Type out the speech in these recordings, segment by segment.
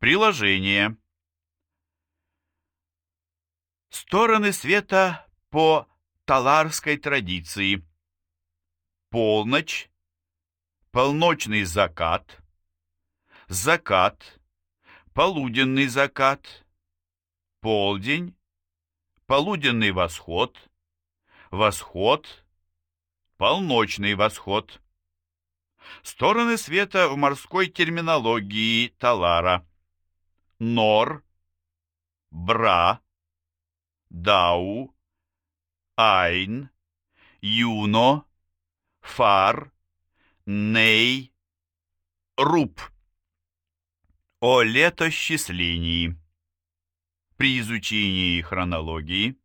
Приложение. Стороны света по таларской традиции. Полночь, полночный закат, закат, полуденный закат, полдень, полуденный восход, восход, полночный восход. Стороны света в морской терминологии Талара. Нор, Бра, Дау, Айн, Юно, Фар, Ней, Руб. О летосчислении. При изучении хронологии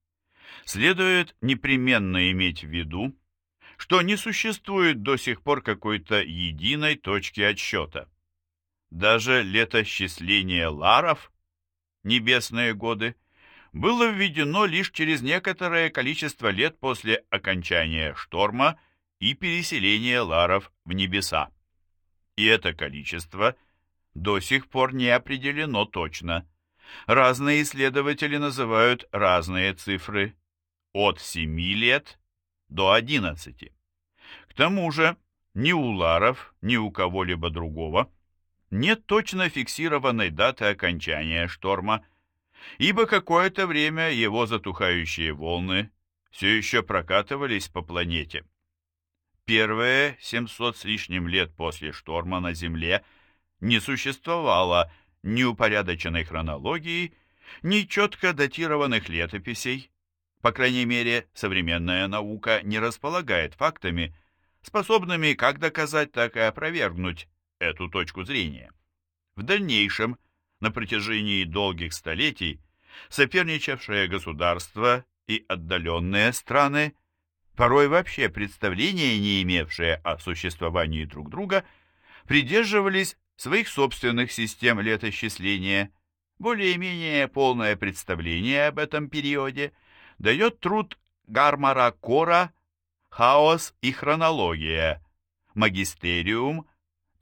следует непременно иметь в виду, что не существует до сих пор какой-то единой точки отсчета. Даже летосчисление ларов, небесные годы, было введено лишь через некоторое количество лет после окончания шторма и переселения ларов в небеса. И это количество до сих пор не определено точно. Разные исследователи называют разные цифры от 7 лет до 11. К тому же ни у ларов, ни у кого-либо другого нет точно фиксированной даты окончания шторма – ибо какое-то время его затухающие волны все еще прокатывались по планете. Первые 700 с лишним лет после шторма на Земле не существовало ни упорядоченной хронологии, ни четко датированных летописей. По крайней мере, современная наука не располагает фактами, способными как доказать, так и опровергнуть эту точку зрения. В дальнейшем на протяжении долгих столетий соперничавшие государства и отдаленные страны, порой вообще представления не имевшие о существовании друг друга, придерживались своих собственных систем летосчисления. Более-менее полное представление об этом периоде дает труд Гармара Кора «Хаос и хронология», магистериум,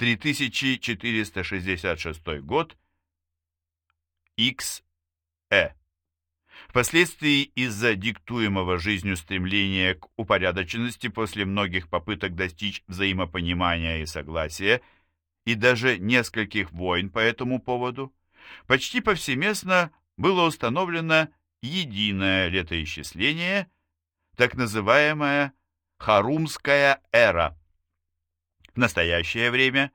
3466 год, X. Э. Впоследствии из-за диктуемого жизнью стремления к упорядоченности после многих попыток достичь взаимопонимания и согласия и даже нескольких войн по этому поводу, почти повсеместно было установлено единое летоисчисление, так называемая Харумская эра. В настоящее время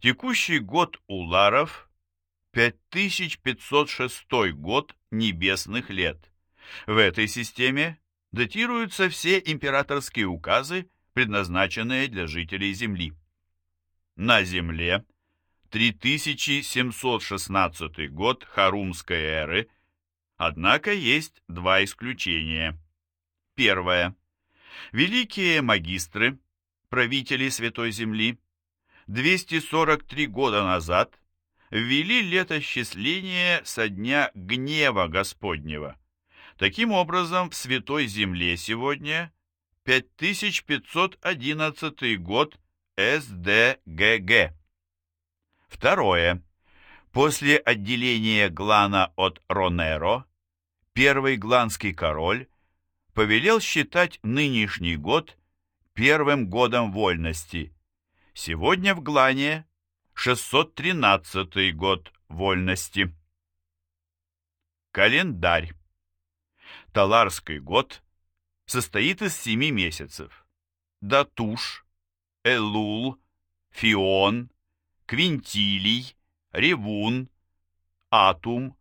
текущий год Уларов – 5506 год небесных лет. В этой системе датируются все императорские указы, предназначенные для жителей Земли. На Земле 3716 год Харумской эры, однако есть два исключения. Первое. Великие магистры, правители Святой Земли, 243 года назад ввели летосчисление со дня гнева Господнего. Таким образом, в Святой Земле сегодня 5511 год СДГГ. Второе. После отделения Глана от Ронеро, первый гланский король повелел считать нынешний год первым годом вольности. Сегодня в Глане 613 год вольности. Календарь. Таларский год состоит из семи месяцев. Датуш, Элул, Фион, Квинтилий, Ревун, Атум,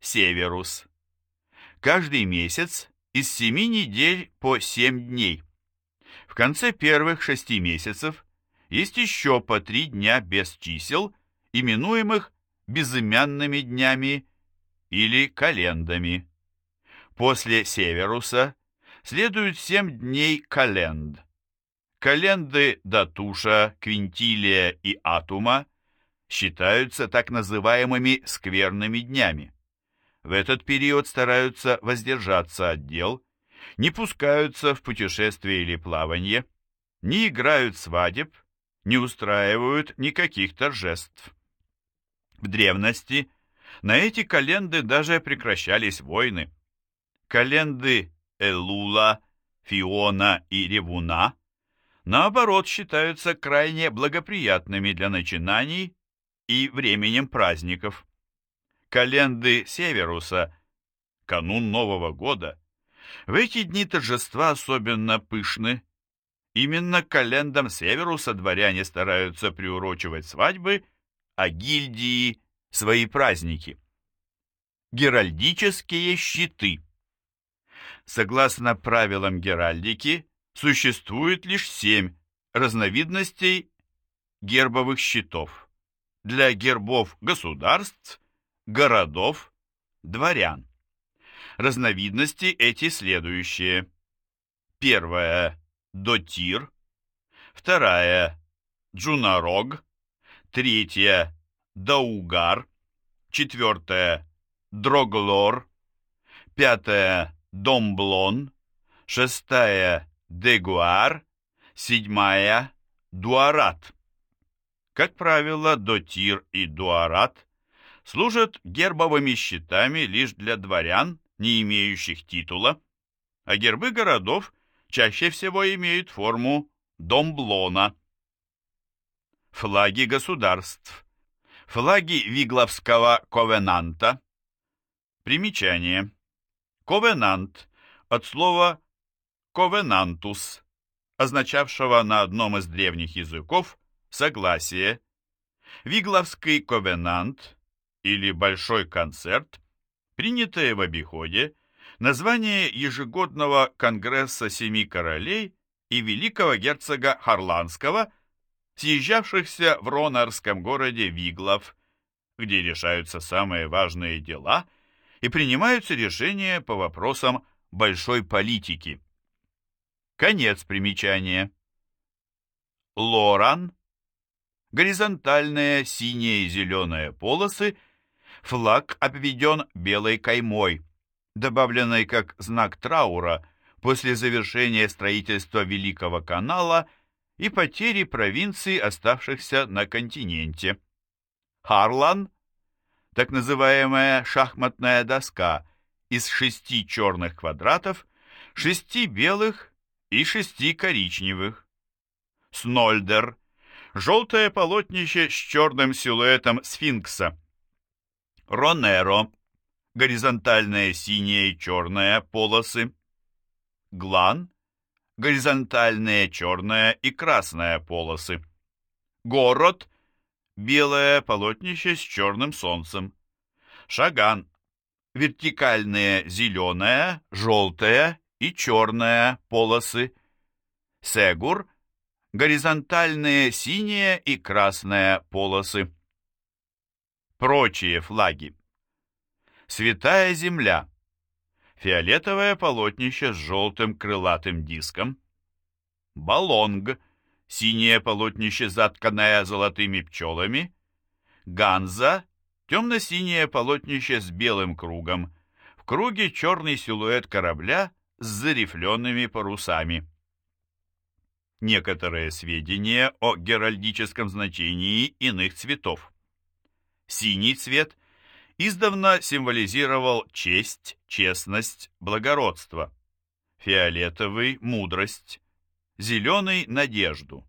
Северус. Каждый месяц из семи недель по семь дней. Конце первых шести месяцев есть еще по три дня без чисел, именуемых безымянными днями или календами. После Северуса следуют семь дней календ. Календы Датуша, Квинтилия и Атума считаются так называемыми скверными днями. В этот период стараются воздержаться от дел, не пускаются в путешествие или плавание, не играют свадеб, не устраивают никаких торжеств. В древности На эти календы даже прекращались войны. Календы Элула, Фиона и Ревуна, наоборот, считаются крайне благоприятными для начинаний и временем праздников. Календы Северуса, канун Нового года, в эти дни торжества особенно пышны. Именно к календам Северуса дворяне стараются приурочивать свадьбы, а гильдии – свои праздники. Геральдические щиты Согласно правилам геральдики, существует лишь семь разновидностей гербовых щитов для гербов государств, городов, дворян. Разновидности эти следующие. Первая – дотир. Вторая – джунарог. Третья – даугар. Четвертая – дроглор. Пятая – домблон. Шестая – дегуар. Седьмая – дуарат. Как правило, дотир и дуарат служат гербовыми щитами лишь для дворян, не имеющих титула, а гербы городов чаще всего имеют форму домблона. Флаги государств. Флаги Вигловского ковенанта. Примечание. Ковенант от слова ковенантус, означавшего на одном из древних языков согласие. Вигловский ковенант или большой концерт принятое в обиходе название ежегодного Конгресса Семи Королей и Великого Герцога Харландского, съезжавшихся в ронарском городе Виглов, где решаются самые важные дела и принимаются решения по вопросам большой политики. Конец примечания. Лоран. Горизонтальные синие и зеленые полосы Флаг обведен белой каймой, добавленной как знак траура после завершения строительства Великого канала и потери провинций, оставшихся на континенте. Харлан, так называемая шахматная доска из шести черных квадратов, шести белых и шести коричневых. Снольдер, желтое полотнище с черным силуэтом сфинкса. Ронеро, горизонтальная синяя и черная полосы. Глан, горизонтальная черная и красная полосы. Город, белое полотнище с черным солнцем. Шаган, вертикальные зеленая, желтая и черная полосы. Сегур, горизонтальные синяя и красная полосы. Прочие флаги. Святая земля. Фиолетовое полотнище с желтым крылатым диском. Балонг. Синее полотнище, затканное золотыми пчелами. Ганза. Темно-синее полотнище с белым кругом. В круге черный силуэт корабля с зарифленными парусами. Некоторые сведения о геральдическом значении иных цветов. Синий цвет издавна символизировал честь, честность, благородство. Фиолетовый – мудрость, зеленый – надежду,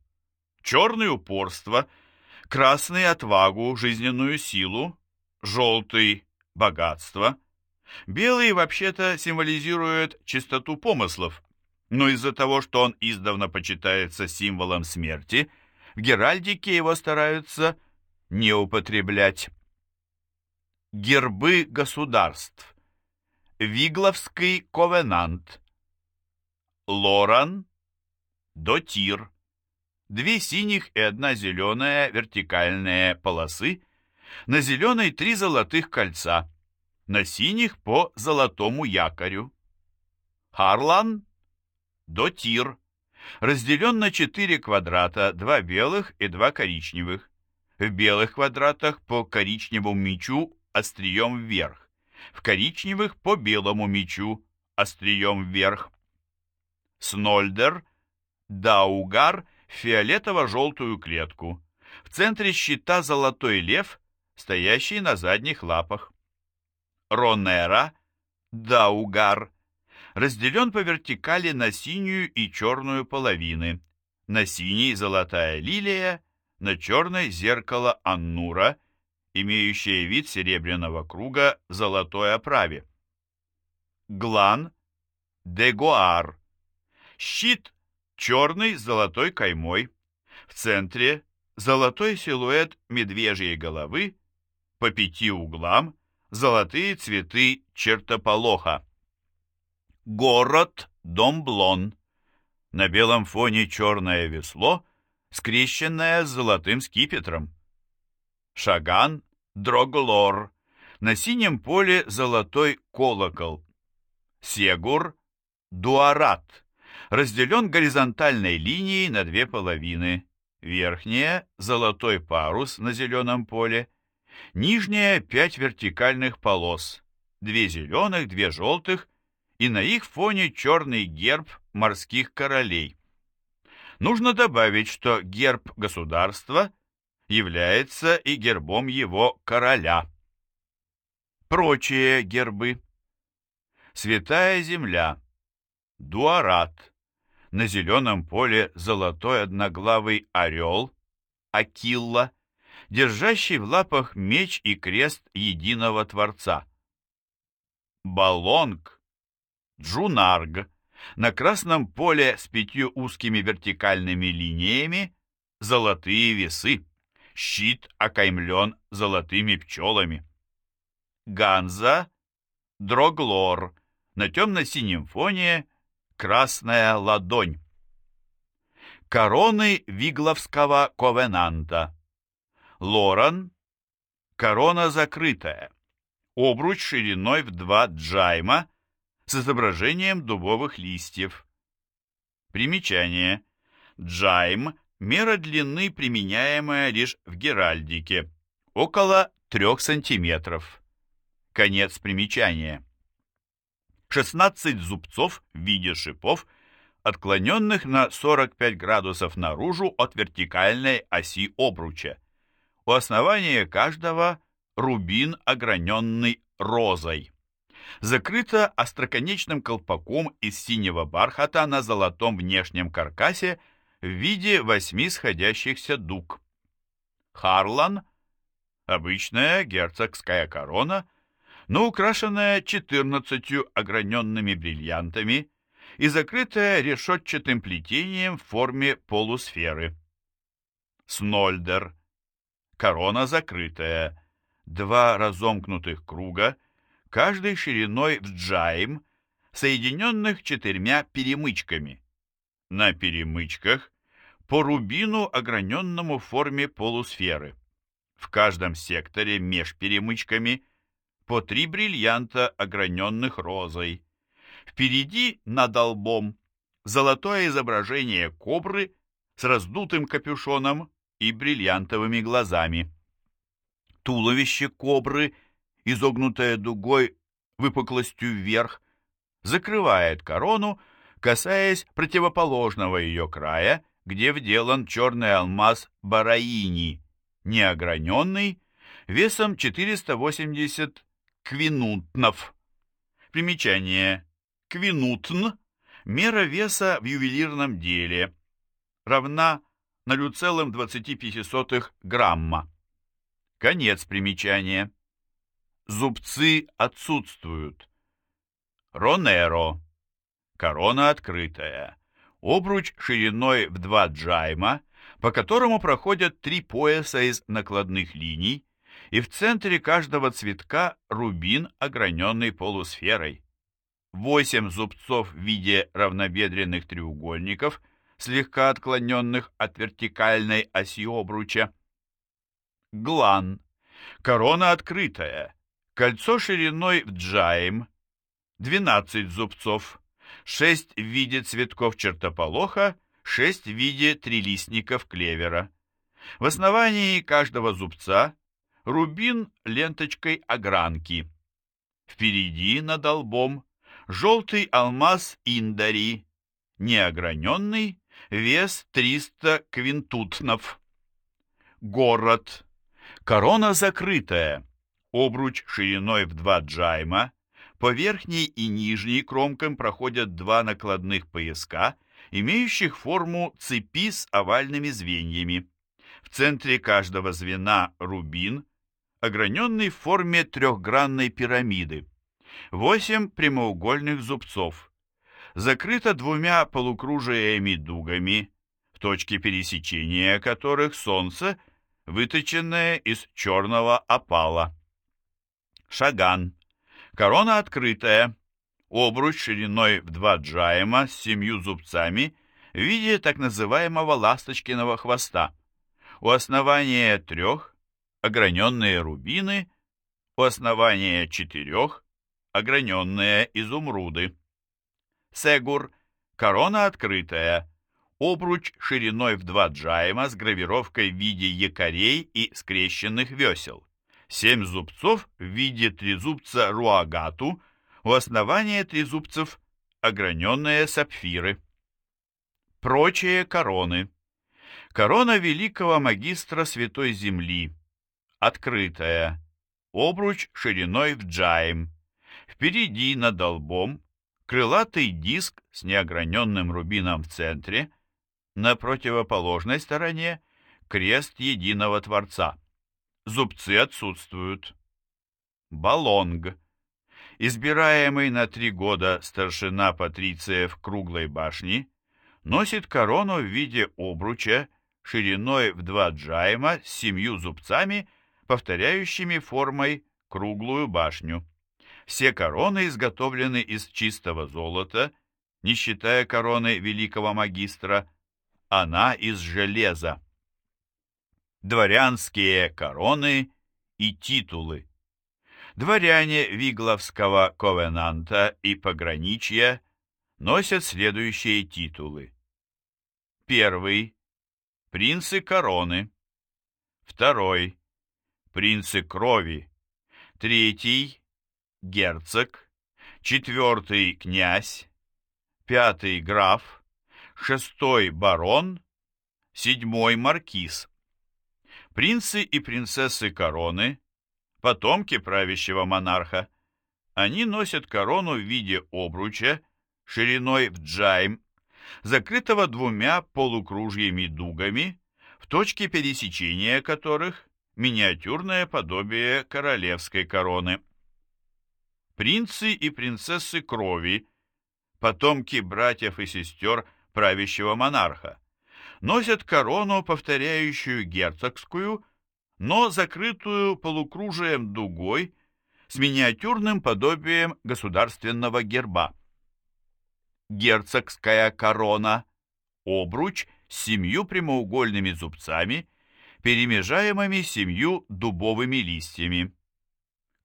черный – упорство, красный – отвагу, жизненную силу, желтый – богатство, белый вообще-то символизирует чистоту помыслов, но из-за того, что он издавна почитается символом смерти, в геральдике его стараются – не употреблять. Гербы государств. Вигловский ковенант. Лоран. Дотир. Две синих и одна зеленая вертикальные полосы. На зеленой три золотых кольца. На синих по золотому якорю. Харлан. Дотир. Разделен на четыре квадрата, два белых и два коричневых в белых квадратах по коричневому мечу острием вверх, в коричневых по белому мечу острием вверх. Снольдер, Даугар, фиолетово-желтую клетку. В центре щита золотой лев, стоящий на задних лапах. Ронера, Даугар, разделен по вертикали на синюю и черную половины. На синей золотая лилия, на черной зеркало Аннура, имеющее вид серебряного круга в золотой оправе. Глан, Дегоар, щит черный с золотой каймой. В центре золотой силуэт медвежьей головы, по пяти углам золотые цветы чертополоха. Город Домблон. На белом фоне черное весло, скрещенное с золотым скипетром. Шаган Дроглор. На синем поле золотой колокол. Сегур Дуарат. Разделен горизонтальной линией на две половины. Верхняя – золотой парус на зеленом поле. Нижняя – пять вертикальных полос. Две зеленых, две желтых, и на их фоне черный герб морских королей. Нужно добавить, что герб государства является и гербом его короля. Прочие гербы. Святая земля. Дуарат. На зеленом поле золотой одноглавый орел. Акилла. Держащий в лапах меч и крест единого Творца. Балонг. Джунарг. На красном поле с пятью узкими вертикальными линиями золотые весы. Щит окаймлен золотыми пчелами. Ганза. Дроглор на темно-синем фоне красная ладонь. Короны Вигловского ковенанта. Лоран. Корона закрытая. Обруч шириной в два джайма с изображением дубовых листьев. Примечание. Джайм – мера длины, применяемая лишь в геральдике, около 3 сантиметров. Конец примечания. 16 зубцов в виде шипов, отклоненных на 45 градусов наружу от вертикальной оси обруча. У основания каждого рубин, ограненный розой. Закрыто остроконечным колпаком из синего бархата на золотом внешнем каркасе в виде восьми сходящихся дуг. Харлан – обычная герцогская корона – но украшенная четырнадцатью ограненными бриллиантами и закрытая решетчатым плетением в форме полусферы. Снольдер. Корона закрытая. Два разомкнутых круга, каждый шириной в джайм, соединенных четырьмя перемычками. На перемычках по рубину, ограненному в форме полусферы. В каждом секторе меж перемычками – по три бриллианта, ограненных розой. Впереди, над лбом, золотое изображение кобры с раздутым капюшоном и бриллиантовыми глазами. Туловище кобры, изогнутое дугой выпуклостью вверх, закрывает корону, касаясь противоположного ее края, где вделан черный алмаз бараини, неограненный, весом 480 квинутнов. Примечание. Квинутн – мера веса в ювелирном деле, равна 0,25 грамма. Конец примечания. Зубцы отсутствуют. Ронеро. Корона открытая. Обруч шириной в два джайма, по которому проходят три пояса из накладных линий, и в центре каждого цветка рубин, ограненный полусферой. Восемь зубцов в виде равнобедренных треугольников, слегка отклоненных от вертикальной оси обруча. Глан. Корона открытая. Кольцо шириной в джайм. 12 зубцов. 6 в виде цветков чертополоха, 6 в виде трилистников клевера. В основании каждого зубца рубин ленточкой огранки. Впереди над долбом желтый алмаз индари, неограненный, вес 300 квинтутнов. Город. Корона закрытая. Обруч шириной в два джайма, по верхней и нижней кромкам проходят два накладных пояска, имеющих форму цепи с овальными звеньями. В центре каждого звена рубин, ограненный в форме трехгранной пирамиды. Восемь прямоугольных зубцов. Закрыто двумя полукружиями-дугами, в точке пересечения которых солнце, выточенное из черного опала. Шаган. Корона открытая. Обруч шириной в два джайма с семью зубцами в виде так называемого ласточкиного хвоста. У основания трех ограненные рубины, у основания четырех ограненные изумруды. Сегур, корона открытая, обруч шириной в два джайма с гравировкой в виде якорей и скрещенных весел. Семь зубцов в виде трезубца руагату, у основания трезубцев ограненные сапфиры. Прочие короны. Корона великого магистра Святой Земли, открытая, обруч шириной в джайм. Впереди над долбом крылатый диск с неограненным рубином в центре, на противоположной стороне крест единого Творца. Зубцы отсутствуют. Балонг. Избираемый на три года старшина патрициев круглой башни носит корону в виде обруча шириной в два джайма с семью зубцами, повторяющими формой круглую башню. Все короны изготовлены из чистого золота, не считая короны великого магистра, она из железа. Дворянские короны и титулы. Дворяне Вигловского ковенанта и пограничья носят следующие титулы. Первый – принцы короны. Второй – принцы крови. Третий – герцог. Четвертый – князь. Пятый – граф. Шестой – барон. Седьмой – маркиз. Принцы и принцессы короны, потомки правящего монарха, они носят корону в виде обруча шириной в джайм, закрытого двумя полукружьями-дугами, в точке пересечения которых миниатюрное подобие королевской короны. Принцы и принцессы крови, потомки братьев и сестер правящего монарха, носят корону, повторяющую герцогскую, но закрытую полукружием дугой с миниатюрным подобием государственного герба. Герцогская корона – обруч с семью прямоугольными зубцами, перемежаемыми семью дубовыми листьями.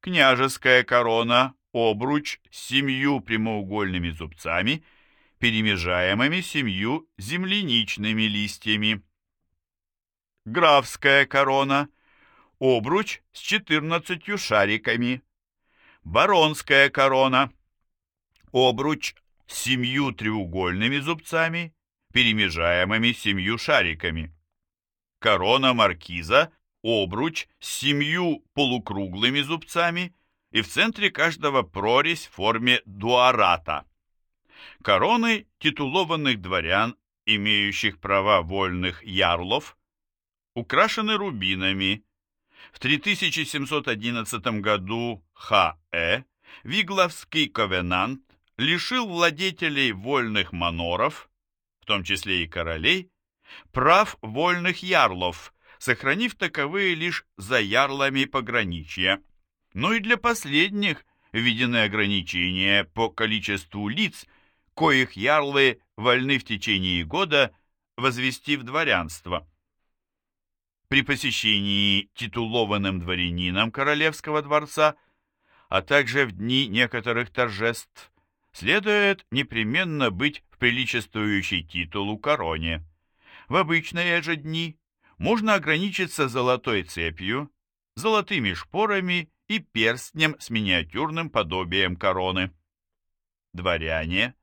Княжеская корона – обруч с семью прямоугольными зубцами – перемежаемыми семью земляничными листьями. Графская корона, обруч с четырнадцатью шариками. Баронская корона, обруч с семью треугольными зубцами, перемежаемыми семью шариками. Корона маркиза, обруч с семью полукруглыми зубцами и в центре каждого прорезь в форме дуарата. Короны титулованных дворян, имеющих права вольных ярлов, украшены рубинами. В 3711 году Х.Э. Вигловский ковенант лишил владетелей вольных маноров, в том числе и королей, прав вольных ярлов, сохранив таковые лишь за ярлами пограничья. Но и для последних введены ограничения по количеству лиц, коих ярлы вольны в течение года возвести в дворянство. При посещении титулованным дворянином королевского дворца, а также в дни некоторых торжеств, следует непременно быть в приличествующей титулу короне. В обычные же дни можно ограничиться золотой цепью, золотыми шпорами и перстнем с миниатюрным подобием короны. Дворяне –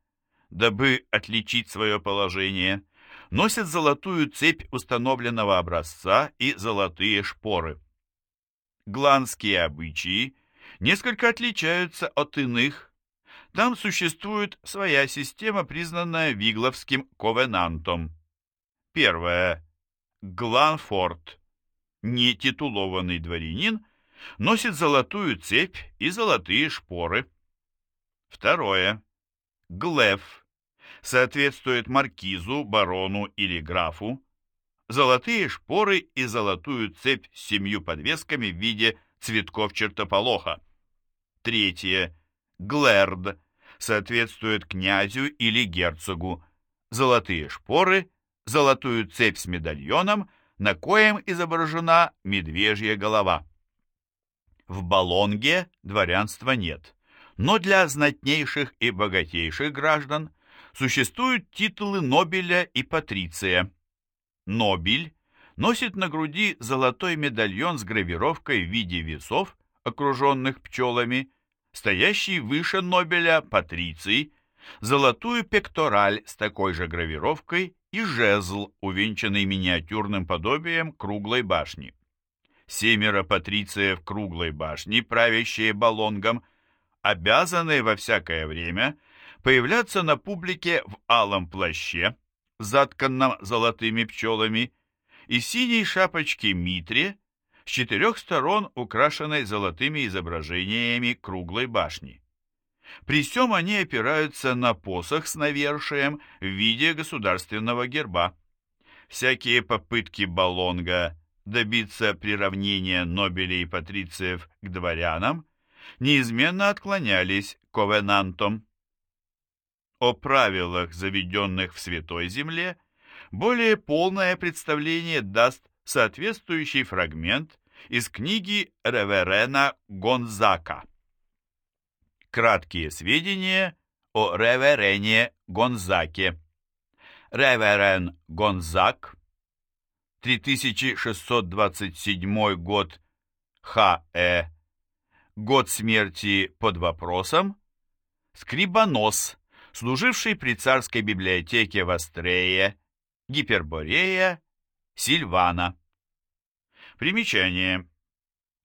дабы отличить свое положение, носят золотую цепь установленного образца и золотые шпоры. гланские обычаи несколько отличаются от иных. Там существует своя система, признанная Вигловским ковенантом. Первое. Гланфорд, нетитулованный дворянин, носит золотую цепь и золотые шпоры. Второе. Глеф соответствует маркизу, барону или графу. Золотые шпоры и золотую цепь с семью подвесками в виде цветков чертополоха. Третье. Глэрд соответствует князю или герцогу. Золотые шпоры, золотую цепь с медальоном, на коем изображена медвежья голова. В Болонге дворянства нет, но для знатнейших и богатейших граждан существуют титулы Нобеля и Патриция. Нобель носит на груди золотой медальон с гравировкой в виде весов, окруженных пчелами, стоящий выше Нобеля Патриций, золотую пектораль с такой же гравировкой и жезл, увенчанный миниатюрным подобием круглой башни. Семеро патрициев круглой башни, правящие балонгом, обязаны во всякое время появляться на публике в алом плаще, затканном золотыми пчелами, и синей шапочке митре, с четырех сторон украшенной золотыми изображениями круглой башни. При всем они опираются на посох с навершием в виде государственного герба. Всякие попытки Балонга добиться приравнения Нобелей и патрициев к дворянам неизменно отклонялись ковенантом. О правилах, заведенных в Святой Земле, более полное представление даст соответствующий фрагмент из книги Реверена Гонзака. Краткие сведения о Реверене Гонзаке. Реверен Гонзак, 3627 год Х.Э. Год смерти под вопросом. Скрибонос, служивший при царской библиотеке в Астрее, Гиперборея, Сильвана. Примечание.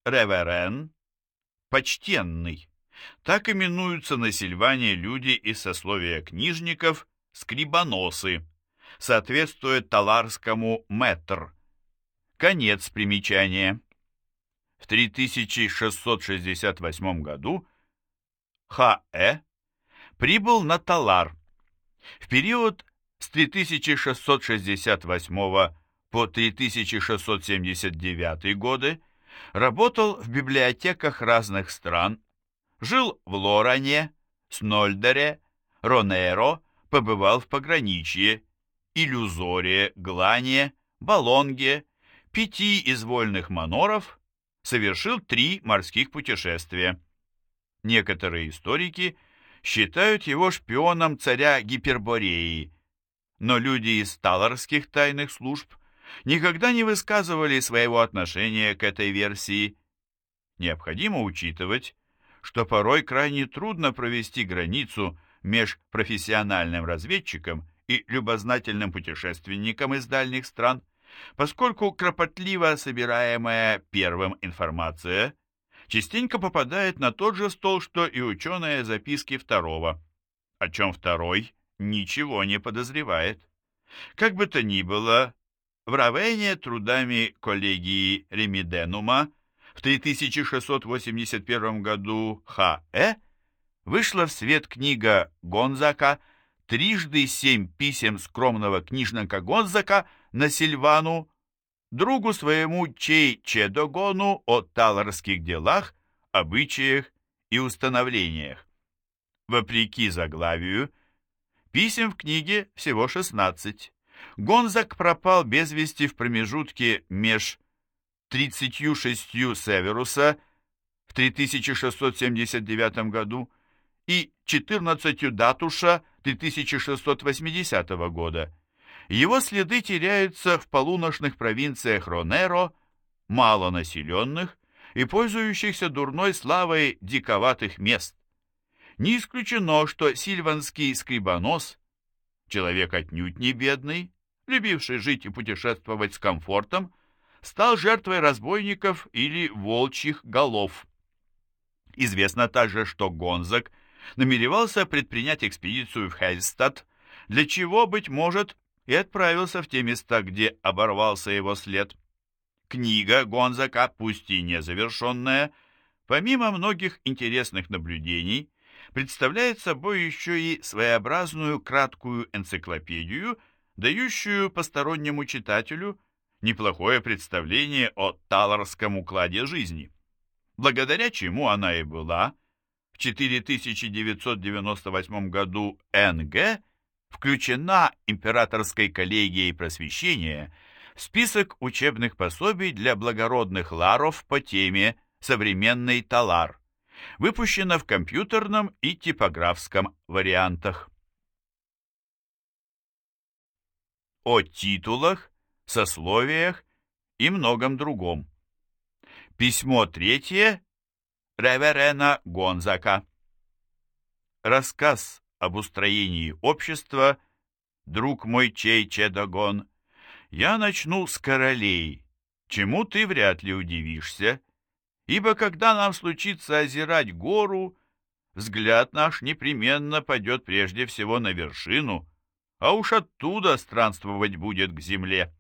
Реверен, почтенный. Так именуются на Сильване люди из сословия книжников, скрибоносы, соответствует таларскому метр. Конец примечания. В 3668 году Х.Э. прибыл на Талар. В период с 3668 по 3679 годы работал в библиотеках разных стран, жил в Лоране, Снольдере, Ронеро, побывал в пограничье, Иллюзоре, Глане, Балонге, пяти из вольных маноров, совершил три морских путешествия. Некоторые историки считают его шпионом царя Гипербореи, но люди из таларских тайных служб никогда не высказывали своего отношения к этой версии. Необходимо учитывать, что порой крайне трудно провести границу между профессиональным разведчиком и любознательным путешественником из дальних стран, поскольку кропотливо собираемая первым информация частенько попадает на тот же стол, что и ученые записки второго, о чем второй ничего не подозревает. Как бы то ни было, в Равене трудами коллегии Ремиденума в 3681 году Х.Э. вышла в свет книга Гонзака «Трижды семь писем скромного книжника Гонзака на Сильвану, другу своему Чей Чедогону о таларских делах, обычаях и установлениях». Вопреки заглавию, писем в книге всего 16. Гонзак пропал без вести в промежутке меж 36 Северуса в 3679 году и 14 Датуша 3680 года. Его следы теряются в полуношных провинциях Ронеро, малонаселенных и пользующихся дурной славой диковатых мест. Не исключено, что сильванский скрибонос, человек отнюдь не бедный, любивший жить и путешествовать с комфортом, стал жертвой разбойников или волчьих голов. Известно также, что Гонзак намеревался предпринять экспедицию в Хельстад, для чего, быть может, и отправился в те места, где оборвался его след. Книга Гонзака, пусть и незавершенная, помимо многих интересных наблюдений, представляет собой еще и своеобразную краткую энциклопедию, дающую постороннему читателю неплохое представление о таларском укладе жизни, благодаря чему она и была в 4998 году НГ включена Императорской коллегией просвещения в список учебных пособий для благородных ларов по теме «Современный талар», выпущена в компьютерном и типографском вариантах. О титулах, сословиях и многом другом. Письмо третье Реверена Гонзака. Рассказ об устроении общества, друг мой Чей Чедогон, я начну с королей, чему ты вряд ли удивишься, ибо когда нам случится озирать гору, взгляд наш непременно пойдет прежде всего на вершину, а уж оттуда странствовать будет к земле.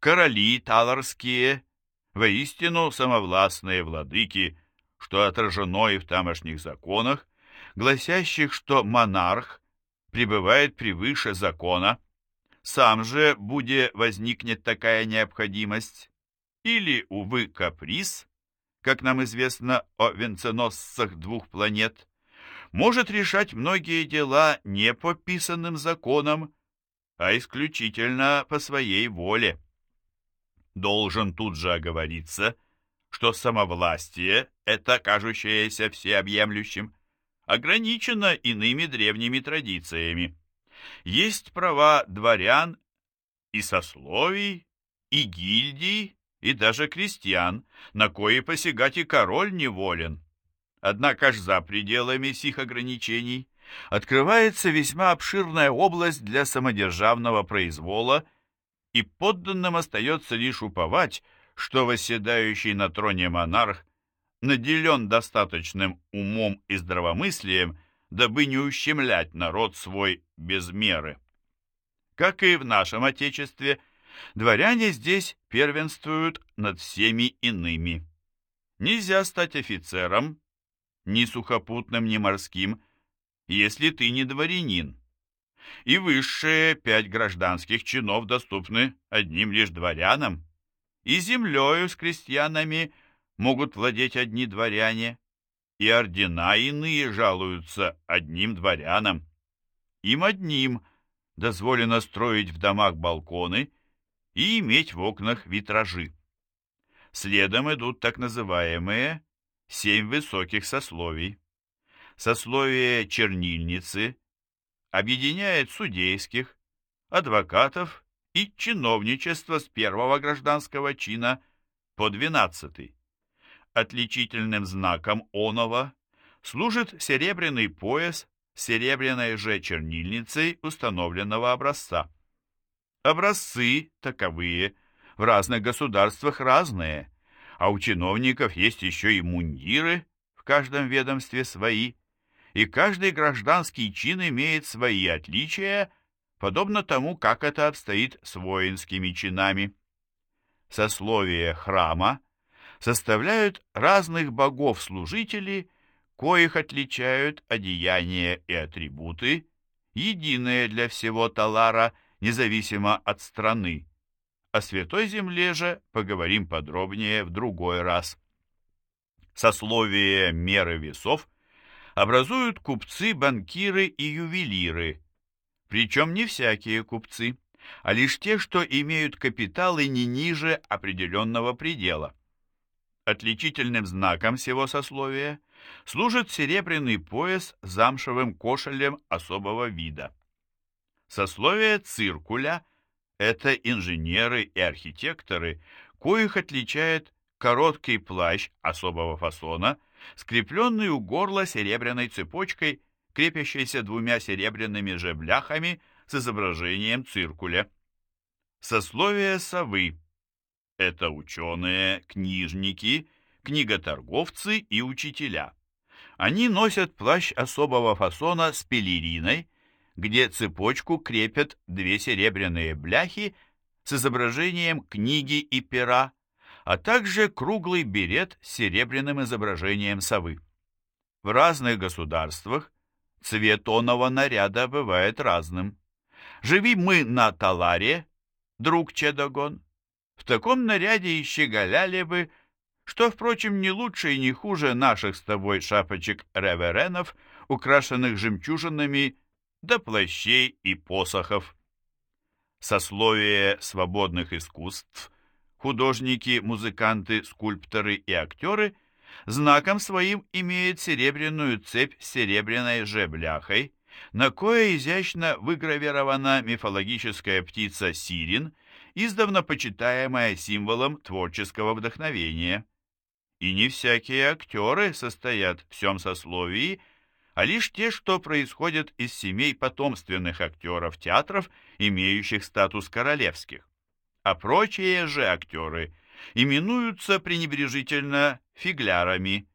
Короли таларские, воистину самовластные владыки, что отражено и в тамошних законах, гласящих, что монарх пребывает превыше закона, сам же, буде возникнет такая необходимость, или, увы, каприз, как нам известно о венценосцах двух планет, может решать многие дела не по писанным законам, а исключительно по своей воле. Должен тут же оговориться, что самовластие, это кажущееся всеобъемлющим, ограничено иными древними традициями. Есть права дворян и сословий, и гильдий, и даже крестьян, на кои посягать и король неволен. Однако ж за пределами сих ограничений открывается весьма обширная область для самодержавного произвола, и подданным остается лишь уповать, что восседающий на троне монарх наделен достаточным умом и здравомыслием, дабы не ущемлять народ свой без меры. Как и в нашем Отечестве, дворяне здесь первенствуют над всеми иными. Нельзя стать офицером, ни сухопутным, ни морским, если ты не дворянин. И высшие пять гражданских чинов доступны одним лишь дворянам, и землею с крестьянами – могут владеть одни дворяне, и ордена иные жалуются одним дворянам. Им одним дозволено строить в домах балконы и иметь в окнах витражи. Следом идут так называемые семь высоких сословий. Сословие чернильницы объединяет судейских, адвокатов и чиновничество с первого гражданского чина по двенадцатый. Отличительным знаком онова служит серебряный пояс серебряной же чернильницей установленного образца. Образцы таковые в разных государствах разные, а у чиновников есть еще и мундиры, в каждом ведомстве свои, и каждый гражданский чин имеет свои отличия, подобно тому, как это обстоит с воинскими чинами. Сословие храма составляют разных богов-служители, коих отличают одеяния и атрибуты, единые для всего Талара, независимо от страны. О Святой Земле же поговорим подробнее в другой раз. Сословие меры весов образуют купцы, банкиры и ювелиры, причем не всякие купцы, а лишь те, что имеют капиталы не ниже определенного предела. Отличительным знаком всего сословия служит серебряный пояс с замшевым кошелем особого вида. Сословие циркуля – это инженеры и архитекторы, коих отличает короткий плащ особого фасона, скрепленный у горла серебряной цепочкой, крепящейся двумя серебряными же бляхами с изображением циркуля. Сословие совы Это ученые, книжники, книготорговцы и учителя. Они носят плащ особого фасона с пелериной, где цепочку крепят две серебряные бляхи с изображением книги и пера, а также круглый берет с серебряным изображением совы. В разных государствах цвет оного наряда бывает разным. Живи мы на Таларе, друг Чедогон, в таком наряде и щеголяли бы, что, впрочем, не лучше и не хуже наших с тобой шапочек реверенов, украшенных жемчужинами, да плащей и посохов. Сословие свободных искусств, художники, музыканты, скульпторы и актеры знаком своим имеют серебряную цепь с серебряной же бляхой, на кое изящно выгравирована мифологическая птица Сирин, издавна почитаемая символом творческого вдохновения. И не всякие актеры состоят в всем сословии, а лишь те, что происходят из семей потомственных актеров театров, имеющих статус королевских. А прочие же актеры именуются пренебрежительно фиглярами,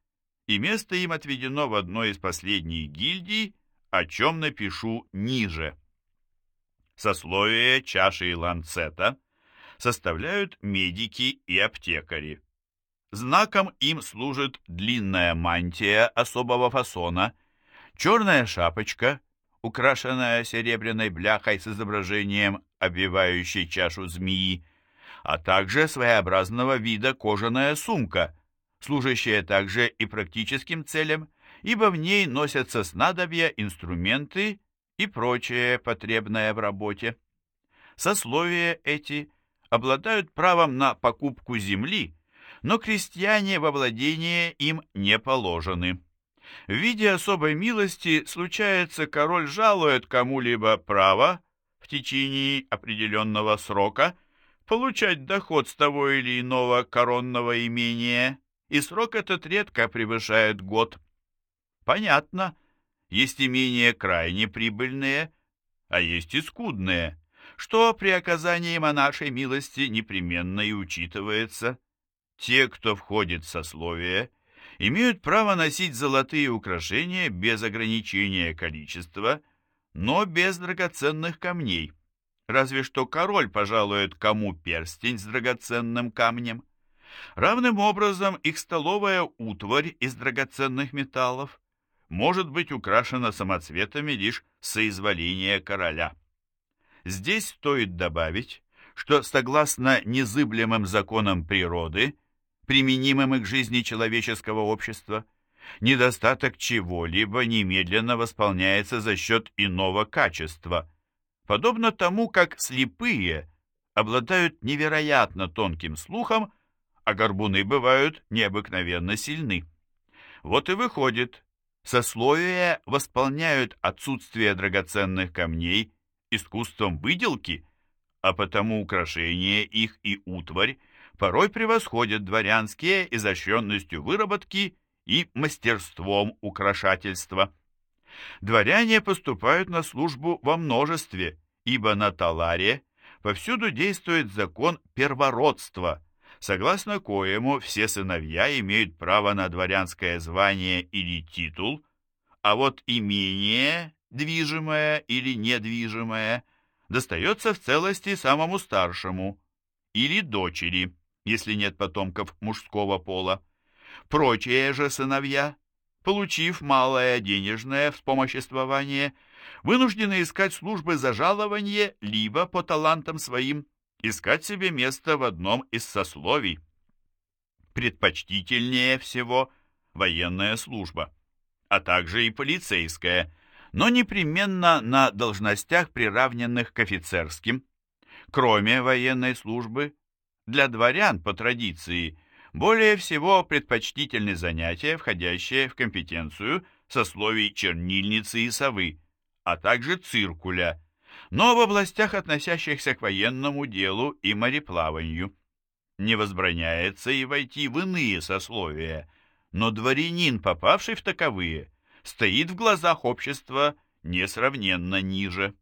и место им отведено в одной из последних гильдий, о чем напишу ниже. Сословие чаши и ланцета составляют медики и аптекари. Знаком им служит длинная мантия особого фасона, черная шапочка, украшенная серебряной бляхой с изображением обвивающей чашу змеи, а также своеобразного вида кожаная сумка, служащая также и практическим целям, ибо в ней носятся снадобья, инструменты и прочее потребное в работе. Сословия эти обладают правом на покупку земли, но крестьяне во владение им не положены. В виде особой милости случается, король жалует кому-либо право в течение определенного срока получать доход с того или иного коронного имения, и срок этот редко превышает год. Понятно, есть имения крайне прибыльные, а есть и скудные, что при оказании монашей милости непременно и учитывается. Те, кто входит в сословие, имеют право носить золотые украшения без ограничения количества, но без драгоценных камней. Разве что король пожалует кому перстень с драгоценным камнем. Равным образом их столовая утварь из драгоценных металлов может быть украшена самоцветами лишь соизволения короля. Здесь стоит добавить, что согласно незыблемым законам природы – применимым к жизни человеческого общества, недостаток чего-либо немедленно восполняется за счет иного качества, подобно тому, как слепые обладают невероятно тонким слухом, а горбуны бывают необыкновенно сильны. Вот и выходит, сословия восполняют отсутствие драгоценных камней искусством выделки, а потому украшение их и утварь порой превосходят дворянские изощренностью выработки и мастерством украшательства. Дворяне поступают на службу во множестве, ибо на Таларе повсюду действует закон первородства, согласно коему все сыновья имеют право на дворянское звание или титул, а вот имение, движимое или недвижимое, достается в целости самому старшему или дочери если нет потомков мужского пола. Прочие же сыновья, получив малое денежное вспомоществование, вынуждены искать службы за жалование, либо по талантам своим искать себе место в одном из сословий. Предпочтительнее всего военная служба, а также и полицейская, но непременно на должностях, приравненных к офицерским. Кроме военной службы, для дворян, по традиции, более всего предпочтительны занятия, входящие в компетенцию сословий чернильницы и совы, а также циркуля, но в областях, относящихся к военному делу и мореплаванию. Не возбраняется и войти в иные сословия, но дворянин, попавший в таковые, стоит в глазах общества несравненно ниже.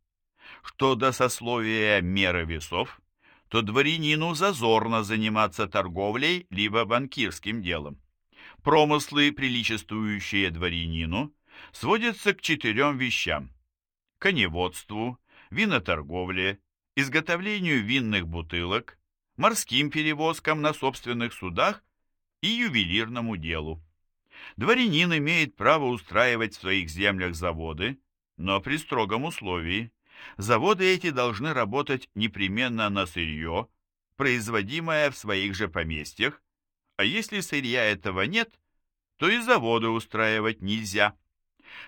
Что до сословия меры весов, то дворянину зазорно заниматься торговлей либо банкирским делом. Промыслы, приличествующие дворянину, сводятся к четырем вещам – коневодству, виноторговле, изготовлению винных бутылок, морским перевозкам на собственных судах и ювелирному делу. Дворянин имеет право устраивать в своих землях заводы, но при строгом условии. Заводы эти должны работать непременно на сырье, производимое в своих же поместьях, а если сырья этого нет, то и заводы устраивать нельзя.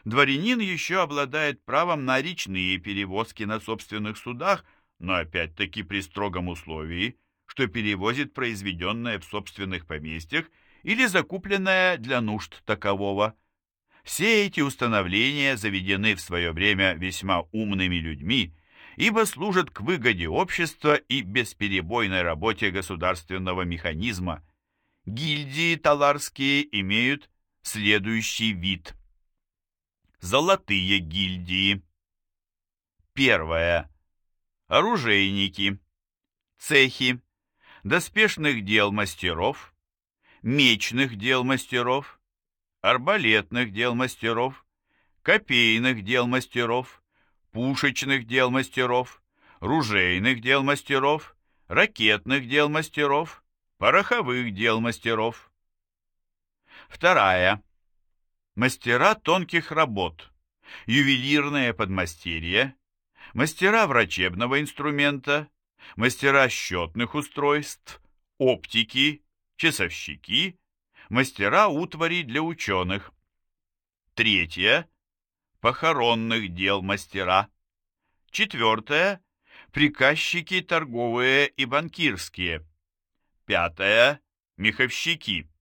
Дворянин еще обладает правом на речные перевозки на собственных судах, но опять-таки при строгом условии, что перевозит произведенное в собственных поместьях или закупленное для нужд такового. Все эти установления заведены в свое время весьма умными людьми, ибо служат к выгоде общества и бесперебойной работе государственного механизма. Гильдии таларские имеют следующий вид. Золотые гильдии. Первое. Оружейники. Цехи. Доспешных дел мастеров. Мечных дел мастеров. Арбалетных дел мастеров. Копейных дел мастеров. Пушечных дел мастеров. Ружейных дел мастеров. Ракетных дел мастеров. Пороховых дел мастеров. Вторая мастера тонких работ, ювелирные подмастерья, мастера врачебного инструмента, мастера счетных устройств, оптики, часовщики, мастера утвари для ученых. Третье – похоронных дел мастера. Четвертое – приказчики торговые и банкирские. Пятое – меховщики.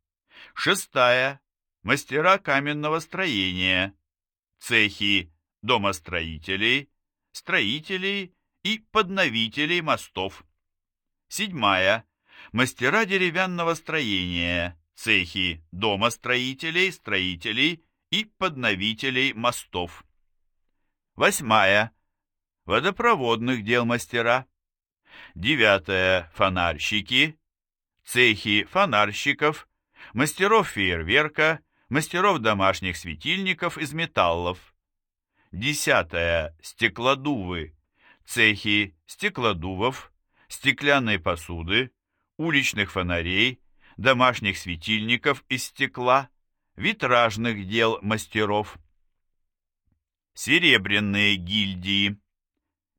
Шестая мастера каменного строения, цехи домостроителей, строителей и подновителей мостов. Седьмая. Мастера деревянного строения, цехи домостроителей, строителей и подновителей мостов. Восьмая. Водопроводных дел мастера. Девятое. Фонарщики, цехи фонарщиков, мастеров фейерверка, мастеров домашних светильников из металлов. Десятое. Стеклодувы. Цехи стеклодувов, стеклянной посуды, уличных фонарей, домашних светильников из стекла, витражных дел мастеров. Серебряные гильдии.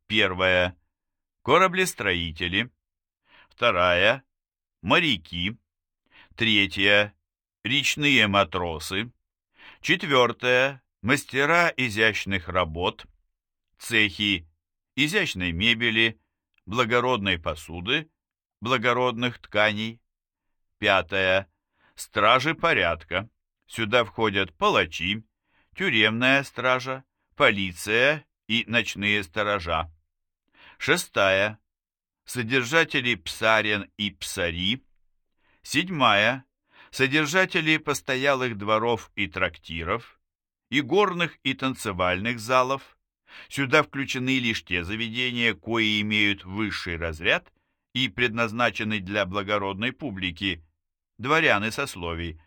Первая. Кораблестроители. Вторая. Моряки. Третья речные матросы. Четвертое – мастера изящных работ, цехи изящной мебели, благородной посуды, благородных тканей. Пятое – стражи порядка. Сюда входят палачи, тюремная стража, полиция и ночные сторожа. Шестая – содержатели псарен и псари. Седьмая – содержатели постоялых дворов и трактиров, и горных и танцевальных залов. Сюда включены лишь те заведения, кои имеют высший разряд и предназначены для благородной публики, дворян и сословий,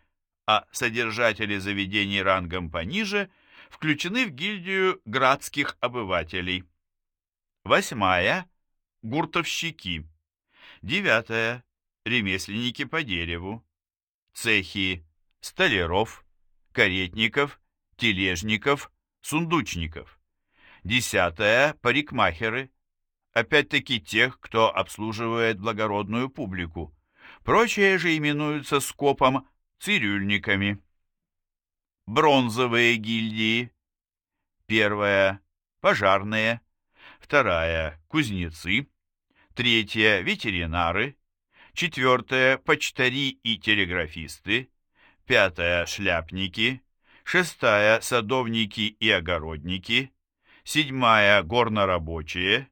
а содержатели заведений рангом пониже включены в гильдию градских обывателей. Восьмая – гуртовщики. Девятая – ремесленники по дереву цехи столяров, каретников, тележников, сундучников. Десятое – парикмахеры, опять-таки тех, кто обслуживает благородную публику. Прочие же именуются скопом цирюльниками. Бронзовые гильдии. Первая – пожарные. Вторая – кузнецы. Третья – ветеринары четвертое – почтари и телеграфисты, пятое – шляпники, шестая – садовники и огородники, седьмая – горнорабочие,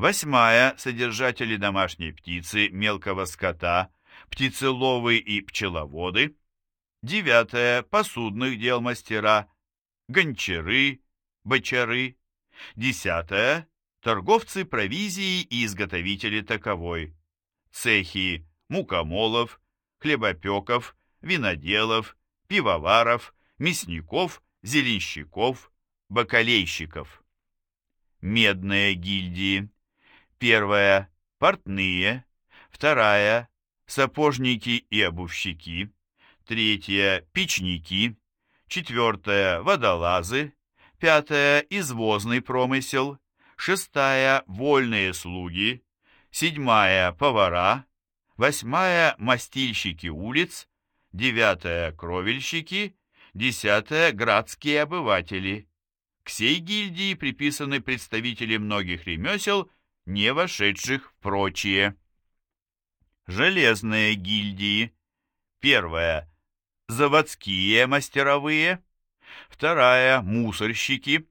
восьмая – содержатели домашней птицы, мелкого скота, птицеловы и пчеловоды, девятое – посудных дел мастера, гончары, бочары, десятое – торговцы провизией и изготовители таковой, цехи мукомолов, хлебопеков, виноделов, пивоваров, мясников, зеленщиков, бакалейщиков. Медные гильдии. Первая – портные. Вторая – сапожники и обувщики. Третья – печники. Четвертая – водолазы. Пятая – извозный промысел. Шестая – вольные слуги. Седьмая – повара. Восьмая – мастильщики улиц. Девятая – кровельщики. Десятая – градские обыватели. К сей гильдии приписаны представители многих ремесел, не вошедших в прочие. Железные гильдии. Первая – заводские мастеровые. Вторая – мусорщики.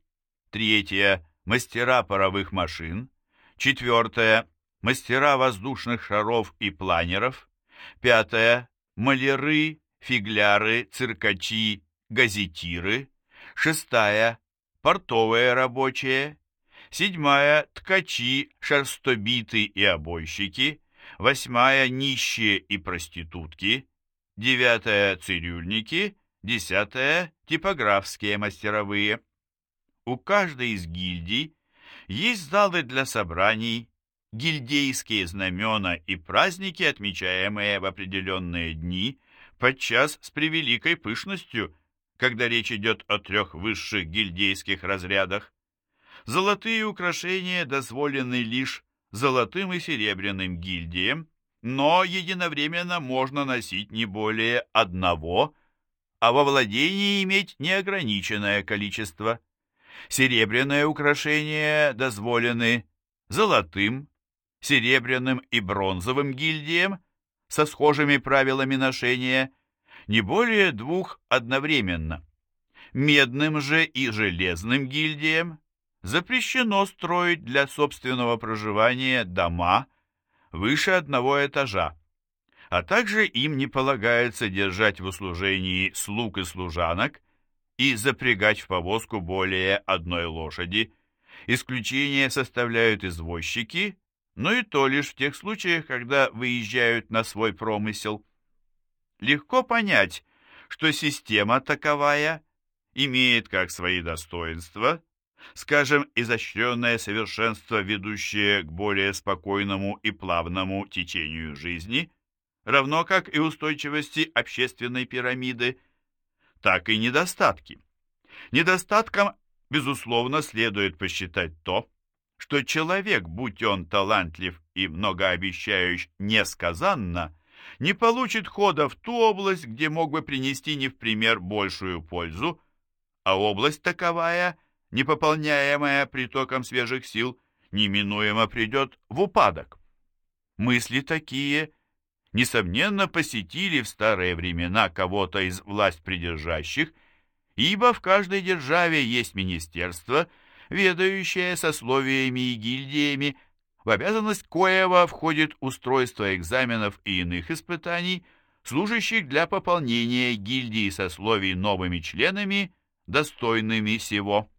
Третья – мастера паровых машин. Четвертая – мастера воздушных шаров и планеров. Пятая – маляры, фигляры, циркачи, газетиры. Шестая – портовые рабочие. Седьмая – ткачи, шерстобиты и обойщики. Восьмая – нищие и проститутки. Девятая – цирюльники. Десятая – типографские мастеровые. У каждой из гильдий есть залы для собраний, гильдейские знамена и праздники, отмечаемые в определенные дни, подчас с превеликой пышностью, когда речь идет о трех высших гильдейских разрядах. Золотые украшения дозволены лишь золотым и серебряным гильдиям, но единовременно можно носить не более одного, а во владении иметь неограниченное количество. Серебряные украшения дозволены золотым, серебряным и бронзовым гильдиям со схожими правилами ношения, не более двух одновременно. Медным же и железным гильдиям запрещено строить для собственного проживания дома выше одного этажа, а также им не полагается держать в услужении слуг и служанок и запрягать в повозку более одной лошади. Исключение составляют извозчики, но и то лишь в тех случаях, когда выезжают на свой промысел. Легко понять, что система таковая имеет как свои достоинства, скажем, изощренное совершенство, ведущее к более спокойному и плавному течению жизни, равно как и устойчивости общественной пирамиды, так и недостатки. Недостатком, безусловно, следует посчитать то, что человек, будь он талантлив и многообещающ несказанно, не получит хода в ту область, где мог бы принести не в пример большую пользу, а область таковая – не пополняемая притоком свежих сил, неминуемо придет в упадок. Мысли такие, несомненно, посетили в старые времена кого-то из власть придержащих, ибо в каждой державе есть министерство, ведающее сословиями и гильдиями, в обязанность коего входит устройство экзаменов и иных испытаний, служащих для пополнения гильдии сословий новыми членами, достойными сего.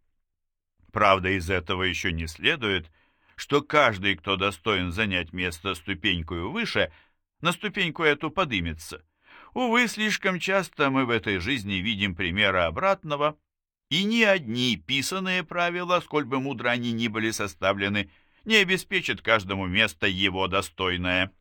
Правда, из этого еще не следует, что каждый, кто достоин занять место ступенькою выше, на ступеньку эту подымется. Увы, слишком часто мы в этой жизни видим примеры обратного, и ни одни писанные правила, сколь бы мудро они ни были составлены, не обеспечат каждому место его достойное.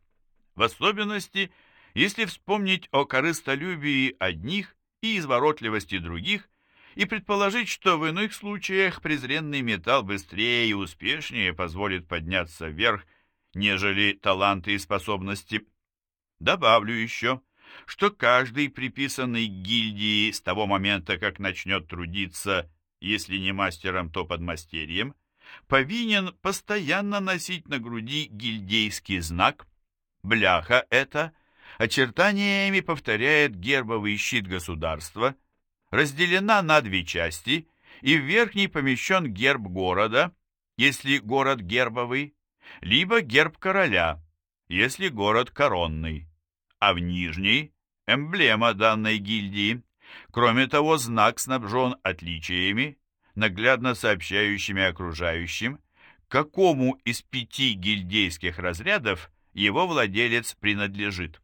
В особенности, если вспомнить о корыстолюбии одних и изворотливости других, и предположить, что в иных случаях презренный металл быстрее и успешнее позволит подняться вверх, нежели таланты и способности. Добавлю еще, что каждый приписанный гильдии с того момента, как начнет трудиться, если не мастером, то подмастерьем, повинен постоянно носить на груди гильдейский знак. Бляха это очертаниями повторяет гербовый щит государства – разделена на две части, и в верхней помещен герб города, если город гербовый, либо герб короля, если город коронный, а в нижней – эмблема данной гильдии. Кроме того, знак снабжен отличиями, наглядно сообщающими окружающим, какому из пяти гильдейских разрядов его владелец принадлежит.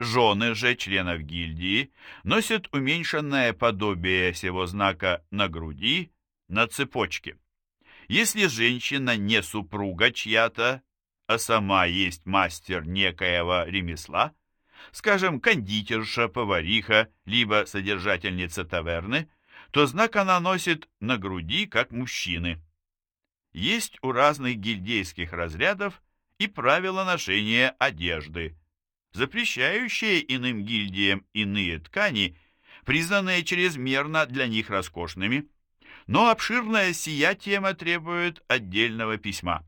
Жены же членов гильдии носят уменьшенное подобие сего знака на груди, на цепочке. Если женщина не супруга чья-то, а сама есть мастер некоего ремесла, скажем, кондитерша, повариха, либо содержательница таверны, то знак она носит на груди, как мужчины. Есть у разных гильдейских разрядов и правила ношения одежды, запрещающие иным гильдиям иные ткани, признанные чрезмерно для них роскошными, но обширная сия тема требует отдельного письма.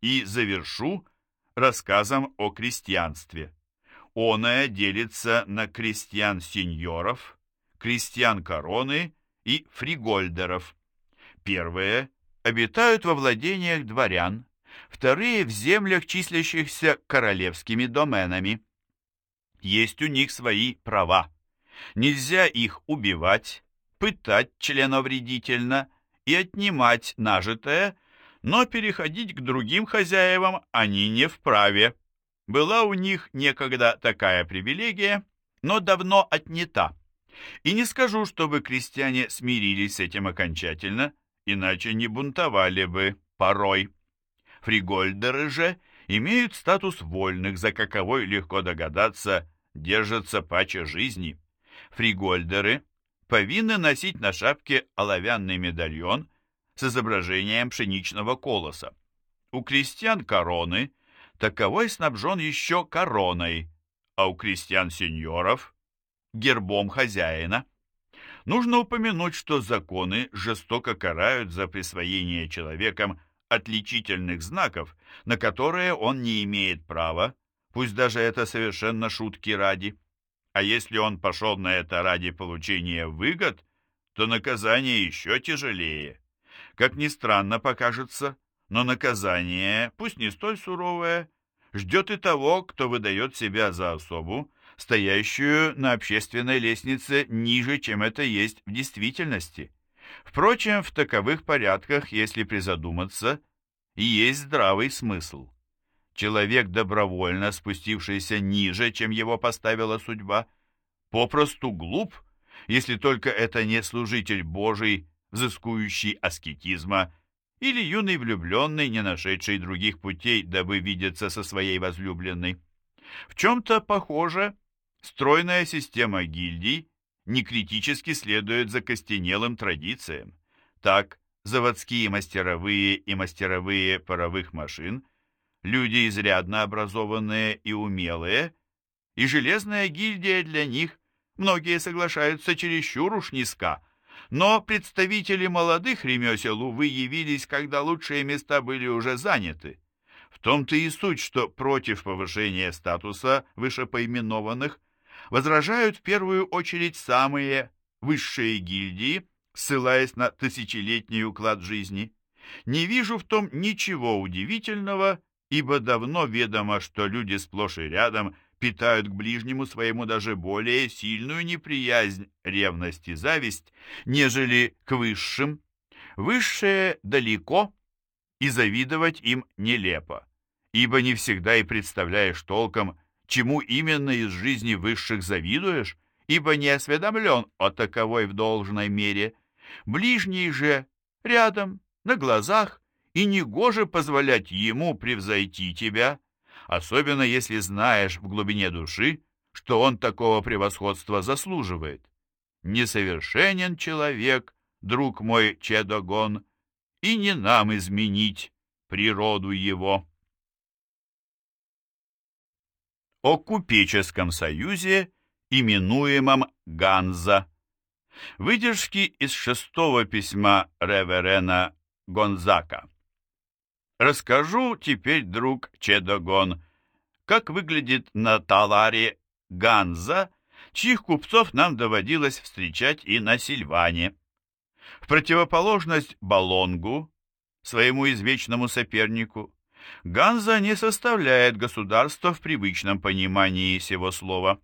И завершу рассказом о крестьянстве. Оное делится на крестьян-сеньоров, крестьян-короны и фригольдеров. Первые обитают во владениях дворян, вторые в землях, числящихся королевскими доменами. Есть у них свои права. Нельзя их убивать, пытать членовредительно и отнимать нажитое, но переходить к другим хозяевам они не вправе. Была у них некогда такая привилегия, но давно отнята. И не скажу, чтобы крестьяне смирились с этим окончательно, иначе не бунтовали бы порой. Фригольдеры же имеют статус вольных, за каковой легко догадаться, держатся паче жизни. Фригольдеры повинны носить на шапке оловянный медальон с изображением пшеничного колоса. У крестьян короны – таковой снабжен еще короной, а у крестьян-сеньоров – гербом хозяина. Нужно упомянуть, что законы жестоко карают за присвоение человеком отличительных знаков, на которые он не имеет права, пусть даже это совершенно шутки ради. А если он пошел на это ради получения выгод, то наказание еще тяжелее. Как ни странно покажется, но наказание, пусть не столь суровое, ждет и того, кто выдает себя за особу, стоящую на общественной лестнице ниже, чем это есть в действительности. Впрочем, в таковых порядках, если призадуматься, есть здравый смысл. Человек, добровольно спустившийся ниже, чем его поставила судьба, попросту глуп, если только это не служитель Божий, взыскующий аскетизма или юный влюбленный, не нашедший других путей, дабы видеться со своей возлюбленной. В чем-то похоже, стройная система гильдий не критически следует закостенелым традициям. Так, заводские мастеровые и мастеровые паровых машин, люди изрядно образованные и умелые, и железная гильдия для них, многие соглашаются чересчур уж низка, но представители молодых ремесел, увы, явились, когда лучшие места были уже заняты. В том-то и суть, что против повышения статуса вышепоименованных возражают в первую очередь самые высшие гильдии, ссылаясь на тысячелетний уклад жизни. Не вижу в том ничего удивительного, ибо давно ведомо, что люди сплошь и рядом питают к ближнему своему даже более сильную неприязнь, ревность и зависть, нежели к высшим. Высшие далеко, и завидовать им нелепо, ибо не всегда и представляешь толком, чему именно из жизни высших завидуешь, ибо не осведомлен о таковой в должной мере. Ближний же рядом, на глазах, и негоже позволять ему превзойти тебя, особенно если знаешь в глубине души, что он такого превосходства заслуживает. Несовершенен человек, друг мой Чедогон, и не нам изменить природу его. О купеческом союзе, именуемом Ганза. Выдержки из шестого письма Реверена Гонзака. Расскажу теперь, друг Чедогон, как выглядит на Таларе Ганза, чьих купцов нам доводилось встречать и на Сильване. В противоположность Балонгу, своему извечному сопернику, Ганза не составляет государства в привычном понимании сего слова.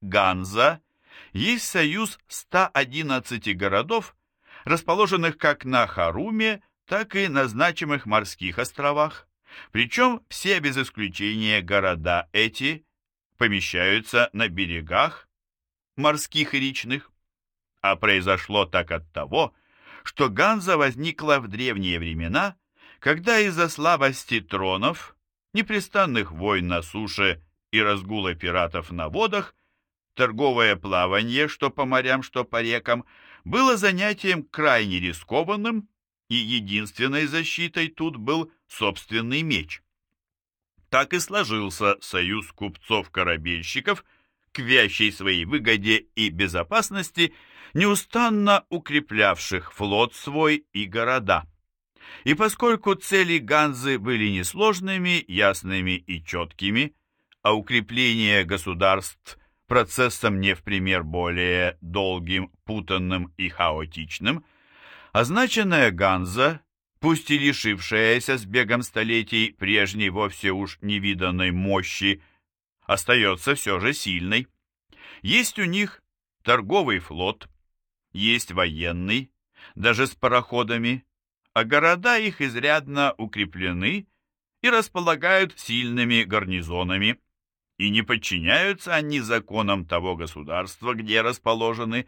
Ганза есть союз 111 городов, расположенных как на Харуме, так и на значимых морских островах, причем все без исключения города эти помещаются на берегах морских и речных. А произошло так от того, что Ганза возникла в древние времена, когда из-за слабости тронов, непрестанных войн на суше и разгула пиратов на водах, торговое плавание, что по морям, что по рекам, было занятием крайне рискованным, и единственной защитой тут был собственный меч. Так и сложился союз купцов-корабельщиков, к вящей своей выгоде и безопасности, неустанно укреплявших флот свой и города. И поскольку цели Ганзы были несложными, ясными и четкими, а укрепление государств процессом не в пример более долгим, путанным и хаотичным, означенная Ганза, пусть и лишившаяся с бегом столетий прежней вовсе уж невиданной мощи, остается все же сильной. Есть у них торговый флот, есть военный, даже с пароходами, а города их изрядно укреплены и располагают сильными гарнизонами, и не подчиняются они законам того государства, где расположены,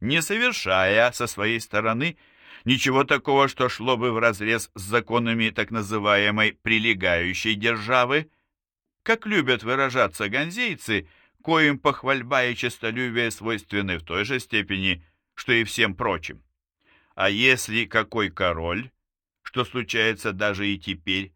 не совершая со своей стороны ничего такого, что шло бы вразрез с законами так называемой «прилегающей державы», как любят выражаться ганзейцы, коим похвальба и честолюбие свойственны в той же степени, что и всем прочим. А если какой король, что случается даже и теперь,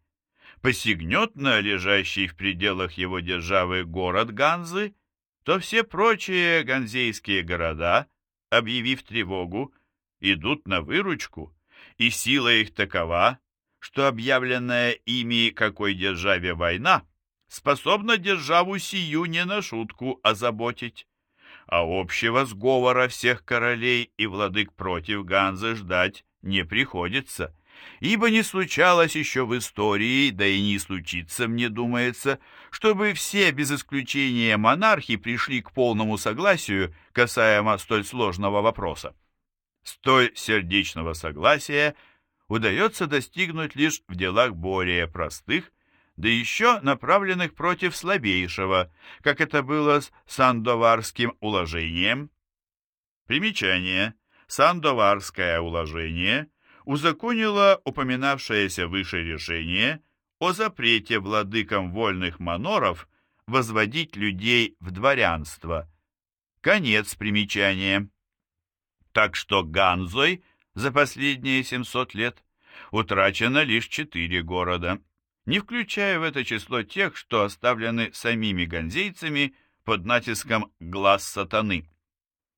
посягнет на лежащий в пределах его державы город Ганзы, то все прочие ганзейские города, объявив тревогу, идут на выручку, и сила их такова, что объявленная ими какой державе война способна державу сию не на шутку озаботить. А общего сговора всех королей и владык против Ганзы ждать не приходится ибо не случалось еще в истории, да и не случится, мне думается, чтобы все без исключения монархи пришли к полному согласию касаемо столь сложного вопроса. Столь сердечного согласия удается достигнуть лишь в делах более простых, да еще направленных против слабейшего, как это было с Сандоварским уложением. Примечание. Сандоварское уложение узаконила упоминавшееся выше решение о запрете владыкам вольных маноров возводить людей в дворянство. Конец примечания. Так что Ганзой за последние 700 лет утрачено лишь четыре города, не включая в это число тех, что оставлены самими ганзейцами под натиском глаз сатаны.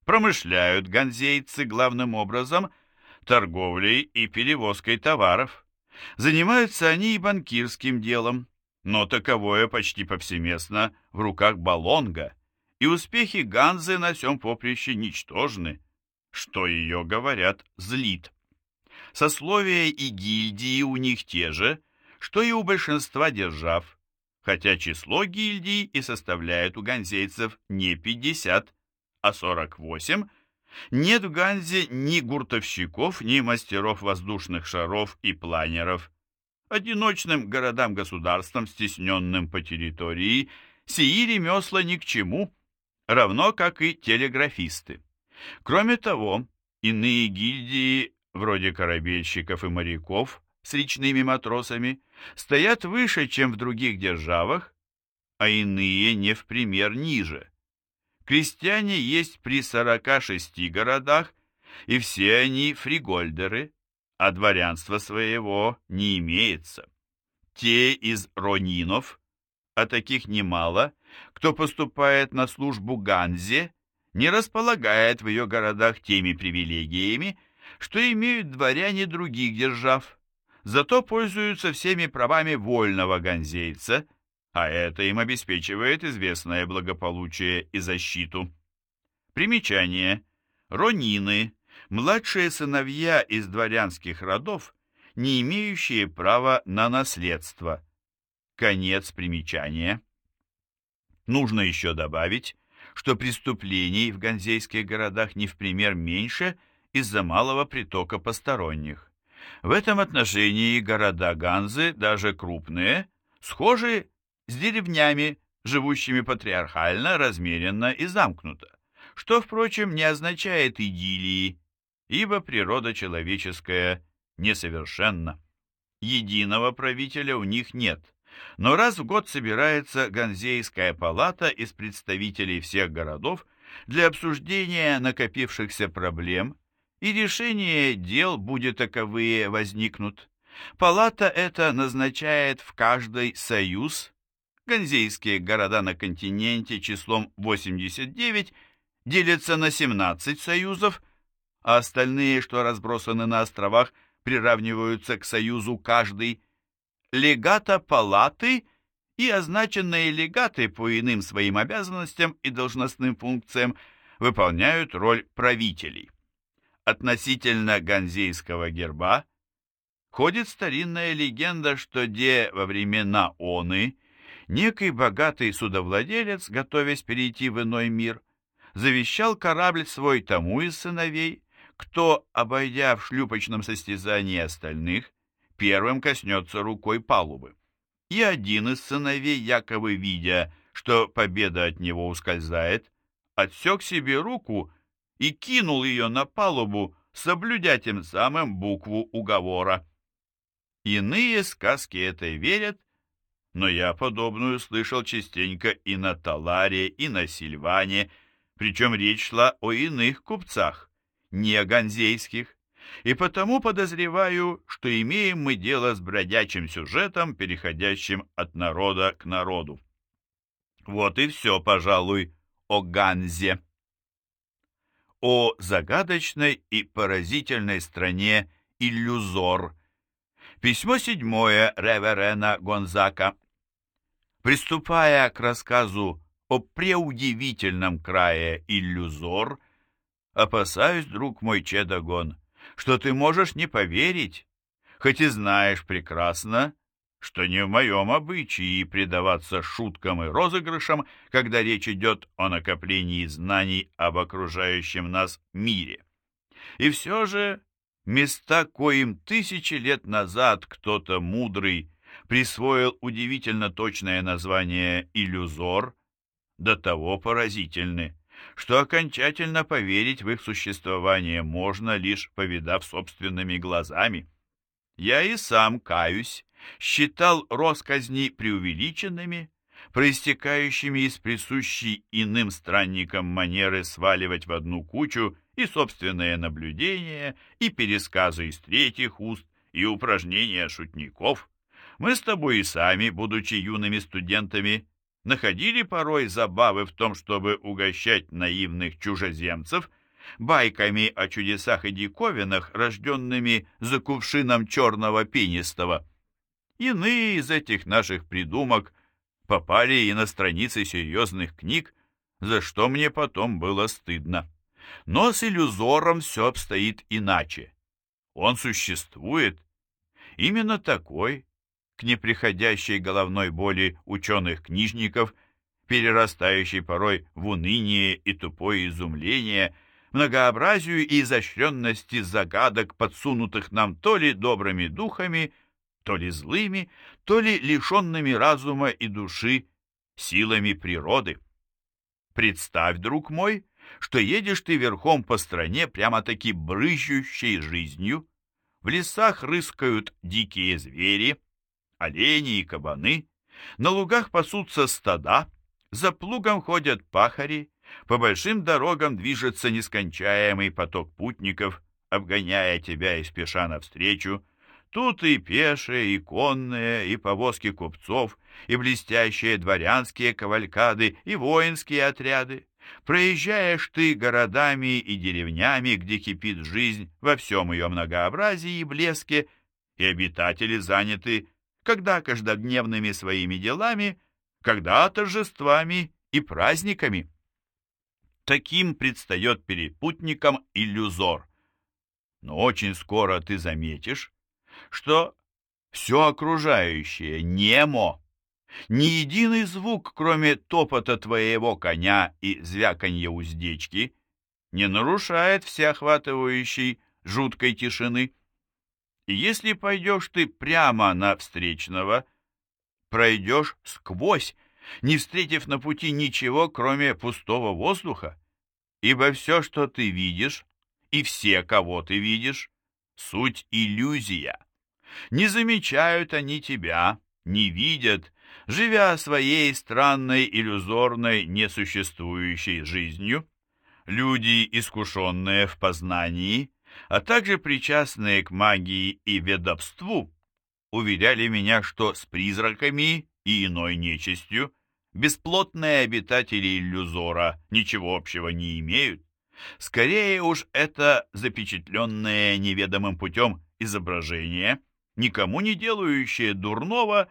Промышляют ганзейцы главным образом – торговлей и перевозкой товаров. Занимаются они и банкирским делом, но таковое почти повсеместно в руках Балонга, и успехи Ганзы на всем поприще ничтожны, что ее, говорят, злит. Сословия и гильдии у них те же, что и у большинства держав, хотя число гильдий и составляет у ганзейцев не 50, а 48, нет в Ганзе ни гуртовщиков, ни мастеров воздушных шаров и планеров. Одиночным городам-государствам, стесненным по территории, сии ремесла ни к чему, равно как и телеграфисты. Кроме того, иные гильдии, вроде корабельщиков и моряков с речными матросами, стоят выше, чем в других державах, а иные не в пример ниже. Крестьяне есть при 46 городах, и все они фригольдеры, а дворянства своего не имеется. Те из ронинов, а таких немало, кто поступает на службу Ганзе, не располагает в ее городах теми привилегиями, что имеют дворяне других держав, зато пользуются всеми правами вольного ганзейца, а это им обеспечивает известное благополучие и защиту. Примечание. Ронины, младшие сыновья из дворянских родов, не имеющие права на наследство. Конец примечания. Нужно еще добавить, что преступлений в ганзейских городах не в пример меньше из-за малого притока посторонних. В этом отношении города Ганзы, даже крупные, схожи с деревнями, живущими патриархально, размеренно и замкнуто, что, впрочем, не означает идиллии, ибо природа человеческая несовершенна. Единого правителя у них нет, но раз в год собирается Ганзейская палата из представителей всех городов для обсуждения накопившихся проблем и решения дел, будет таковые возникнут. Палата эта назначает в каждый союз, ганзейские города на континенте числом 89 делятся на 17 союзов, а остальные, что разбросаны на островах, приравниваются к союзу каждый. Легата палаты и означенные легаты по иным своим обязанностям и должностным функциям выполняют роль правителей. Относительно ганзейского герба ходит старинная легенда, что де во времена оны некий богатый судовладелец, готовясь перейти в иной мир, завещал корабль свой тому из сыновей, кто, обойдя в шлюпочном состязании остальных, первым коснется рукой палубы. И один из сыновей, якобы видя, что победа от него ускользает, отсек себе руку и кинул ее на палубу, соблюдя тем самым букву уговора. Иные сказки этой верят, но я подобную слышал частенько и на Таларе, и на Сильване, причем речь шла о иных купцах, не ганзейских, и потому подозреваю, что имеем мы дело с бродячим сюжетом, переходящим от народа к народу. Вот и все, пожалуй, о Ганзе. О загадочной и поразительной стране Иллюзор. Письмо седьмое Реверена Гонзака. Приступая к рассказу о преудивительном крае Иллюзор, Опасаюсь, друг мой Чедагон, что ты можешь не поверить, хоть и знаешь прекрасно, что не в моем обычае предаваться шуткам и розыгрышам, когда речь идет о накоплении знаний об окружающем нас мире. И все же места, коим тысячи лет назад кто-то мудрый присвоил удивительно точное название «иллюзор», до того поразительны, что окончательно поверить в их существование можно, лишь повидав собственными глазами. Я и сам, каюсь, считал росказни преувеличенными, проистекающими из присущей иным странникам манеры сваливать в одну кучу и собственные наблюдения, и пересказы из третьих уст, и упражнения шутников. Мы с тобой и сами, будучи юными студентами, находили порой забавы в том, чтобы угощать наивных чужеземцев байками о чудесах и диковинах, рожденными за кувшином черного пенистого. Иные из этих наших придумок попали и на страницы серьезных книг, за что мне потом было стыдно. Но с иллюзором все обстоит иначе. Он существует. Именно такой, к неприходящей головной боли ученых-книжников, перерастающей порой в уныние и тупое изумление, многообразию и изощренности загадок, подсунутых нам то ли добрыми духами, то ли злыми, то ли лишенными разума и души силами природы. Представь, друг мой, что едешь ты верхом по стране прямо-таки брызжущей жизнью, в лесах рыскают дикие звери, олени и кабаны, на лугах пасутся стада, за плугом ходят пахари, по большим дорогам движется нескончаемый поток путников, обгоняя тебя и спеша навстречу. Тут и пешие, и конные, и повозки купцов, и блестящие дворянские кавалькады, и воинские отряды. Проезжаешь ты городами и деревнями, где кипит жизнь во всем ее многообразии и блеске, и обитатели заняты когда каждодневными своими делами, когда торжествами и праздниками. Таким предстает перед путником иллюзор. Но очень скоро ты заметишь, что все окружающее немо, ни единый звук, кроме топота твоего коня и звяканья уздечки, не нарушает всеохватывающей жуткой тишины. И если пойдешь ты прямо на встречного, пройдешь сквозь, не встретив на пути ничего, кроме пустого воздуха, ибо все, что ты видишь, и все, кого ты видишь, суть иллюзия. Не замечают они тебя, не видят, живя своей странной, иллюзорной, несуществующей жизнью. Люди, искушенные в познании, а также причастные к магии и ведовству, уверяли меня, что с призраками и иной нечистью бесплотные обитатели иллюзора ничего общего не имеют. Скорее уж это запечатленное неведомым путем изображение, никому не делающее дурного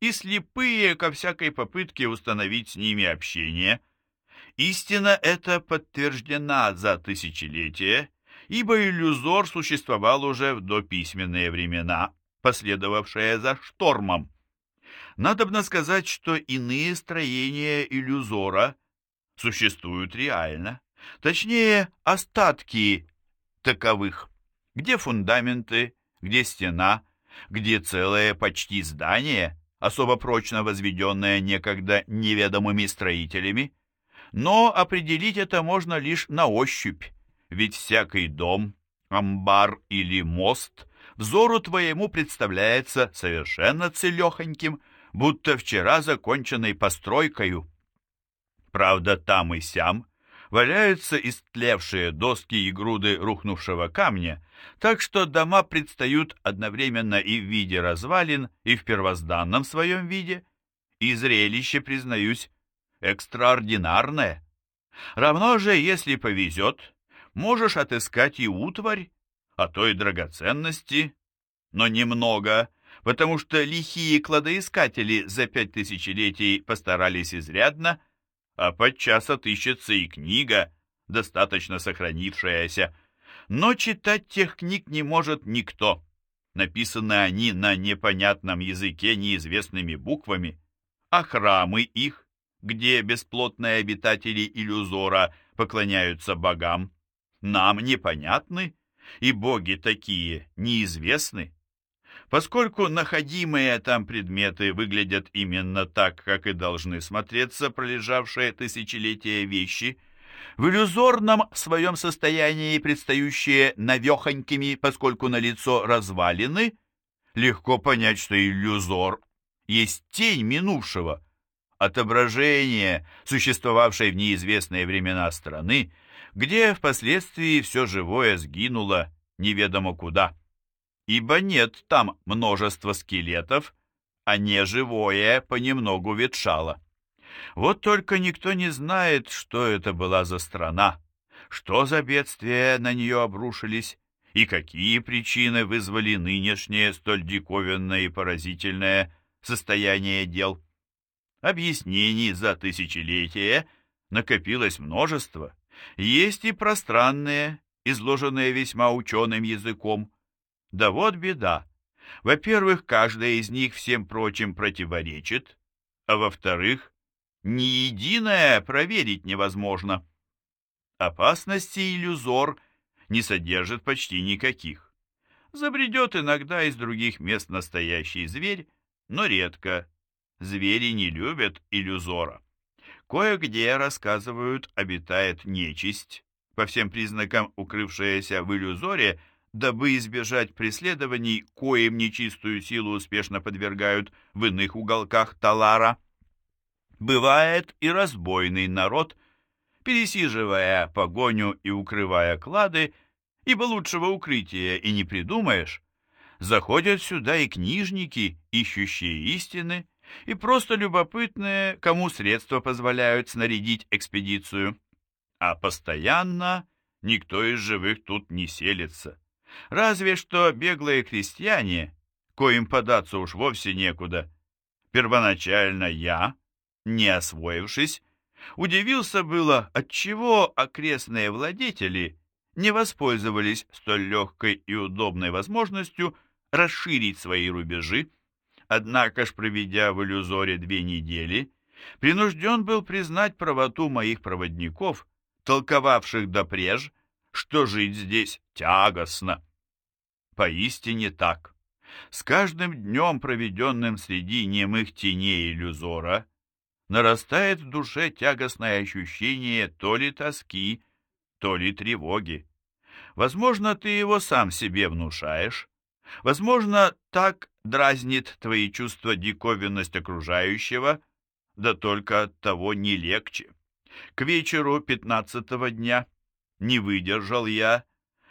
и слепые ко всякой попытке установить с ними общение. Истина эта подтверждена за тысячелетия, ибо иллюзор существовал уже в дописьменные времена, последовавшие за штормом. Надобно сказать, что иные строения иллюзора существуют реально, точнее, остатки таковых, где фундаменты, где стена, где целое почти здание, особо прочно возведенное некогда неведомыми строителями. Но определить это можно лишь на ощупь, ведь всякий дом, амбар или мост взору твоему представляется совершенно целехоньким, будто вчера законченной постройкою. Правда, там и сям валяются истлевшие доски и груды рухнувшего камня, так что дома предстают одновременно и в виде развалин, и в первозданном своем виде, и зрелище, признаюсь, экстраординарное. Равно же, если повезет, можешь отыскать и утварь, а то и драгоценности, но немного, потому что лихие кладоискатели за пять тысячелетий постарались изрядно, а подчас отыщется и книга, достаточно сохранившаяся. Но читать тех книг не может никто. Написаны они на непонятном языке неизвестными буквами, а храмы их, где бесплотные обитатели иллюзора поклоняются богам, нам непонятны, и боги такие неизвестны. Поскольку находимые там предметы выглядят именно так, как и должны смотреться пролежавшие тысячелетия вещи, в иллюзорном своем состоянии предстающие навехонькими, поскольку на лицо развалины, легко понять, что иллюзор есть тень минувшего, отображение, существовавшей в неизвестные времена страны, где впоследствии все живое сгинуло неведомо куда ибо нет там множества скелетов, а неживое понемногу ветшало. Вот только никто не знает, что это была за страна, что за бедствия на нее обрушились, и какие причины вызвали нынешнее столь диковинное и поразительное состояние дел. Объяснений за тысячелетия накопилось множество, есть и пространные, изложенные весьма ученым языком, да вот беда. Во-первых, каждая из них всем прочим противоречит, а во-вторых, ни единое проверить невозможно. Опасности иллюзор не содержит почти никаких. Забредет иногда из других мест настоящий зверь, но редко. Звери не любят иллюзора. Кое-где, рассказывают, обитает нечисть, по всем признакам укрывшаяся в иллюзоре – дабы избежать преследований, коим нечистую силу успешно подвергают в иных уголках Талара. Бывает и разбойный народ, пересиживая погоню и укрывая клады, ибо лучшего укрытия и не придумаешь, заходят сюда и книжники, ищущие истины, и просто любопытные, кому средства позволяют снарядить экспедицию. А постоянно никто из живых тут не селится. Разве что беглые крестьяне, коим податься уж вовсе некуда. Первоначально я, не освоившись, удивился было, отчего окрестные владетели не воспользовались столь легкой и удобной возможностью расширить свои рубежи, однако ж, проведя в иллюзоре две недели, принужден был признать правоту моих проводников, толковавших допреж, что жить здесь тягостно. поистине так. С каждым днем, проведенным среди немых теней иллюзора, нарастает в душе тягостное ощущение то ли тоски, то ли тревоги. Возможно, ты его сам себе внушаешь. Возможно, так дразнит твои чувства диковинность окружающего, да только от того не легче. К вечеру пятнадцатого дня не выдержал я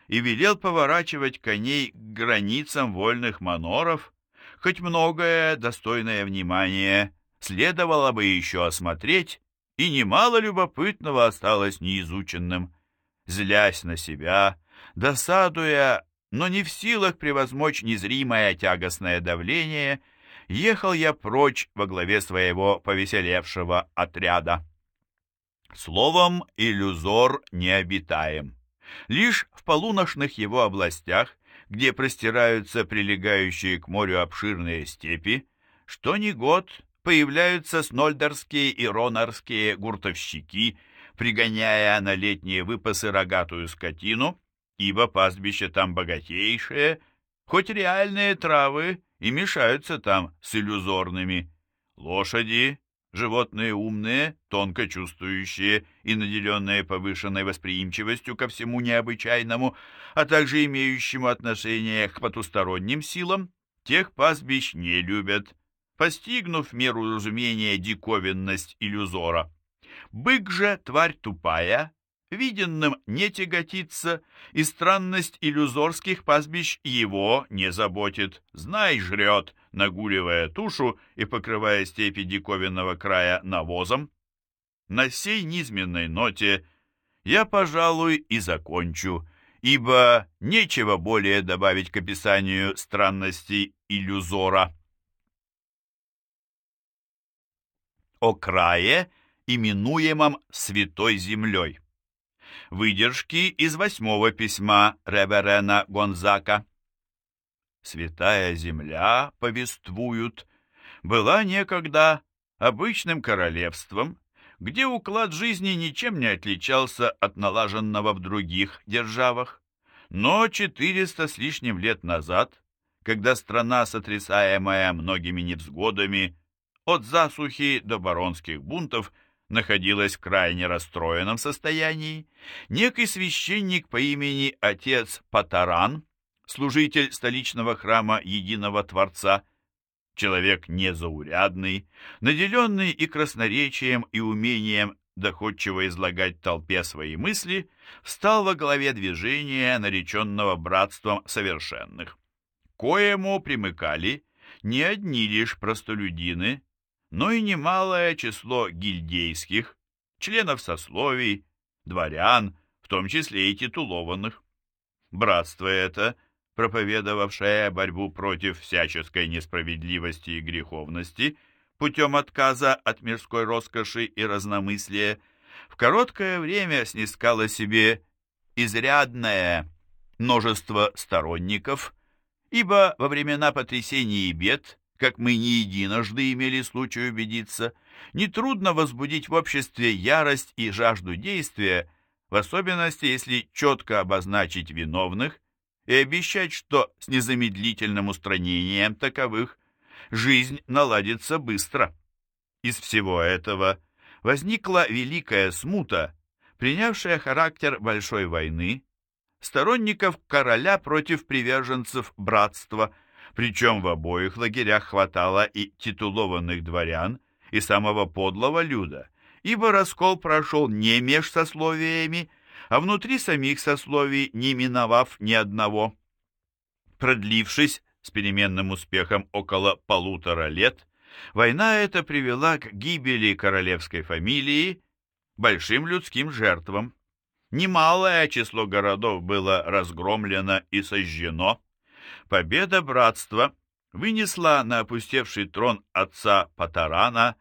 и велел поворачивать коней к границам вольных маноров, хоть многое достойное внимания следовало бы еще осмотреть, и немало любопытного осталось неизученным. Злясь на себя, досадуя, но не в силах превозмочь незримое тягостное давление, ехал я прочь во главе своего повеселевшего отряда. Словом, иллюзор необитаем. Лишь в полуношных его областях, где простираются прилегающие к морю обширные степи, что ни год появляются снольдерские и ронарские гуртовщики, пригоняя на летние выпасы рогатую скотину, ибо пастбище там богатейшее, хоть реальные травы и мешаются там с иллюзорными. Лошади Животные умные, тонко чувствующие и наделенные повышенной восприимчивостью ко всему необычайному, а также имеющему отношение к потусторонним силам, тех пастбищ не любят, постигнув меру разумения диковинность иллюзора. Бык же, тварь тупая, виденным не тяготится, и странность иллюзорских пастбищ его не заботит. Знай, жрет, нагуливая тушу и покрывая степи диковинного края навозом. На сей низменной ноте я, пожалуй, и закончу, ибо нечего более добавить к описанию странностей иллюзора. О крае, именуемом Святой Землей. Выдержки из восьмого письма Реверена Гонзака. Святая земля, повествуют, была некогда обычным королевством, где уклад жизни ничем не отличался от налаженного в других державах. Но четыреста с лишним лет назад, когда страна, сотрясаемая многими невзгодами, от засухи до баронских бунтов, находилась в крайне расстроенном состоянии, некий священник по имени отец Патаран служитель столичного храма Единого Творца, человек незаурядный, наделенный и красноречием, и умением доходчиво излагать толпе свои мысли, стал во главе движения, нареченного братством совершенных. Коему примыкали не одни лишь простолюдины, но и немалое число гильдейских, членов сословий, дворян, в том числе и титулованных. Братство это – проповедовавшая борьбу против всяческой несправедливости и греховности путем отказа от мирской роскоши и разномыслия, в короткое время снискала себе изрядное множество сторонников, ибо во времена потрясений и бед, как мы не единожды имели случай убедиться, нетрудно возбудить в обществе ярость и жажду действия, в особенности, если четко обозначить виновных и обещать, что с незамедлительным устранением таковых жизнь наладится быстро. Из всего этого возникла великая смута, принявшая характер большой войны, сторонников короля против приверженцев братства, причем в обоих лагерях хватало и титулованных дворян, и самого подлого люда, ибо раскол прошел не меж сословиями, а внутри самих сословий не миновав ни одного. Продлившись с переменным успехом около полутора лет, война эта привела к гибели королевской фамилии, большим людским жертвам. Немалое число городов было разгромлено и сожжено. Победа братства вынесла на опустевший трон отца Патарана,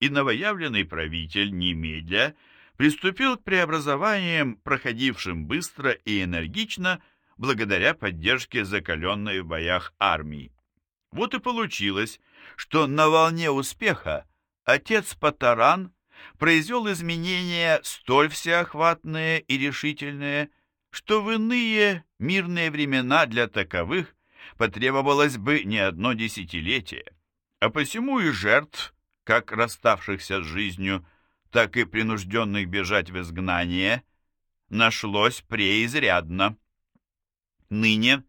и новоявленный правитель немедля приступил к преобразованиям, проходившим быстро и энергично, благодаря поддержке закаленной в боях армии. Вот и получилось, что на волне успеха отец Патаран произвел изменения столь всеохватные и решительные, что в иные мирные времена для таковых потребовалось бы не одно десятилетие, а посему и жертв, как расставшихся с жизнью, так и принужденных бежать в изгнание, нашлось преизрядно. Ныне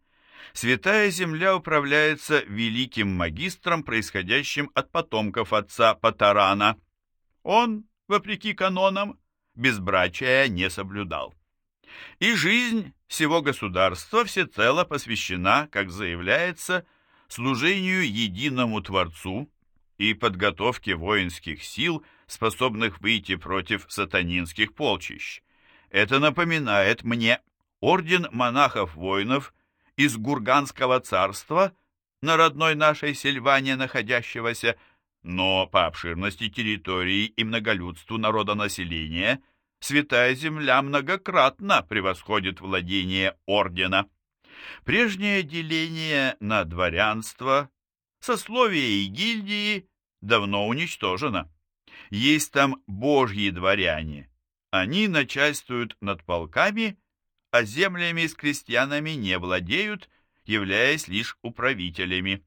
Святая Земля управляется великим магистром, происходящим от потомков отца Патарана. Он, вопреки канонам, безбрачия не соблюдал. И жизнь всего государства всецело посвящена, как заявляется, служению единому Творцу и подготовке воинских сил, способных выйти против сатанинских полчищ. Это напоминает мне орден монахов-воинов из Гурганского царства, на родной нашей Сильване находящегося, но по обширности территории и многолюдству народонаселения Святая Земля многократно превосходит владение ордена. Прежнее деление на дворянство, сословие и гильдии давно уничтожено. Есть там божьи дворяне. Они начальствуют над полками а землями с крестьянами не владеют, являясь лишь управителями.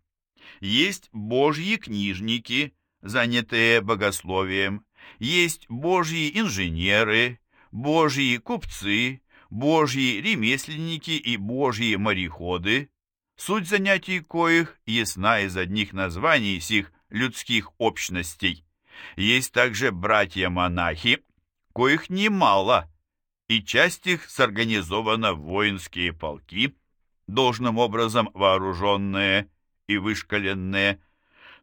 Есть божьи книжники, занятые богословием, есть божьи инженеры, божьи купцы, божьи ремесленники и божьи мореходы, суть занятий коих ясна из одних названий сих людских общностей. Есть также братья-монахи, коих немало, и часть их сорганизована в воинские полки, должным образом вооруженные и вышкаленные.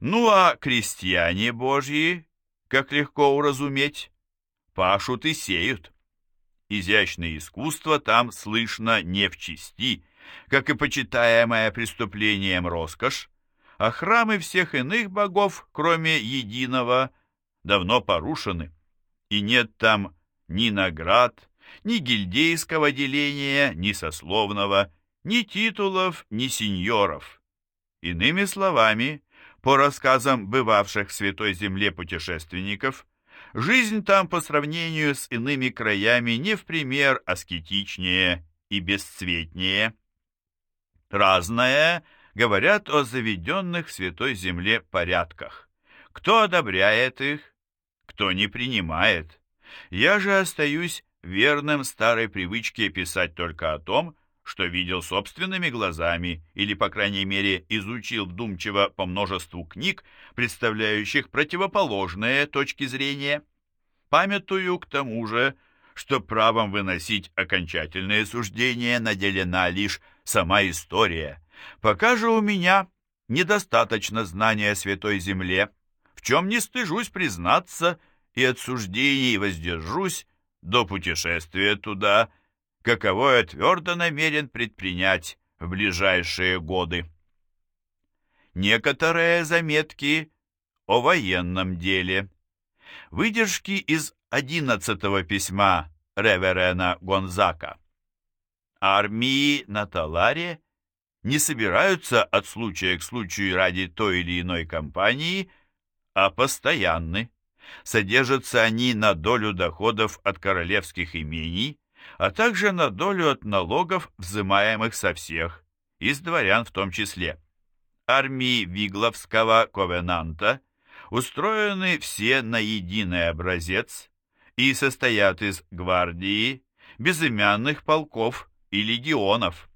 Ну а крестьяне божьи, как легко уразуметь, пашут и сеют. Изящное искусство там слышно не в чести, как и почитаемое преступлением роскошь, а храмы всех иных богов, кроме единого, давно порушены, и нет там ни наград, ни гильдейского деления, ни сословного, ни титулов, ни сеньоров. Иными словами, по рассказам бывавших в Святой Земле путешественников, жизнь там по сравнению с иными краями не в пример аскетичнее и бесцветнее. Разное говорят о заведенных в Святой Земле порядках. Кто одобряет их, кто не принимает. Я же остаюсь верным старой привычке писать только о том, что видел собственными глазами или, по крайней мере, изучил вдумчиво по множеству книг, представляющих противоположные точки зрения. Памятую к тому же, что правом выносить окончательные суждения наделена лишь сама история. Пока же у меня недостаточно знания о Святой Земле, чем не стыжусь признаться и от суждений воздержусь, до путешествия туда, каково я твердо намерен предпринять в ближайшие годы. Некоторые заметки о военном деле. Выдержки из одиннадцатого письма Реверена Гонзака. Армии на Таларе не собираются от случая к случаю ради той или иной кампании, а постоянны. Содержатся они на долю доходов от королевских имений, а также на долю от налогов, взимаемых со всех, из дворян в том числе. Армии Вигловского ковенанта устроены все на единый образец и состоят из гвардии, безымянных полков и легионов.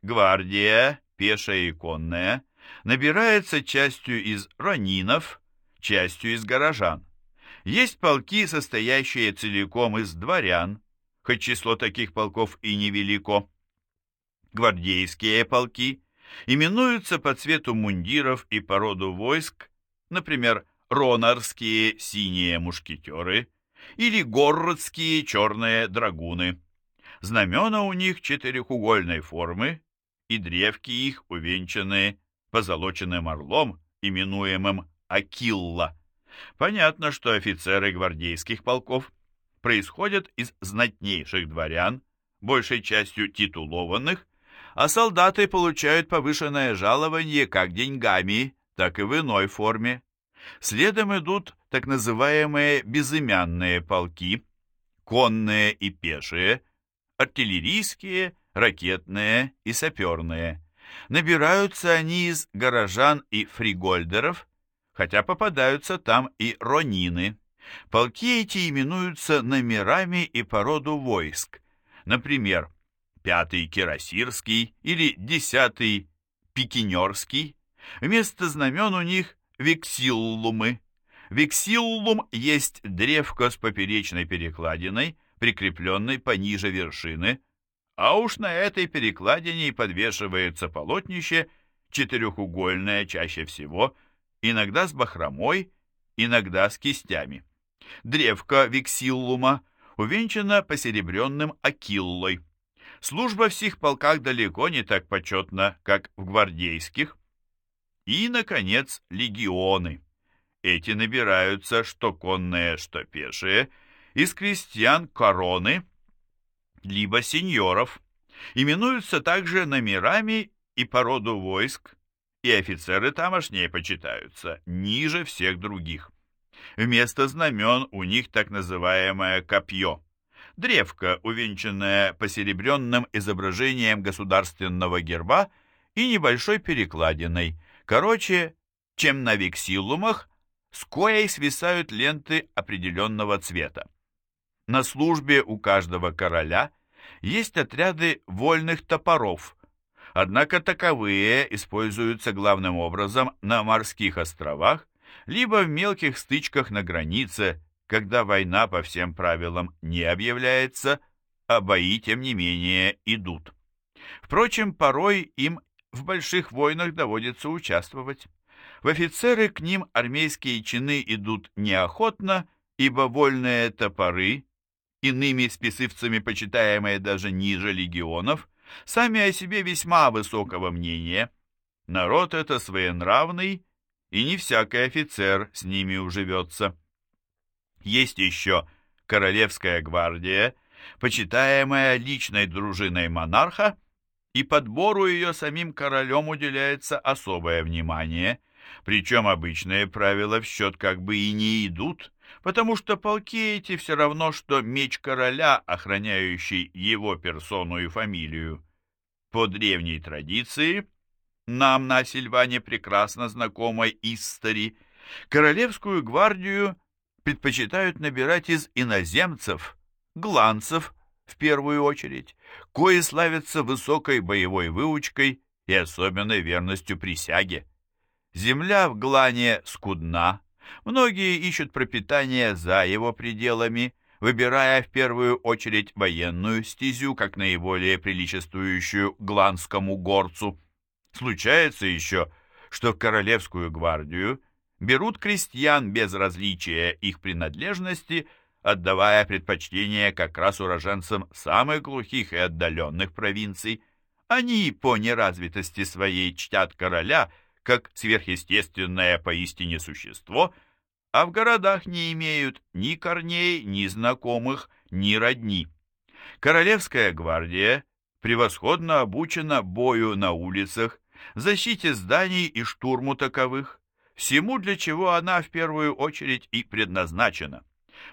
Гвардия, пешая и конная, набирается частью из ронинов, частью из горожан. Есть полки, состоящие целиком из дворян, хоть число таких полков и невелико. Гвардейские полки именуются по цвету мундиров и по роду войск, например, ронарские синие мушкетеры или городские черные драгуны. Знамена у них четырехугольной формы, и древки их увенчаны позолоченным орлом, именуемым Акилла. Понятно, что офицеры гвардейских полков происходят из знатнейших дворян, большей частью титулованных, а солдаты получают повышенное жалование как деньгами, так и в иной форме. Следом идут так называемые безымянные полки, конные и пешие, артиллерийские, ракетные и саперные. Набираются они из горожан и фригольдеров, хотя попадаются там и ронины. Полки эти именуются номерами и по роду войск. Например, пятый Кирасирский или десятый Пикинерский. Вместо знамен у них вексиллумы. Вексиллум есть древко с поперечной перекладиной, прикрепленной пониже вершины, а уж на этой перекладине подвешивается полотнище, четырехугольное чаще всего, иногда с бахромой, иногда с кистями. Древко вексиллума увенчано посеребренным акиллой. Служба в сих полках далеко не так почетна, как в гвардейских. И, наконец, легионы. Эти набираются, что конные, что пешие, из крестьян короны – либо сеньоров. Именуются также номерами и по роду войск, и офицеры тамошние почитаются ниже всех других. Вместо знамен у них так называемое копье. Древко, увенчанное посеребренным изображением государственного герба и небольшой перекладиной. Короче, чем на вексилумах, с коей свисают ленты определенного цвета. На службе у каждого короля есть отряды вольных топоров, однако таковые используются главным образом на морских островах, либо в мелких стычках на границе, когда война по всем правилам не объявляется, а бои, тем не менее, идут. Впрочем, порой им в больших войнах доводится участвовать. В офицеры к ним армейские чины идут неохотно, ибо вольные топоры иными спесивцами почитаемые даже ниже легионов, сами о себе весьма высокого мнения. Народ это своенравный, и не всякий офицер с ними уживется. Есть еще Королевская гвардия, почитаемая личной дружиной монарха, и подбору ее самим королем уделяется особое внимание, причем обычные правила в счет как бы и не идут, потому что полки эти все равно, что меч короля, охраняющий его персону и фамилию. По древней традиции, нам на Сильване прекрасно знакомой истори, королевскую гвардию предпочитают набирать из иноземцев, гланцев в первую очередь, кои славятся высокой боевой выучкой и особенной верностью присяге. Земля в Глане скудна, Многие ищут пропитание за его пределами, выбирая в первую очередь военную стезю, как наиболее приличествующую гланскому горцу. Случается еще, что в Королевскую гвардию берут крестьян без различия их принадлежности, отдавая предпочтение как раз уроженцам самых глухих и отдаленных провинций. Они по неразвитости своей чтят короля – как сверхъестественное поистине существо, а в городах не имеют ни корней, ни знакомых, ни родни. Королевская гвардия превосходно обучена бою на улицах, защите зданий и штурму таковых, всему, для чего она в первую очередь и предназначена.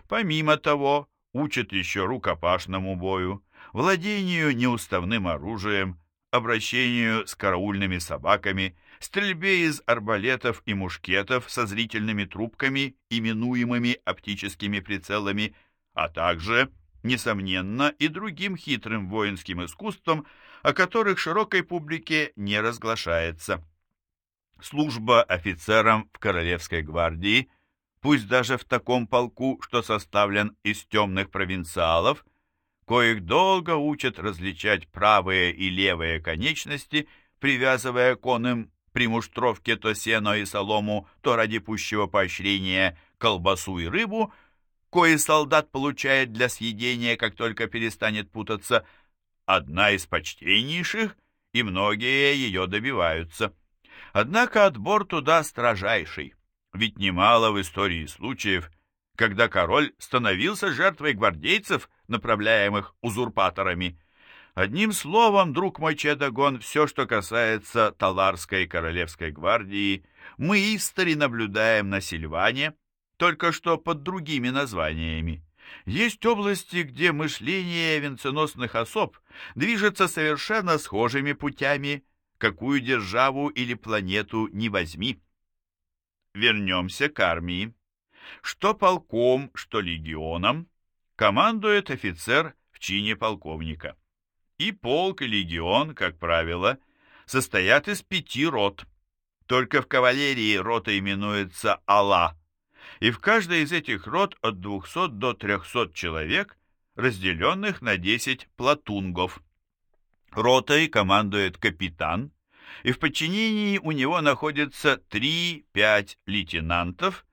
Помимо того, учат еще рукопашному бою, владению неуставным оружием, обращению с караульными собаками, стрельбе из арбалетов и мушкетов со зрительными трубками, именуемыми оптическими прицелами, а также, несомненно, и другим хитрым воинским искусством, о которых широкой публике не разглашается. Служба офицерам в Королевской гвардии, пусть даже в таком полку, что составлен из темных провинциалов, коих долго учат различать правые и левые конечности, привязывая конным при муштровке то сено и солому, то ради пущего поощрения колбасу и рыбу, кои солдат получает для съедения, как только перестанет путаться, одна из почтеннейших, и многие ее добиваются. Однако отбор туда строжайший, ведь немало в истории случаев, когда король становился жертвой гвардейцев, направляемых узурпаторами – Одним словом, друг мой Чедагон, все, что касается Таларской королевской гвардии, мы истори наблюдаем на Сильване, только что под другими названиями. Есть области, где мышление венценосных особ движется совершенно схожими путями, какую державу или планету не возьми. Вернемся к армии. Что полком, что легионом командует офицер в чине полковника. И полк, и легион, как правило, состоят из пяти рот. Только в кавалерии рота именуется «Алла», и в каждой из этих рот от 200 до 300 человек, разделенных на 10 платунгов. Ротой командует капитан, и в подчинении у него находятся 3-5 лейтенантов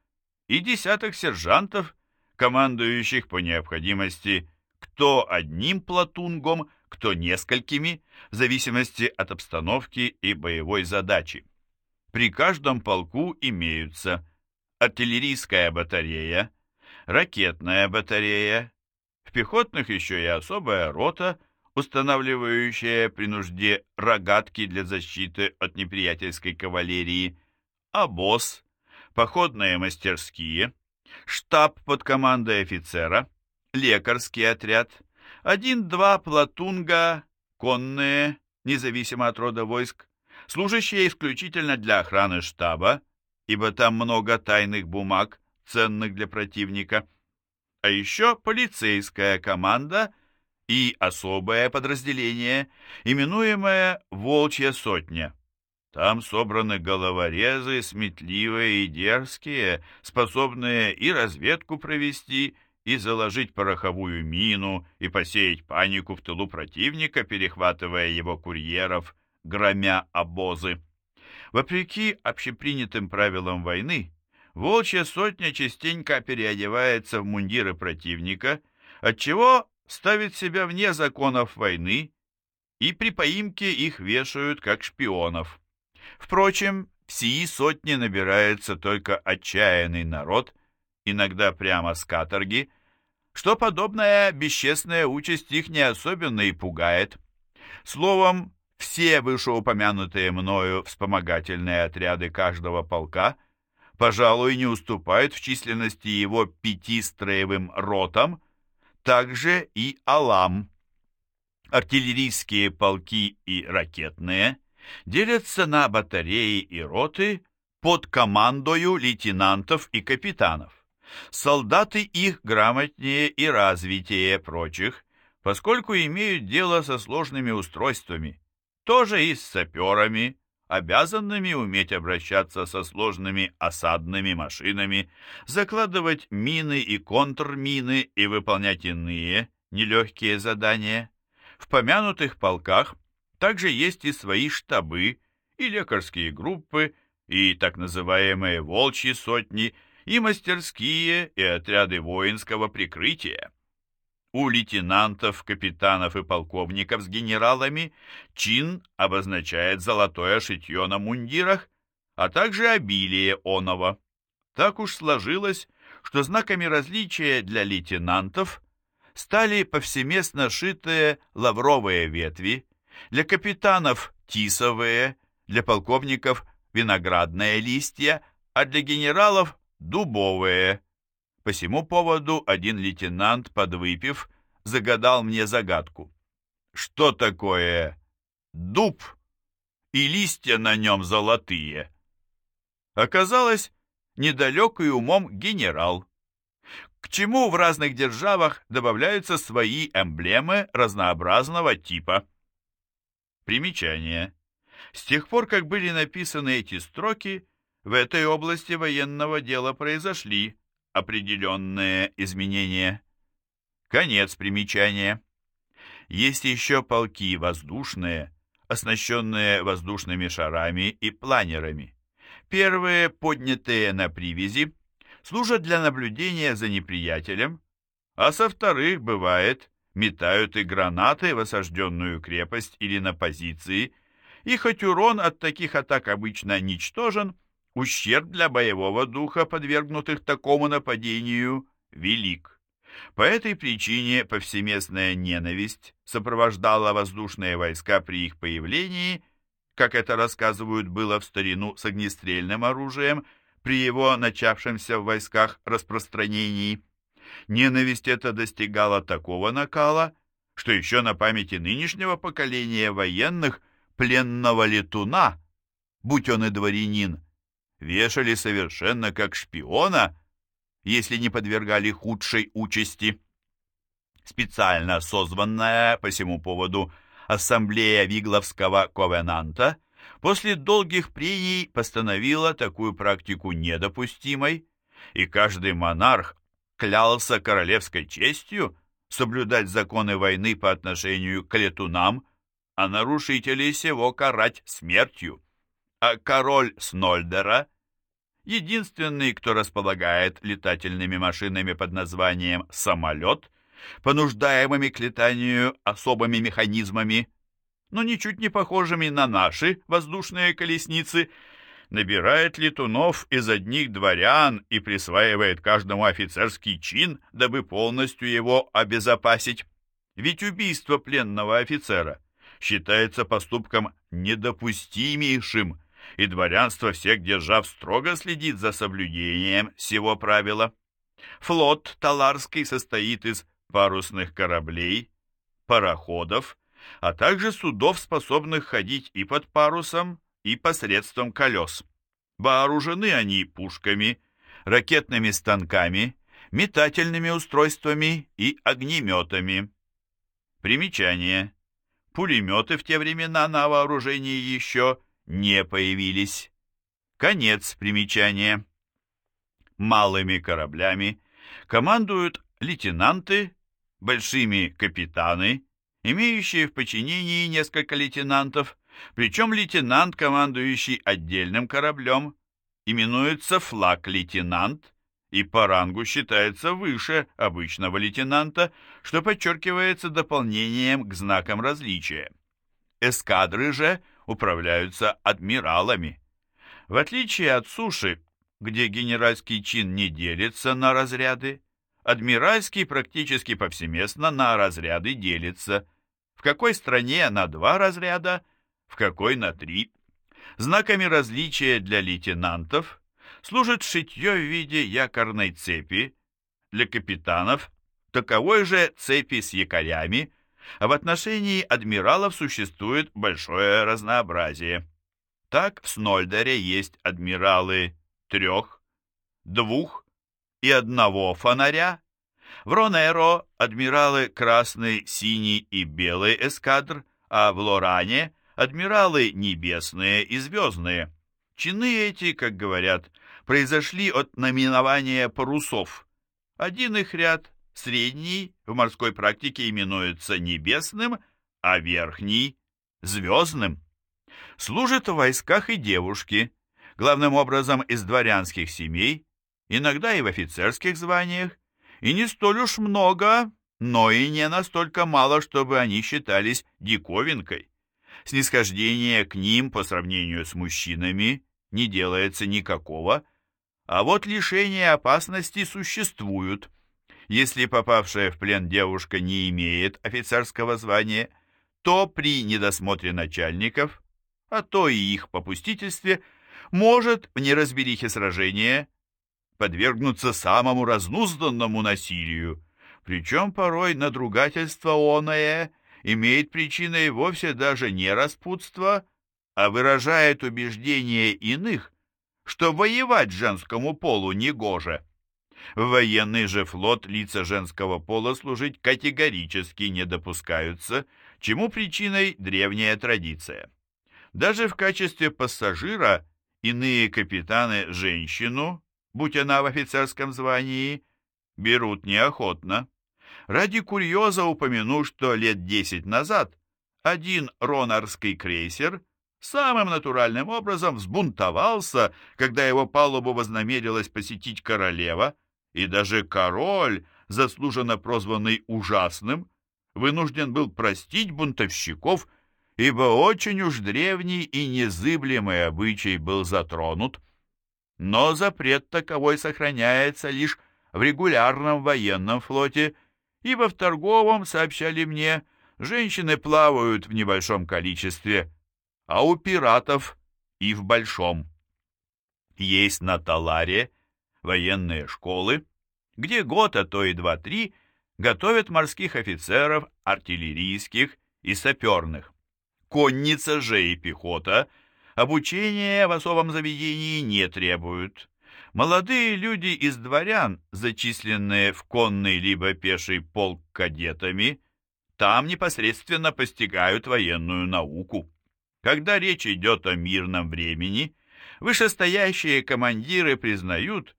и десяток сержантов, командующих по необходимости кто одним платунгом, кто несколькими, в зависимости от обстановки и боевой задачи. При каждом полку имеются артиллерийская батарея, ракетная батарея, в пехотных еще и особая рота, устанавливающая при нужде рогатки для защиты от неприятельской кавалерии, обоз, походные мастерские, штаб под командой офицера, лекарский отряд, один-два платунга, конные, независимо от рода войск, служащие исключительно для охраны штаба, ибо там много тайных бумаг, ценных для противника, а еще полицейская команда и особое подразделение, именуемое «Волчья сотня». Там собраны головорезы, сметливые и дерзкие, способные и разведку провести, и заложить пороховую мину, и посеять панику в тылу противника, перехватывая его курьеров, громя обозы. Вопреки общепринятым правилам войны, волчья сотня частенько переодевается в мундиры противника, отчего ставит себя вне законов войны, и при поимке их вешают как шпионов. Впрочем, в сии сотни набирается только отчаянный народ, иногда прямо с каторги, что подобная бесчестная участь их не особенно и пугает. Словом, все вышеупомянутые мною вспомогательные отряды каждого полка, пожалуй, не уступают в численности его пяти строевым ротам, также и Алам. Артиллерийские полки и ракетные делятся на батареи и роты под командою лейтенантов и капитанов. Солдаты их грамотнее и развитее прочих, поскольку имеют дело со сложными устройствами, тоже и с саперами, обязанными уметь обращаться со сложными осадными машинами, закладывать мины и контрмины и выполнять иные нелегкие задания. В помянутых полках также есть и свои штабы, и лекарские группы, и так называемые «волчьи сотни», и мастерские, и отряды воинского прикрытия. У лейтенантов, капитанов и полковников с генералами чин обозначает золотое шитье на мундирах, а также обилие оного. Так уж сложилось, что знаками различия для лейтенантов стали повсеместно шитые лавровые ветви, для капитанов тисовые, для полковников виноградные листья, а для генералов дубовые. По всему поводу один лейтенант, подвыпив, загадал мне загадку. Что такое дуб и листья на нем золотые? Оказалось, недалекий умом генерал. К чему в разных державах добавляются свои эмблемы разнообразного типа? Примечание. С тех пор, как были написаны эти строки, в этой области военного дела произошли определенные изменения. Конец примечания. Есть еще полки воздушные, оснащенные воздушными шарами и планерами. Первые, поднятые на привязи, служат для наблюдения за неприятелем, а со вторых, бывает, метают и гранаты в осажденную крепость или на позиции, и хоть урон от таких атак обычно ничтожен, ущерб для боевого духа, подвергнутых такому нападению, велик. По этой причине повсеместная ненависть сопровождала воздушные войска при их появлении, как это рассказывают было в старину с огнестрельным оружием, при его начавшемся в войсках распространении. Ненависть эта достигала такого накала, что еще на памяти нынешнего поколения военных пленного летуна, будь он и дворянин, вешали совершенно как шпиона, если не подвергали худшей участи. Специально созванная по всему поводу Ассамблея Вигловского ковенанта после долгих прений постановила такую практику недопустимой, и каждый монарх клялся королевской честью соблюдать законы войны по отношению к летунам, а нарушителей сего карать смертью. А король Снольдера, единственный, кто располагает летательными машинами под названием «самолет», понуждаемыми к летанию особыми механизмами, но ничуть не похожими на наши воздушные колесницы, набирает летунов из одних дворян и присваивает каждому офицерский чин, дабы полностью его обезопасить. Ведь убийство пленного офицера считается поступком недопустимейшим, и дворянство всех держав строго следит за соблюдением сего правила. Флот Таларский состоит из парусных кораблей, пароходов, а также судов, способных ходить и под парусом, и посредством колес. Вооружены они пушками, ракетными станками, метательными устройствами и огнеметами. Примечание. Пулеметы в те времена на вооружении еще не появились. Конец примечания. Малыми кораблями командуют лейтенанты, большими капитаны, имеющие в подчинении несколько лейтенантов, причем лейтенант, командующий отдельным кораблем, именуется флаг-лейтенант и по рангу считается выше обычного лейтенанта, что подчеркивается дополнением к знакам различия. Эскадры же управляются адмиралами. В отличие от суши, где генеральский чин не делится на разряды, адмиральский практически повсеместно на разряды делится. В какой стране на два разряда, в какой на три. Знаками различия для лейтенантов служит шитье в виде якорной цепи, для капитанов таковой же цепи с якорями, а в отношении адмиралов существует большое разнообразие. Так в Снольдере есть адмиралы трех, двух и одного фонаря, в Ронеро адмиралы красный, синий и белый эскадр, а в Лоране адмиралы небесные и звездные. Чины эти, как говорят, произошли от наименования парусов. Один их ряд, средний, в морской практике именуется небесным, а верхний — звездным. Служат в войсках и девушки, главным образом из дворянских семей, иногда и в офицерских званиях, и не столь уж много, но и не настолько мало, чтобы они считались диковинкой. Снисхождение к ним по сравнению с мужчинами не делается никакого, а вот лишения опасности существуют. Если попавшая в плен девушка не имеет офицерского звания, то при недосмотре начальников, а то и их попустительстве, может в неразберихе сражения подвергнуться самому разнузданному насилию, причем порой надругательство оное имеет причиной вовсе даже не распутство, а выражает убеждение иных, что воевать женскому полу негоже. В военный же флот лица женского пола служить категорически не допускаются, чему причиной древняя традиция. Даже в качестве пассажира иные капитаны женщину, будь она в офицерском звании, берут неохотно. Ради курьеза упомяну, что лет десять назад один ронарский крейсер самым натуральным образом взбунтовался, когда его палубу вознамерилась посетить королева, и даже король, заслуженно прозванный ужасным, вынужден был простить бунтовщиков, ибо очень уж древний и незыблемый обычай был затронут. Но запрет таковой сохраняется лишь в регулярном военном флоте, ибо в торговом, сообщали мне, женщины плавают в небольшом количестве, а у пиратов и в большом. Есть на Таларе военные школы, где год, а то и два-три, готовят морских офицеров, артиллерийских и саперных. Конница же и пехота обучения в особом заведении не требуют. Молодые люди из дворян, зачисленные в конный либо пеший полк кадетами, там непосредственно постигают военную науку. Когда речь идет о мирном времени, вышестоящие командиры признают,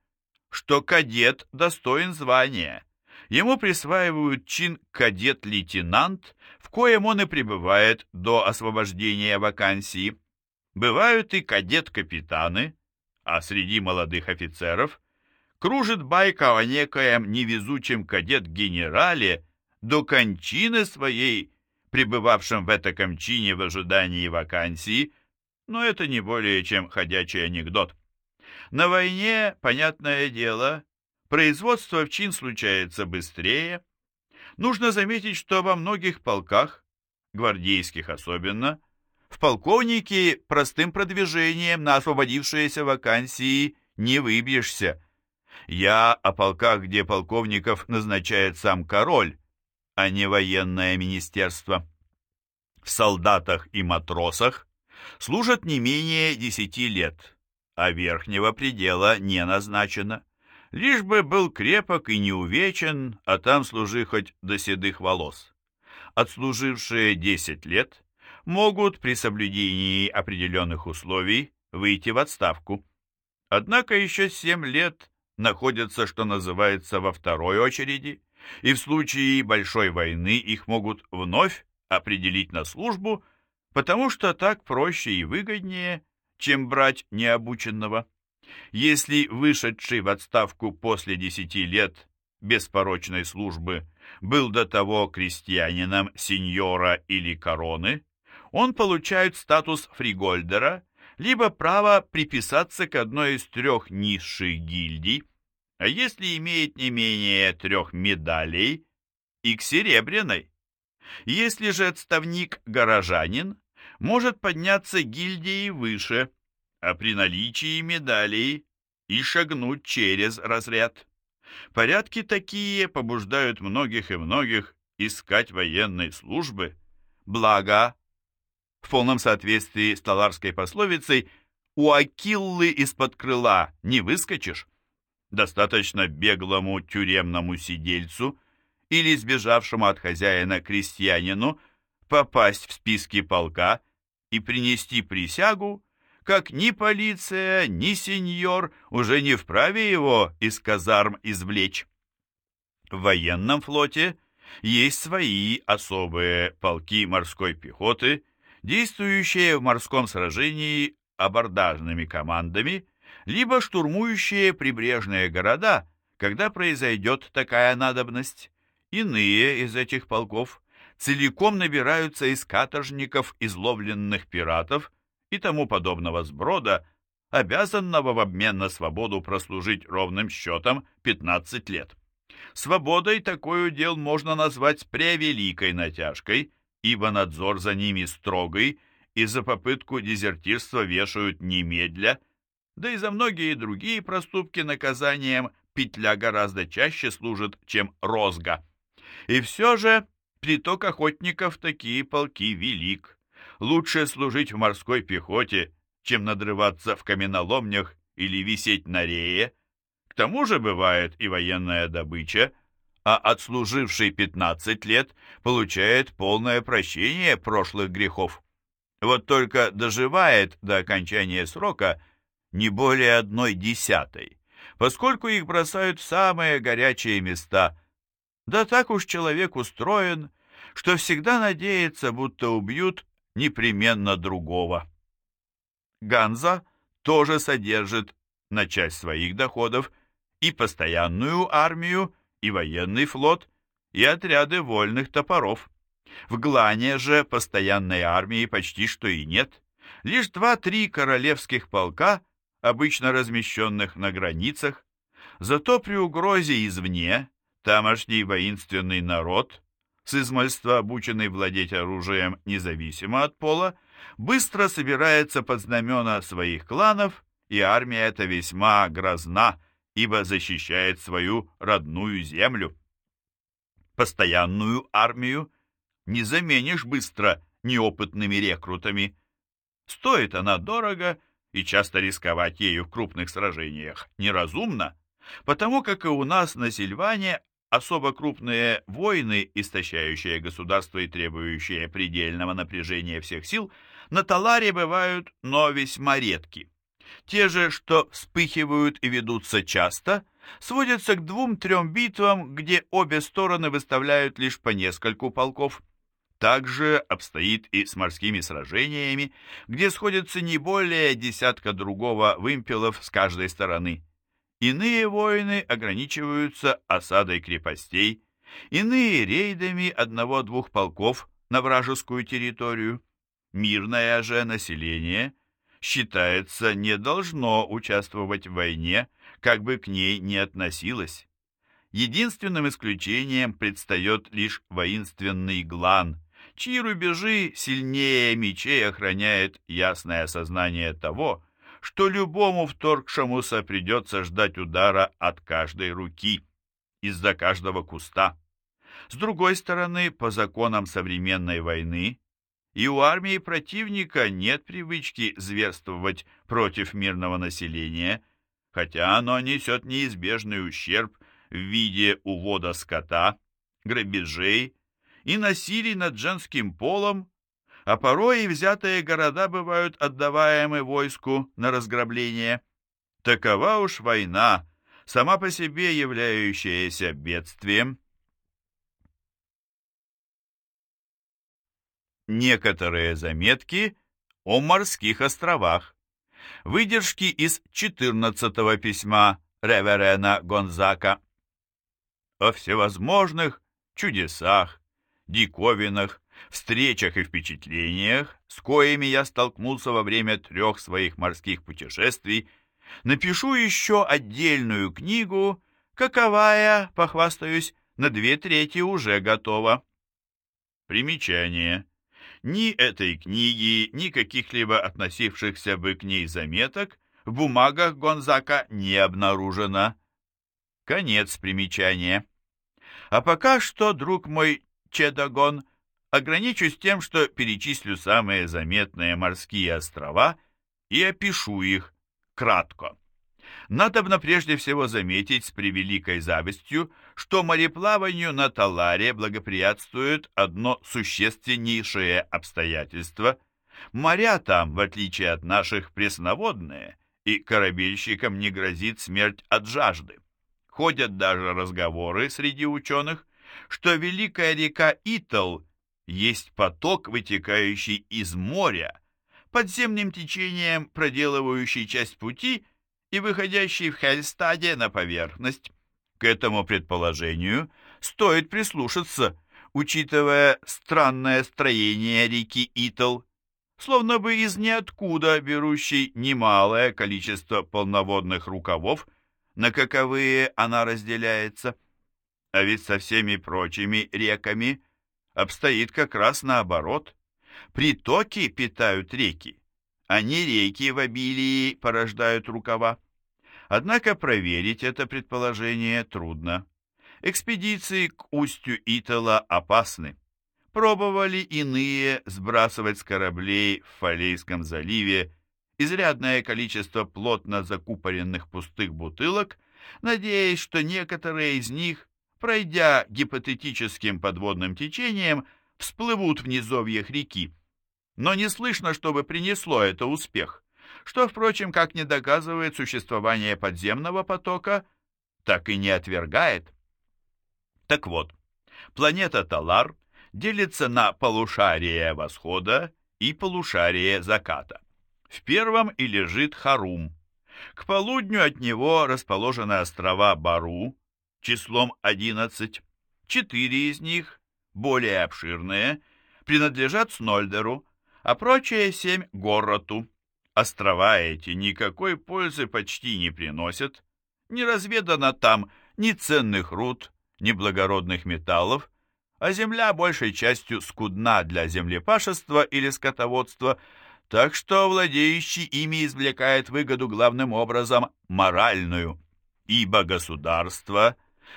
что кадет достоин звания. Ему присваивают чин кадет-лейтенант, в коем он и пребывает до освобождения вакансии. Бывают и кадет-капитаны, а среди молодых офицеров кружит байка о некоем невезучем кадет-генерале до кончины своей, пребывавшем в этаком чине в ожидании вакансии, но это не более чем ходячий анекдот. На войне, понятное дело, производство в чин случается быстрее. Нужно заметить, что во многих полках, гвардейских особенно, в полковнике простым продвижением на освободившиеся вакансии не выбьешься. Я о полках, где полковников назначает сам король, а не военное министерство. В солдатах и матросах служат не менее десяти лет, а верхнего предела не назначено. Лишь бы был крепок и не увечен, а там служи хоть до седых волос. Отслужившие десять лет могут при соблюдении определенных условий выйти в отставку. Однако еще семь лет находятся, что называется, во второй очереди, и в случае большой войны их могут вновь определить на службу, потому что так проще и выгоднее, чем брать необученного. Если вышедший в отставку после десяти лет беспорочной службы был до того крестьянином сеньора или короны, он получает статус фригольдера, либо право приписаться к одной из трех низших гильдий, а если имеет не менее трех медалей, и к серебряной. Если же отставник-горожанин, может подняться гильдии выше, а при наличии медалей и шагнуть через разряд. Порядки такие побуждают многих и многих искать военной службы, благо в полном соответствии с таларской пословицей «У Акиллы из-под крыла не выскочишь». Достаточно беглому тюремному сидельцу или сбежавшему от хозяина крестьянину попасть в списки полка и принести присягу, как ни полиция, ни сеньор уже не вправе его из казарм извлечь. В военном флоте есть свои особые полки морской пехоты действующие в морском сражении абордажными командами, либо штурмующие прибрежные города, когда произойдет такая надобность. Иные из этих полков целиком набираются из каторжников, изловленных пиратов и тому подобного сброда, обязанного в обмен на свободу прослужить ровным счетом 15 лет. Свободой такой удел можно назвать превеликой натяжкой – ибо надзор за ними строгий, и за попытку дезертирства вешают немедля, да и за многие другие проступки наказанием петля гораздо чаще служит, чем розга. И все же приток охотников такие полки велик. Лучше служить в морской пехоте, чем надрываться в каменоломнях или висеть на рее. К тому же бывает и военная добыча, а отслуживший 15 лет получает полное прощение прошлых грехов. Вот только доживает до окончания срока не более одной десятой, поскольку их бросают в самые горячие места. Да так уж человек устроен, что всегда надеется, будто убьют непременно другого. Ганза тоже содержит на часть своих доходов и постоянную армию, и военный флот, и отряды вольных топоров. В Глане же постоянной армии почти что и нет. Лишь два-три королевских полка, обычно размещенных на границах. Зато при угрозе извне тамошний воинственный народ, с измальства обученный владеть оружием независимо от пола, быстро собирается под знамена своих кланов, и армия эта весьма грозна ибо защищает свою родную землю. Постоянную армию не заменишь быстро неопытными рекрутами. Стоит она дорого, и часто рисковать ею в крупных сражениях неразумно, потому как и у нас на Сильване особо крупные войны, истощающие государство и требующие предельного напряжения всех сил, на Таларе бывают, но весьма редки. Те же, что вспыхивают и ведутся часто, сводятся к двум-трем битвам, где обе стороны выставляют лишь по нескольку полков. Также обстоит и с морскими сражениями, где сходятся не более десятка другого вымпелов с каждой стороны. Иные войны ограничиваются осадой крепостей, иные рейдами одного-двух полков на вражескую территорию. Мирное же население, считается, не должно участвовать в войне, как бы к ней ни относилось. Единственным исключением предстает лишь воинственный глан – чьи рубежи сильнее мечей охраняет ясное осознание того, что любому вторгшемуся придется ждать удара от каждой руки, из-за каждого куста. С другой стороны, по законам современной войны, и у армии противника нет привычки зверствовать против мирного населения, хотя оно несет неизбежный ущерб в виде увода скота, грабежей, и насилий над женским полом, а порой и взятые города бывают отдаваемы войску на разграбление. Такова уж война, сама по себе являющаяся бедствием. Некоторые заметки о морских островах. Выдержки из 14-го письма Реверена Гонзака. О всевозможных чудесах, диковинах, встречах и впечатлениях, с коими я столкнулся во время трех своих морских путешествий, напишу еще отдельную книгу, каковая, похвастаюсь, на две трети уже готова. Примечание. Ни этой книги, ни каких-либо относившихся бы к ней заметок в бумагах Гонзака не обнаружено. Конец примечания. А пока что, друг мой, Чедагон, ограничусь тем, что перечислю самые заметные морские острова и опишу их кратко. Надобно прежде всего заметить с превеликой завистью, что мореплаванию на Таларе благоприятствует одно существеннейшее обстоятельство. Моря там, в отличие от наших, пресноводные, и корабельщикам не грозит смерть от жажды. Ходят даже разговоры среди ученых, что великая река Итал есть поток, вытекающий из моря, подземным течением проделывающий часть пути и выходящий в Хельстаде на поверхность. К этому предположению стоит прислушаться, учитывая странное строение реки Итал, словно бы из ниоткуда берущей немалое количество полноводных рукавов, на каковые она разделяется. А ведь со всеми прочими реками обстоит как раз наоборот. Притоки питают реки, а не реки в обилии порождают рукава. Однако проверить это предположение трудно. Экспедиции к устью Итала опасны. Пробовали иные сбрасывать с кораблей в Фалейском заливе изрядное количество плотно закупоренных пустых бутылок, надеясь, что некоторые из них пройдя гипотетическим подводным течением, всплывут в низовьях реки. Но не слышно, чтобы принесло это успех, что, впрочем, как не доказывает существование подземного потока, так и не отвергает. Так вот, планета Талар делится на полушарие восхода и полушарие заката. В первом и лежит Харум. К полудню от него расположены острова Бару, числом 11. Четыре из них, более обширные, принадлежат Снольдеру, а прочие семь — Горроту. Острова эти никакой пользы почти не приносят, не разведано там ни ценных руд, ни благородных металлов, а земля большей частью скудна для землепашества или скотоводства, так что владеющий ими извлекает выгоду главным образом моральную. ибо государства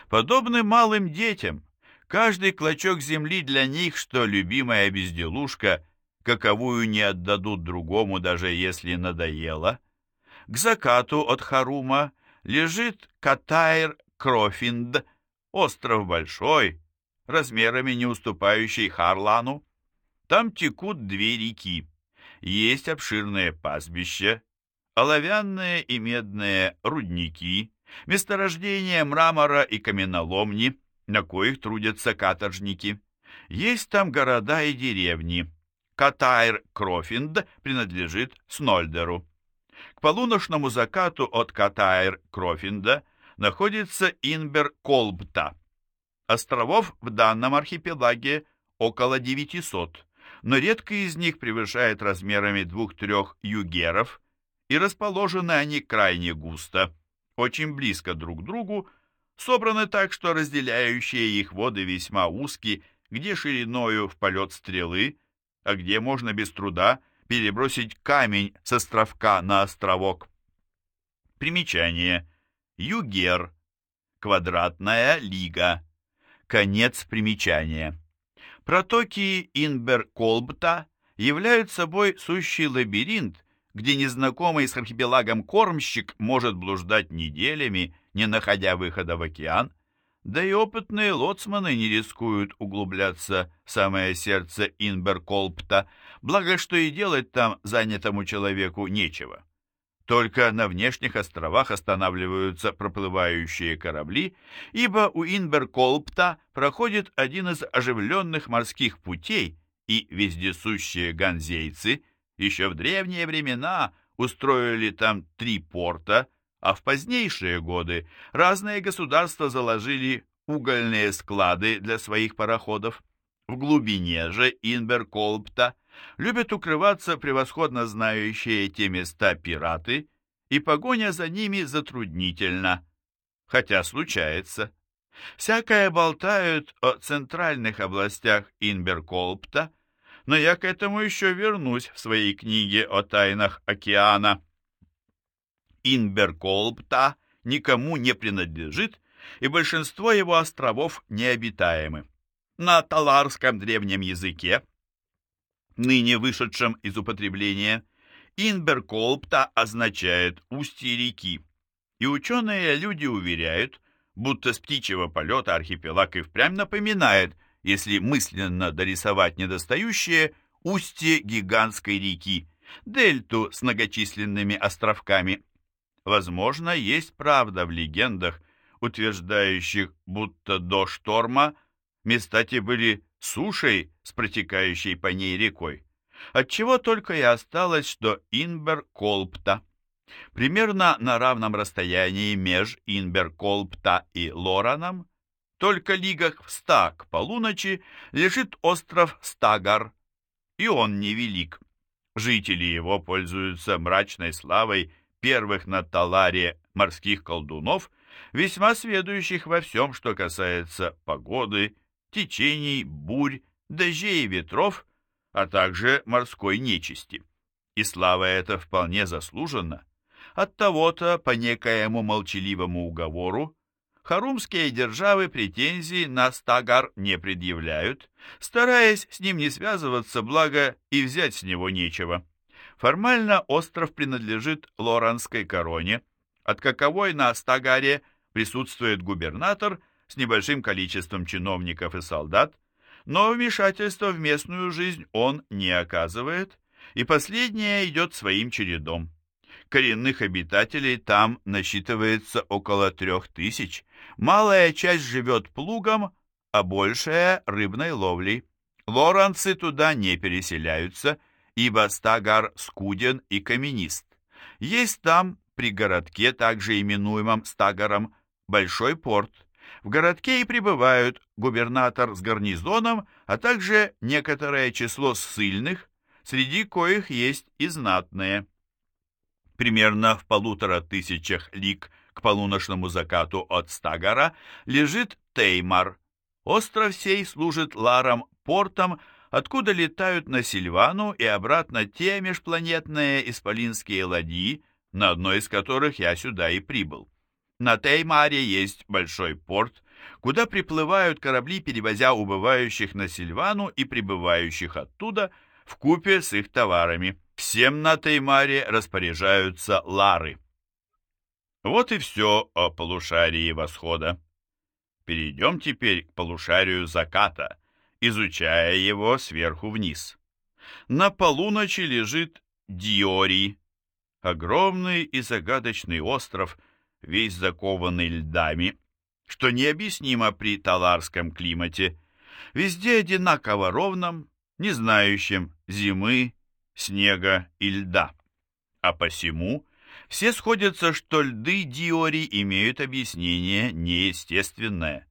подобны малым детям, каждый клочок земли для них, что любимая безделушка, каковую не отдадут другому, даже если надоело. К закату от Харума лежит Катайр Крофинд, остров большой, размерами не уступающий Харлану. Там текут две реки. Есть обширные пастбища, оловянные и медные рудники, месторождения мрамора и каменоломни, на коих трудятся каторжники. Есть там города и деревни. Катайр Крофинд принадлежит Снольдеру. К полуношному закату от Катайр Крофинда находится Инбер Колбта. Островов в данном архипелаге около 900, но редкий из них превышает размерами двух-трех югеров, и расположены они крайне густо, очень близко друг к другу, собраны так, что разделяющие их воды весьма узкие, где шириною в полет стрелы, а где можно без труда перебросить камень с островка на островок. Примечание. Югер. Квадратная лига. Конец примечания. Протоки Инбер-Колбта являются собой сущий лабиринт, где незнакомый с архипелагом кормщик может блуждать неделями, не находя выхода в океан, да и опытные лоцманы не рискуют углубляться в самое сердце Инберколпта, благо что и делать там занятому человеку нечего. Только на внешних островах останавливаются проплывающие корабли, ибо у Инберколпта проходит один из оживленных морских путей, и вездесущие ганзейцы еще в древние времена устроили там три порта, а в позднейшие годы разные государства заложили угольные склады для своих пароходов. В глубине же Инберколпта любят укрываться превосходно знающие те места пираты, и погоня за ними затруднительна, хотя случается. Всякое болтают о центральных областях Инберколпта, но я к этому еще вернусь в своей книге о тайнах океана. Инберколпта никому не принадлежит, и большинство его островов необитаемы. На таларском древнем языке, ныне вышедшем из употребления, Инберколпта означает «устье реки», и ученые люди уверяют, будто с птичьего полета архипелаг и впрямь напоминает, если мысленно дорисовать недостающее, устье гигантской реки, дельту с многочисленными островками. Возможно, есть правда в легендах, утверждающих, будто до шторма места те были сушей с протекающей по ней рекой, отчего только и осталось, что Инбер-Колпта. Примерно на равном расстоянии меж Инбер-Колпта и Лораном, только лигах в ста к полуночи, лежит остров Стагар, и он невелик. Жители его пользуются мрачной славой первых на Таларе морских колдунов, весьма сведущих во всем, что касается погоды, течений, бурь, дождей и ветров, а также морской нечисти. И слава эта вполне заслужена. От того-то, по некоему молчаливому уговору, харумские державы претензий на Стагар не предъявляют, стараясь с ним не связываться, благо и взять с него нечего. Формально остров принадлежит Лоранской короне, от каковой на Стагаре присутствует губернатор с небольшим количеством чиновников и солдат, но вмешательство в местную жизнь он не оказывает, и последнее идет своим чередом. Коренных обитателей там насчитывается около трех тысяч, малая часть живет плугом, а большая — рыбной ловлей. Лоранцы туда не переселяются – ибо Стагар скуден и каменист. Есть там, при городке, также именуемом Стагаром, большой порт. В городке и прибывают губернатор с гарнизоном, а также некоторое число ссыльных, среди коих есть и знатные. Примерно в полутора тысячах лиг к полуношному закату от Стагара лежит Теймар. Остров сей служит Ларом портом, откуда летают на Сильвану и обратно те межпланетные исполинские ладьи, на одной из которых я сюда и прибыл. На Теймаре есть большой порт, куда приплывают корабли, перевозя убывающих на Сильвану и прибывающих оттуда в купе с их товарами. Всем на Теймаре распоряжаются лары. Вот и все о полушарии восхода. Перейдем теперь к полушарию заката, изучая его сверху вниз. На полуночи лежит Диори, огромный и загадочный остров, весь закованный льдами, что необъяснимо при таларском климате, везде одинаково ровном, не знающим зимы, снега и льда. А посему все сходятся, что льды Диори имеют объяснение неестественное.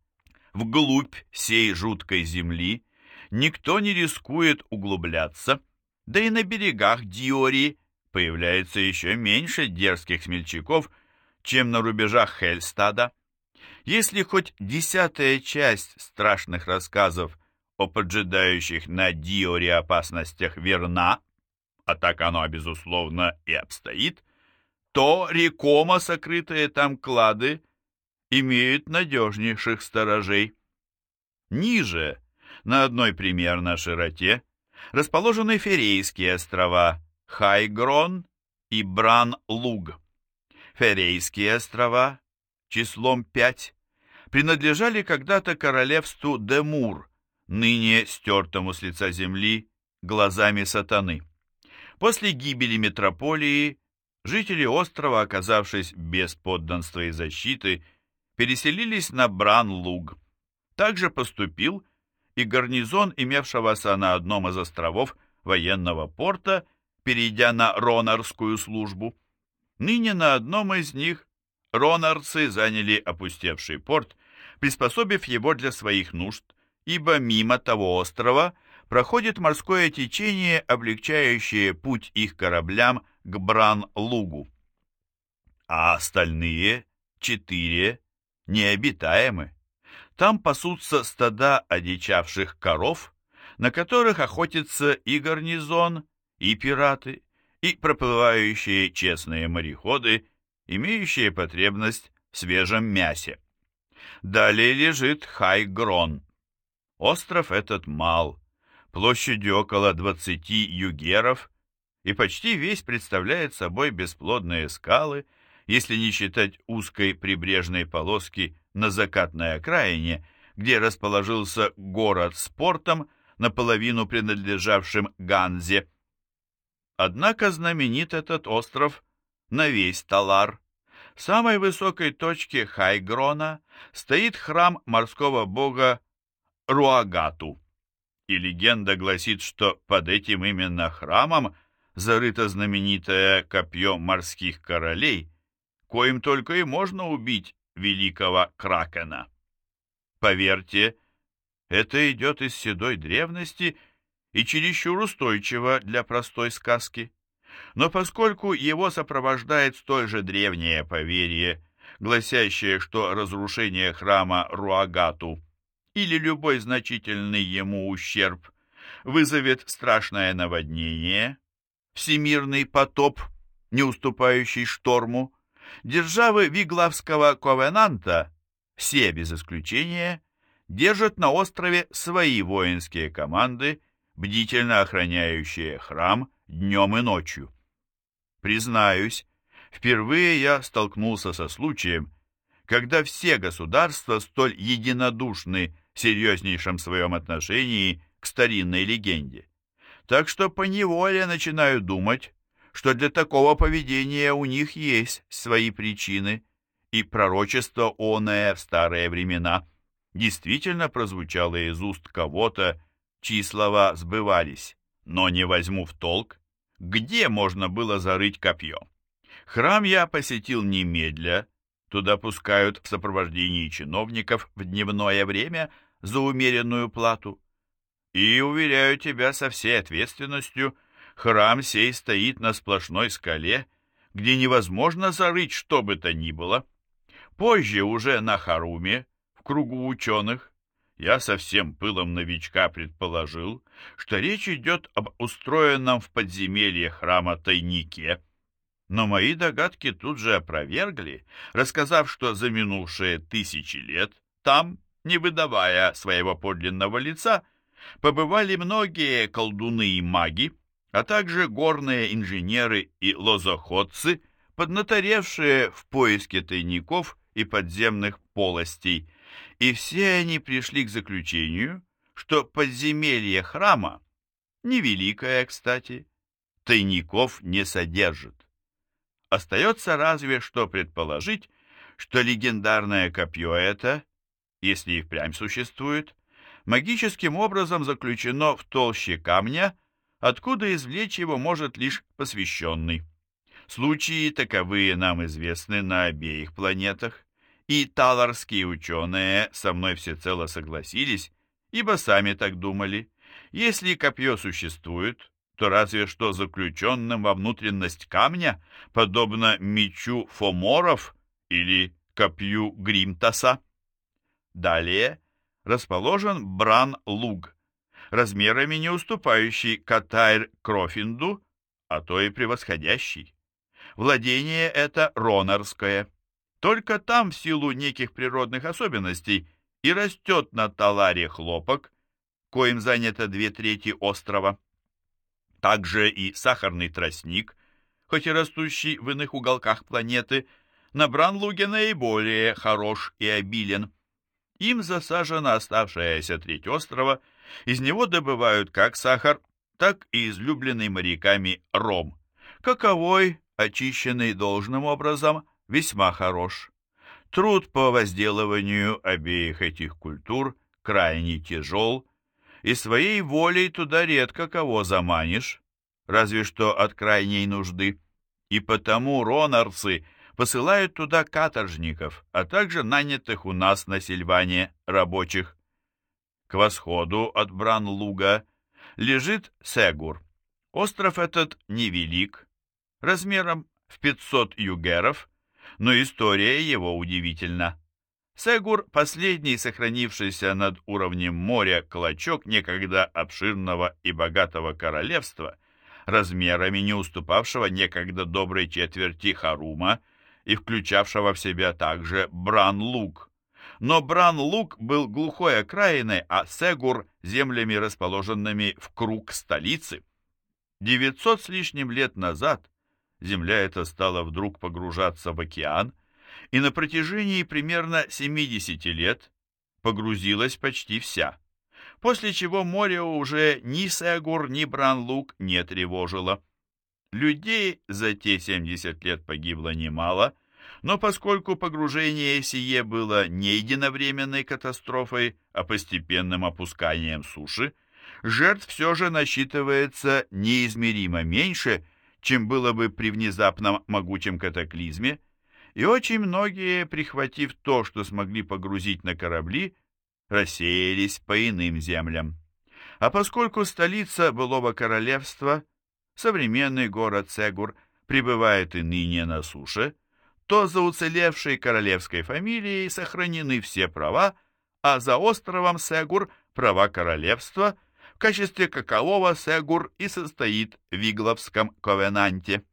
Вглубь сей жуткой земли никто не рискует углубляться, да и на берегах Диори появляется еще меньше дерзких смельчаков, чем на рубежах Хельстада. Если хоть десятая часть страшных рассказов о поджидающих на Диори опасностях верна, а так оно, безусловно, и обстоит, то рекома, сокрытые там клады, имеют надежнейших сторожей. Ниже, на одной примерно широте, расположены Ферейские острова Хайгрон и Бран-Луг. Ферейские острова, числом пять, принадлежали когда-то королевству Демур, ныне стертому с лица земли глазами сатаны. После гибели метрополии жители острова, оказавшись без подданства и защиты, переселились на Бран-Луг. Также поступил и гарнизон, имевшегося на одном из островов военного порта, перейдя на ронарскую службу. Ныне на одном из них ронарцы заняли опустевший порт, приспособив его для своих нужд, ибо мимо того острова проходит морское течение, облегчающее путь их кораблям к Бран-Лугу. А остальные четыре необитаемы. Там пасутся стада одичавших коров, на которых охотятся и гарнизон, и пираты, и проплывающие честные мореходы, имеющие потребность в свежем мясе. Далее лежит Хайгрон. Остров этот мал, площадью около 20 югеров, и почти весь представляет собой бесплодные скалы, если не считать узкой прибрежной полоски на закатной окраине, где расположился город с портом, наполовину принадлежавшим Ганзе. Однако знаменит этот остров на весь Талар. В самой высокой точке Хайгрона стоит храм морского бога Руагату. И легенда гласит, что под этим именно храмом зарыто знаменитое копье морских королей, коим только и можно убить великого Кракена. Поверьте, это идет из седой древности и чересчур устойчиво для простой сказки. Но поскольку его сопровождает столь же древнее поверье, гласящее, что разрушение храма Руагату или любой значительный ему ущерб вызовет страшное наводнение, всемирный потоп, не уступающий шторму, Державы Виглавского ковенанта, все без исключения, держат на острове свои воинские команды, бдительно охраняющие храм днем и ночью. Признаюсь, впервые я столкнулся со случаем, когда все государства столь единодушны в серьезнейшем своем отношении к старинной легенде. Так что поневоле начинаю думать, что для такого поведения у них есть свои причины, и пророчество оное в старые времена действительно прозвучало из уст кого-то, чьи слова сбывались, но не возьму в толк, где можно было зарыть копье. Храм я посетил немедля, туда пускают в сопровождении чиновников в дневное время за умеренную плату. И, уверяю тебя со всей ответственностью, Храм сей стоит на сплошной скале, где невозможно зарыть что бы то ни было. Позже уже на Харуме, в кругу ученых, я со всем пылом новичка предположил, что речь идет об устроенном в подземелье храма тайнике. Но мои догадки тут же опровергли, рассказав, что за минувшие тысячи лет там, не выдавая своего подлинного лица, побывали многие колдуны и маги, а также горные инженеры и лозоходцы, поднаторевшие в поиске тайников и подземных полостей, и все они пришли к заключению, что подземелье храма, невеликое, кстати, тайников не содержит. Остается разве что предположить, что легендарное копье это, если и впрямь существует, магическим образом заключено в толще камня, откуда извлечь его может лишь посвященный. Случаи таковые нам известны на обеих планетах, и таларские ученые со мной всецело согласились, ибо сами так думали. Если копье существует, то разве что заключенным во внутренность камня, подобно мечу Фоморов или копью Гримтаса. Далее расположен Бран-Луг, размерами не уступающий Катайр-Крофинду, а то и превосходящий. Владение это ронорское. Только там, в силу неких природных особенностей, и растет на Таларе хлопок, коим занято две трети острова. Также и сахарный тростник, хоть и растущий в иных уголках планеты, на Бранлуге наиболее хорош и обилен. Им засажена оставшаяся треть острова, из него добывают как сахар, так и излюбленный моряками ром. Каковой очищенный должным образом, весьма хорош. Труд по возделыванию обеих этих культур крайне тяжел, и своей волей туда редко кого заманишь, разве что от крайней нужды. И потому ронарцы посылают туда каторжников, а также нанятых у нас на Сильване рабочих. К восходу от Бран-Луга лежит Сегур. Остров этот невелик, размером в 500 югеров, но история его удивительна. Сегур – последний сохранившийся над уровнем моря клочок некогда обширного и богатого королевства, размерами не уступавшего некогда доброй четверти Харума и включавшего в себя также Бран-Луг. Но Бран-Луг был глухой окраиной, а Сегур – землями, расположенными в круг столицы. 900 с лишним лет назад земля эта стала вдруг погружаться в океан, и на протяжении примерно 70 лет погрузилась почти вся, после чего море уже ни Сегур, ни Бранлук не тревожило. Людей за те 70 лет погибло немало, но поскольку погружение сие было не единовременной катастрофой, а постепенным опусканием суши, жертв все же насчитывается неизмеримо меньше, чем было бы при внезапном могучем катаклизме, и очень многие, прихватив то, что смогли погрузить на корабли, рассеялись по иным землям. А поскольку столица былого королевства, современный город Сегур, пребывает и ныне на суше, то за уцелевшей королевской фамилией сохранены все права, а за островом Сегур права королевства – качестве какового Сегур и состоит в Вигловском ковенанте.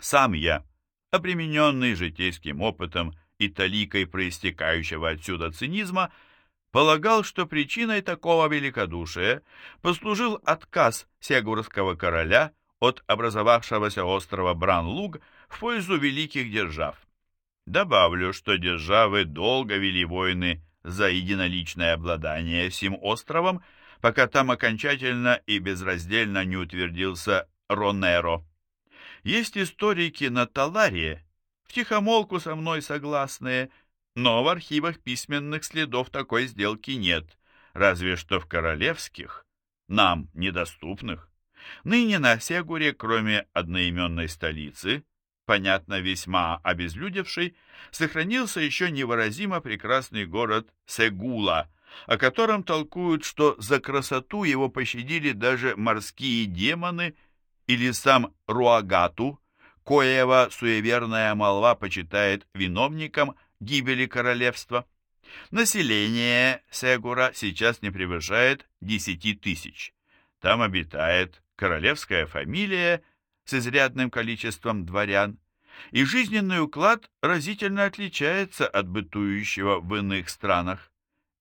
Сам я, обремененный житейским опытом и таликой проистекающего отсюда цинизма, полагал, что причиной такого великодушия послужил отказ сегурского короля от образовавшегося острова Бранлуг в пользу великих держав. Добавлю, что державы долго вели войны за единоличное обладание сим островом пока там окончательно и безраздельно не утвердился Ронеро. Есть историки на Таларе, втихомолку со мной согласные, но в архивах письменных следов такой сделки нет, разве что в королевских, нам недоступных. Ныне на Сегуре, кроме одноименной столицы, понятно, весьма обезлюдевший, сохранился еще невыразимо прекрасный город Сегула – о котором толкуют, что за красоту его пощадили даже морские демоны или сам Руагату, коего суеверная молва почитает виновником гибели королевства. Население Сегура сейчас не превышает 10 тысяч. Там обитает королевская фамилия, с изрядным количеством дворян, и жизненный уклад разительно отличается от бытующего в иных странах.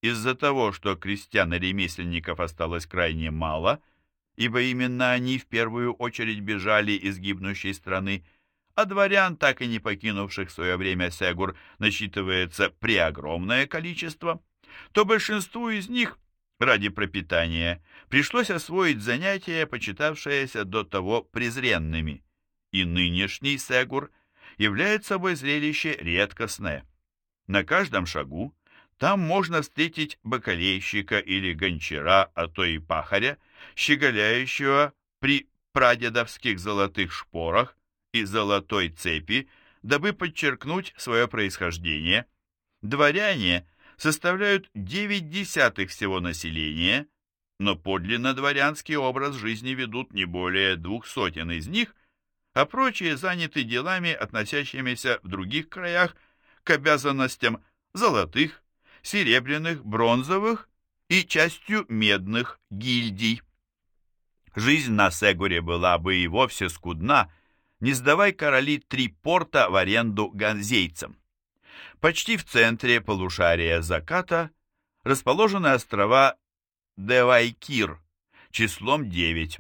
Из-за того, что крестьян и ремесленников осталось крайне мало, ибо именно они в первую очередь бежали из гибнущей страны, а дворян, так и не покинувших в свое время Сегур, насчитывается преогромное количество, то большинству из них ради пропитания пришлось освоить занятия, почитавшиеся до того презренными, и нынешний Сегур является собой зрелище редкостное. На каждом шагу там можно встретить бакалейщика или гончара, а то и пахаря, щеголяющего при прадедовских золотых шпорах и золотой цепи, дабы подчеркнуть свое происхождение. Дворяне составляют 9 десятых всего населения, но подлинно дворянский образ жизни ведут не более двух сотен из них, а прочие заняты делами, относящимися в других краях к обязанностям золотых, серебряных, бронзовых и частью медных гильдий. Жизнь на Сегуре была бы и вовсе скудна, не сдавай короли три порта в аренду ганзейцам. Почти в центре полушария заката расположены острова Девайкир числом 9.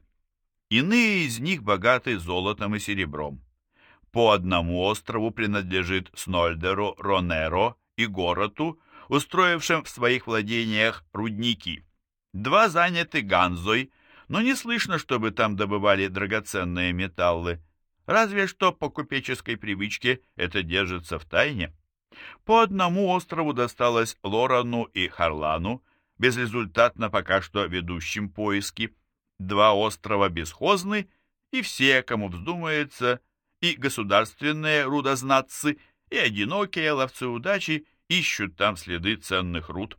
Иные из них богаты золотом и серебром. По одному острову принадлежит Снольдеру, Ронеро и Гороту, устроившим в своих владениях рудники. Два заняты Ганзой, но не слышно, чтобы там добывали драгоценные металлы. Разве что по купеческой привычке это держится в тайне. По одному острову досталось Лорану и Харлану, безрезультатно пока что ведущим поиски. Два острова бесхозны, и все, кому вздумается, и государственные рудознатцы, и одинокие ловцы удачи ищут там следы ценных руд.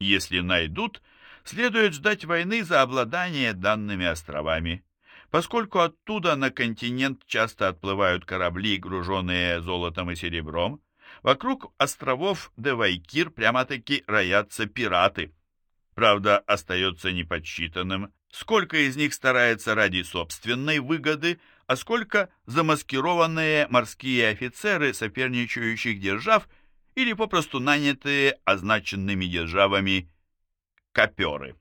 Если найдут, следует ждать войны за обладание данными островами. Поскольку оттуда на континент часто отплывают корабли, груженные золотом и серебром, вокруг островов Девайкир прямо-таки роятся пираты. Правда, остается неподсчитанным, сколько из них старается ради собственной выгоды, а сколько замаскированные морские офицеры соперничающих держав – или попросту нанятые означенными державами коперы.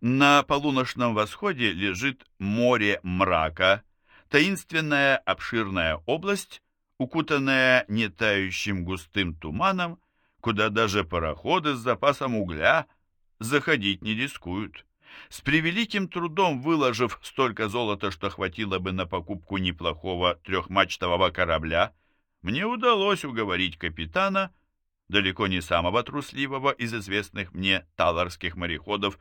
На полуночном восходе лежит море мрака, таинственная обширная область, укутанная нетающим густым туманом, куда даже пароходы с запасом угля заходить не рискуют. С превеликим трудом выложив столько золота, что хватило бы на покупку неплохого трехмачтового корабля, мне удалось уговорить капитана, далеко не самого трусливого из известных мне таларских мореходов,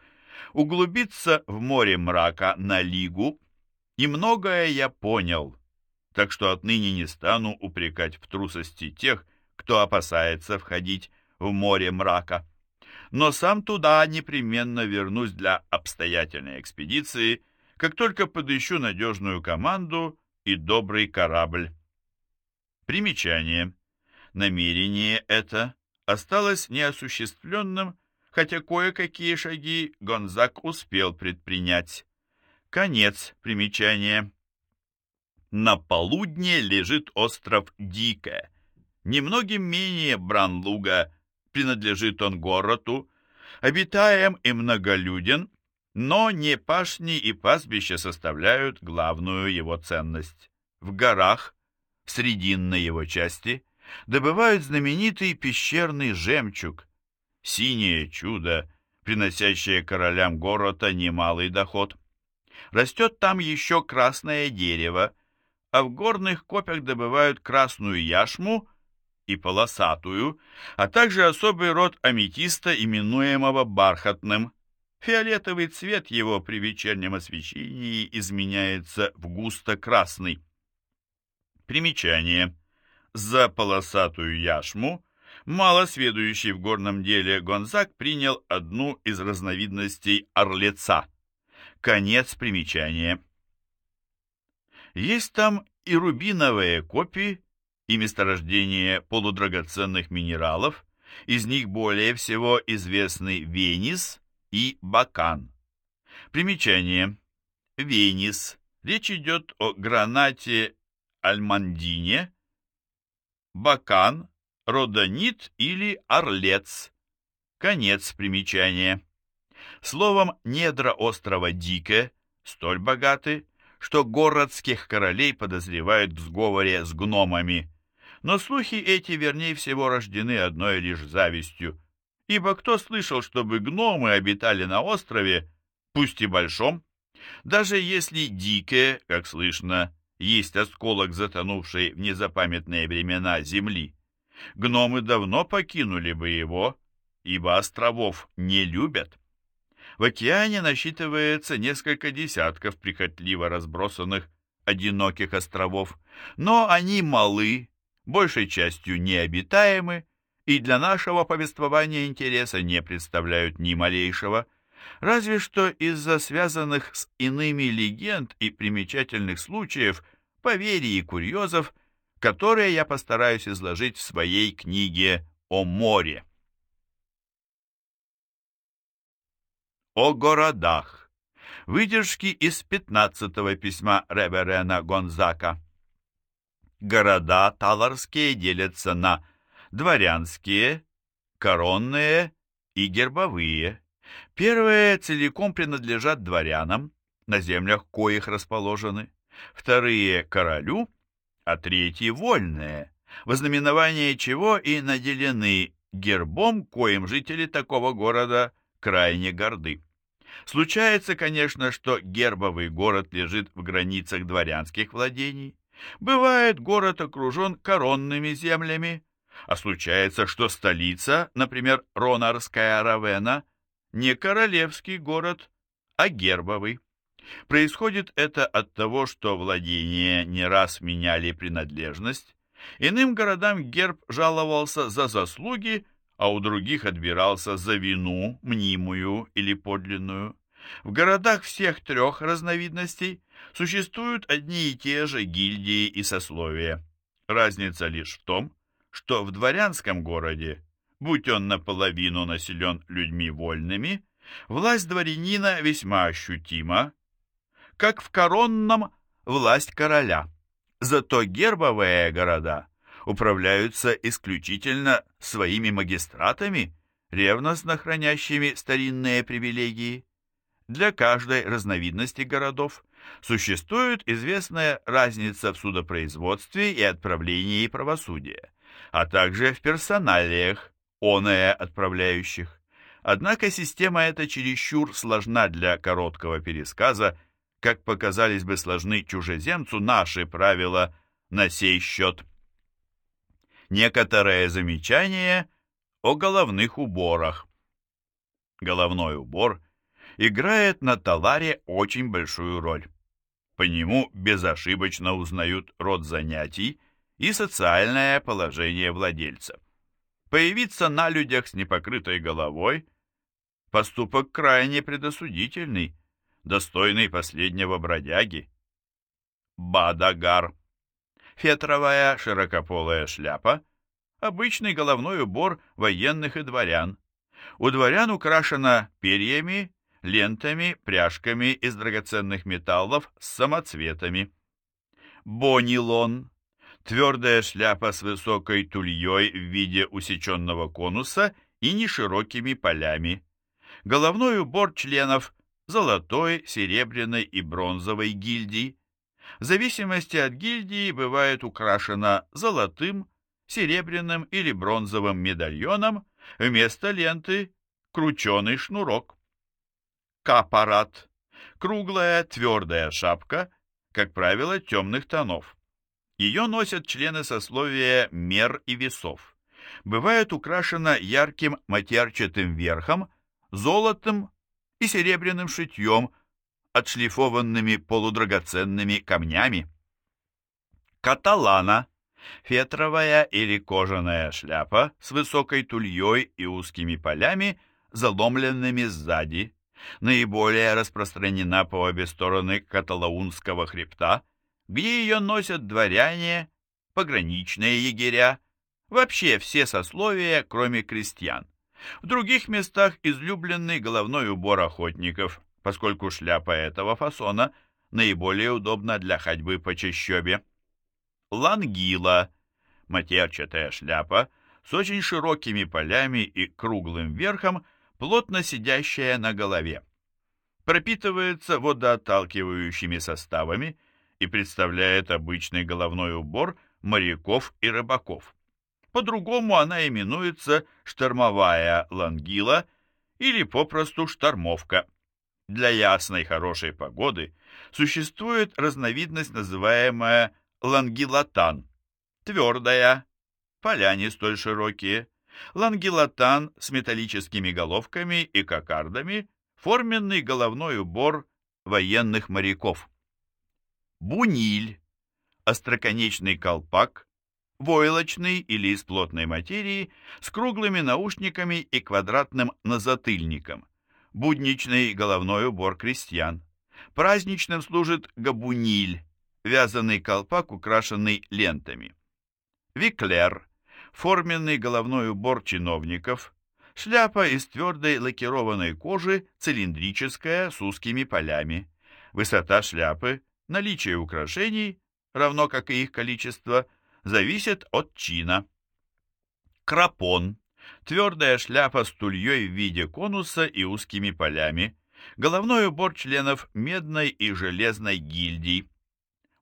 углубиться в море мрака на лигу, и многое я понял, так что отныне не стану упрекать в трусости тех, кто опасается входить в море мрака. Но сам туда непременно вернусь для обстоятельной экспедиции, как только подыщу надежную команду и добрый корабль. Примечание. Намерение это осталось неосуществленным, хотя кое-какие шаги Гонзак успел предпринять. Конец примечания. На полудне лежит остров Дикая. Немногим менее Бранлуга принадлежит он городу, обитаем и многолюден, но не пашни и пастбища составляют главную его ценность. В горах в срединной его части добывают знаменитый пещерный жемчуг, синее чудо, приносящее королям города немалый доход. Растет там еще красное дерево, а в горных копях добывают красную яшму и полосатую, а также особый род аметиста, именуемого бархатным. Фиолетовый цвет его при вечернем освещении изменяется в густо-красный. Примечание. За полосатую яшму мало сведущий в горном деле Гонзак принял одну из разновидностей орлеца. Конец примечания. Есть там и рубиновые копии, и месторождения полудрагоценных минералов, из них более всего известны Венис и Бакан. Примечание. Венис Речь идет о гранате альмандине, бакан, родонит или орлец. Конец примечания. Словом, недра острова Дике столь богаты, что городских королей подозревают в сговоре с гномами. Но слухи эти, вернее всего, рождены одной лишь завистью, ибо кто слышал, чтобы гномы обитали на острове, пусть и большом? Даже если Дике, как слышно, есть осколок затонувшей в незапамятные времена земли, гномы давно покинули бы его, ибо островов не любят. В океане насчитывается несколько десятков прихотливо разбросанных одиноких островов, но они малы, большей частью необитаемы и для нашего повествования интереса не представляют ни малейшего, разве что из-за связанных с иными легенд и примечательных случаев, поверий и курьезов, которые я постараюсь изложить в своей книге о море. О городах. Выдержки из 15-го письма Реверена Гонзака. Города таларские делятся на дворянские, коронные и гербовые. Первые целиком принадлежат дворянам, на землях коих расположены, вторые – королю, а третьи – вольные, вознаменование чего и наделены гербом, коим жители такого города крайне горды. Случается, конечно, что гербовый город лежит в границах дворянских владений. Бывает, город окружен коронными землями, а случается, что столица, например, Ронарская Равена, не королевский город, а гербовый. Происходит это от того, что владения не раз меняли принадлежность. Иным городам герб жаловался за заслуги, а у других отбирался за вину, мнимую или подлинную. В городах всех трех разновидностей существуют одни и те же гильдии и сословия. Разница лишь в том, что в дворянском городе, будь он наполовину населен людьми вольными, власть дворянина весьма ощутима, как в коронном власть короля. Зато гербовые города управляются исключительно своими магистратами, ревностно хранящими старинные привилегии. Для каждой разновидности городов существует известная разница в судопроизводстве и отправлении правосудия, а также в персоналиях, оное отправляющих. Однако система эта чересчур сложна для короткого пересказа, как показались бы сложны чужеземцу наши правила на сей счет. Некоторые замечания о головных уборах. Головной убор играет на таларе очень большую роль. По нему безошибочно узнают род занятий и социальное положение владельца. Появиться на людях с непокрытой головой – поступок крайне предосудительный, достойный последнего бродяги. Бадагар – фетровая широкополая шляпа, обычный головной убор военных и дворян. У дворян украшена перьями, лентами, пряжками из драгоценных металлов с самоцветами. Бонилон – твердая шляпа с высокой тульей в виде усеченного конуса и неширокими полями. Головной убор членов золотой, серебряной и бронзовой гильдий, в зависимости от гильдии бывает украшена золотым, серебряным или бронзовым медальоном, вместо ленты крученый шнурок. Капарат – круглая твердая шапка, как правило, темных тонов. Ее носят члены сословия мер и весов. Бывает украшена ярким матерчатым верхом, золотом и серебряным шитьем – отшлифованными полудрагоценными камнями. Каталана – фетровая или кожаная шляпа с высокой тульей и узкими полями, заломленными сзади, наиболее распространена по обе стороны каталаунского хребта, где ее носят дворяне, пограничные егеря, вообще все сословия, кроме крестьян. В других местах излюбленный головной убор охотников, поскольку шляпа этого фасона наиболее удобна для ходьбы по чащобе. Лангила – матерчатая шляпа с очень широкими полями и круглым верхом, плотно сидящая на голове. Пропитывается водоотталкивающими составами и представляет обычный головной убор моряков и рыбаков. По-другому она именуется штормовая лангила или попросту штормовка. Для ясной хорошей погоды существует разновидность, называемая лангилатан. Твердая, поля не столь широкие. Лангилатан с металлическими головками и кокардами, форменный головной убор военных моряков. Буниль, остроконечный колпак, войлочный или из плотной материи, с круглыми наушниками и квадратным назатыльником. Будничный головной убор крестьян. Праздничным служит габуниль, вязаный колпак, украшенный лентами. Виклер, форменный головной убор чиновников, шляпа из твердой лакированной кожи, цилиндрическая, с узкими полями. Высота шляпы, наличие украшений, равно как и их количество, зависит от чина. Крапон, твердая шляпа с тульей в виде конуса и узкими полями, головной убор членов медной и железной гильдий.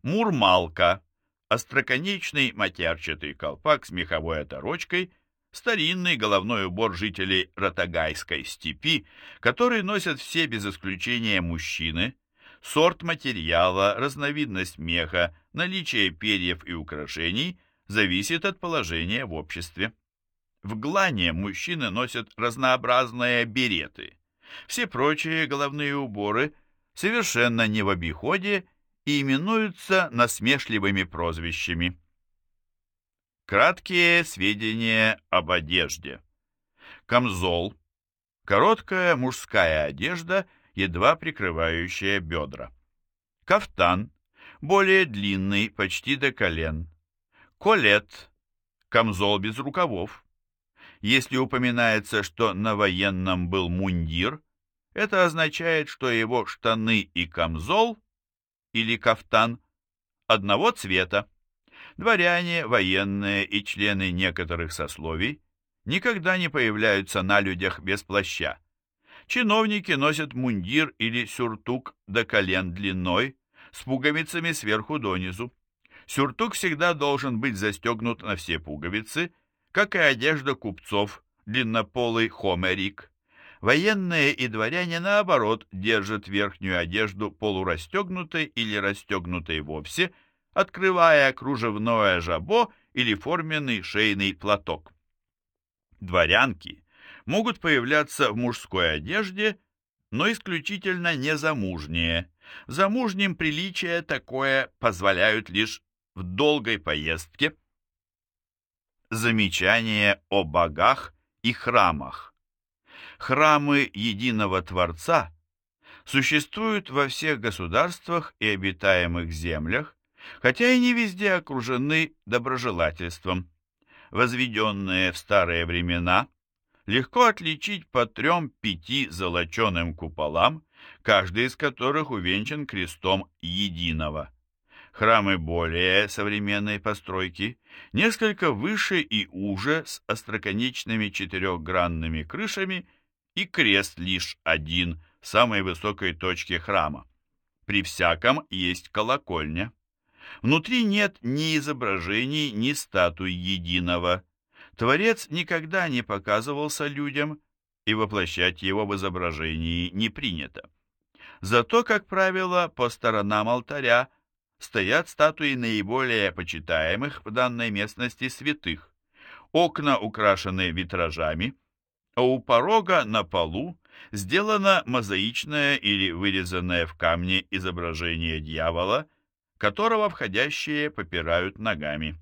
Мурмалка, остроконечный матерчатый колпак с меховой оторочкой, старинный головной убор жителей Ратагайской степи, который носят все без исключения мужчины, сорт материала, разновидность меха, наличие перьев и украшений зависит от положения в обществе. В глане мужчины носят разнообразные береты. Все прочие головные уборы совершенно не в обиходе и именуются насмешливыми прозвищами. Краткие сведения об одежде. Камзол – короткая мужская одежда, едва прикрывающая бедра. Кафтан – более длинный, почти до колен. Колет – камзол без рукавов. Если упоминается, что на военном был мундир, это означает, что его штаны и камзол или кафтан одного цвета. Дворяне, военные и члены некоторых сословий никогда не появляются на людях без плаща. Чиновники носят мундир или сюртук до колен длиной, с пуговицами сверху донизу. Сюртук всегда должен быть застегнут на все пуговицы, как и одежда купцов, длиннополый хомерик. Военные и дворяне, наоборот, держат верхнюю одежду полурастегнутой или расстегнутой вовсе, открывая кружевное жабо или форменный шейный платок. Дворянки могут появляться в мужской одежде, но исключительно незамужние. Замужним приличия такое позволяют лишь в долгой поездке. Замечание о богах и храмах. Храмы единого Творца существуют во всех государствах и обитаемых землях, хотя и не везде окружены доброжелательством. Возведенные в старые времена, легко отличить по трем-пяти золоченым куполам, каждый из которых увенчан крестом единого. Храмы более современной постройки, несколько выше и уже, с остроконечными четырехгранными крышами и крест лишь один в самой высокой точке храма. При всяком есть колокольня. Внутри нет ни изображений, ни статуй единого. Творец никогда не показывался людям, и воплощать его в изображении не принято. Зато, как правило, по сторонам алтаря стоят статуи наиболее почитаемых в данной местности святых. Окна украшены витражами, а у порога на полу сделано мозаичное или вырезанное в камне изображение дьявола, которого входящие попирают ногами.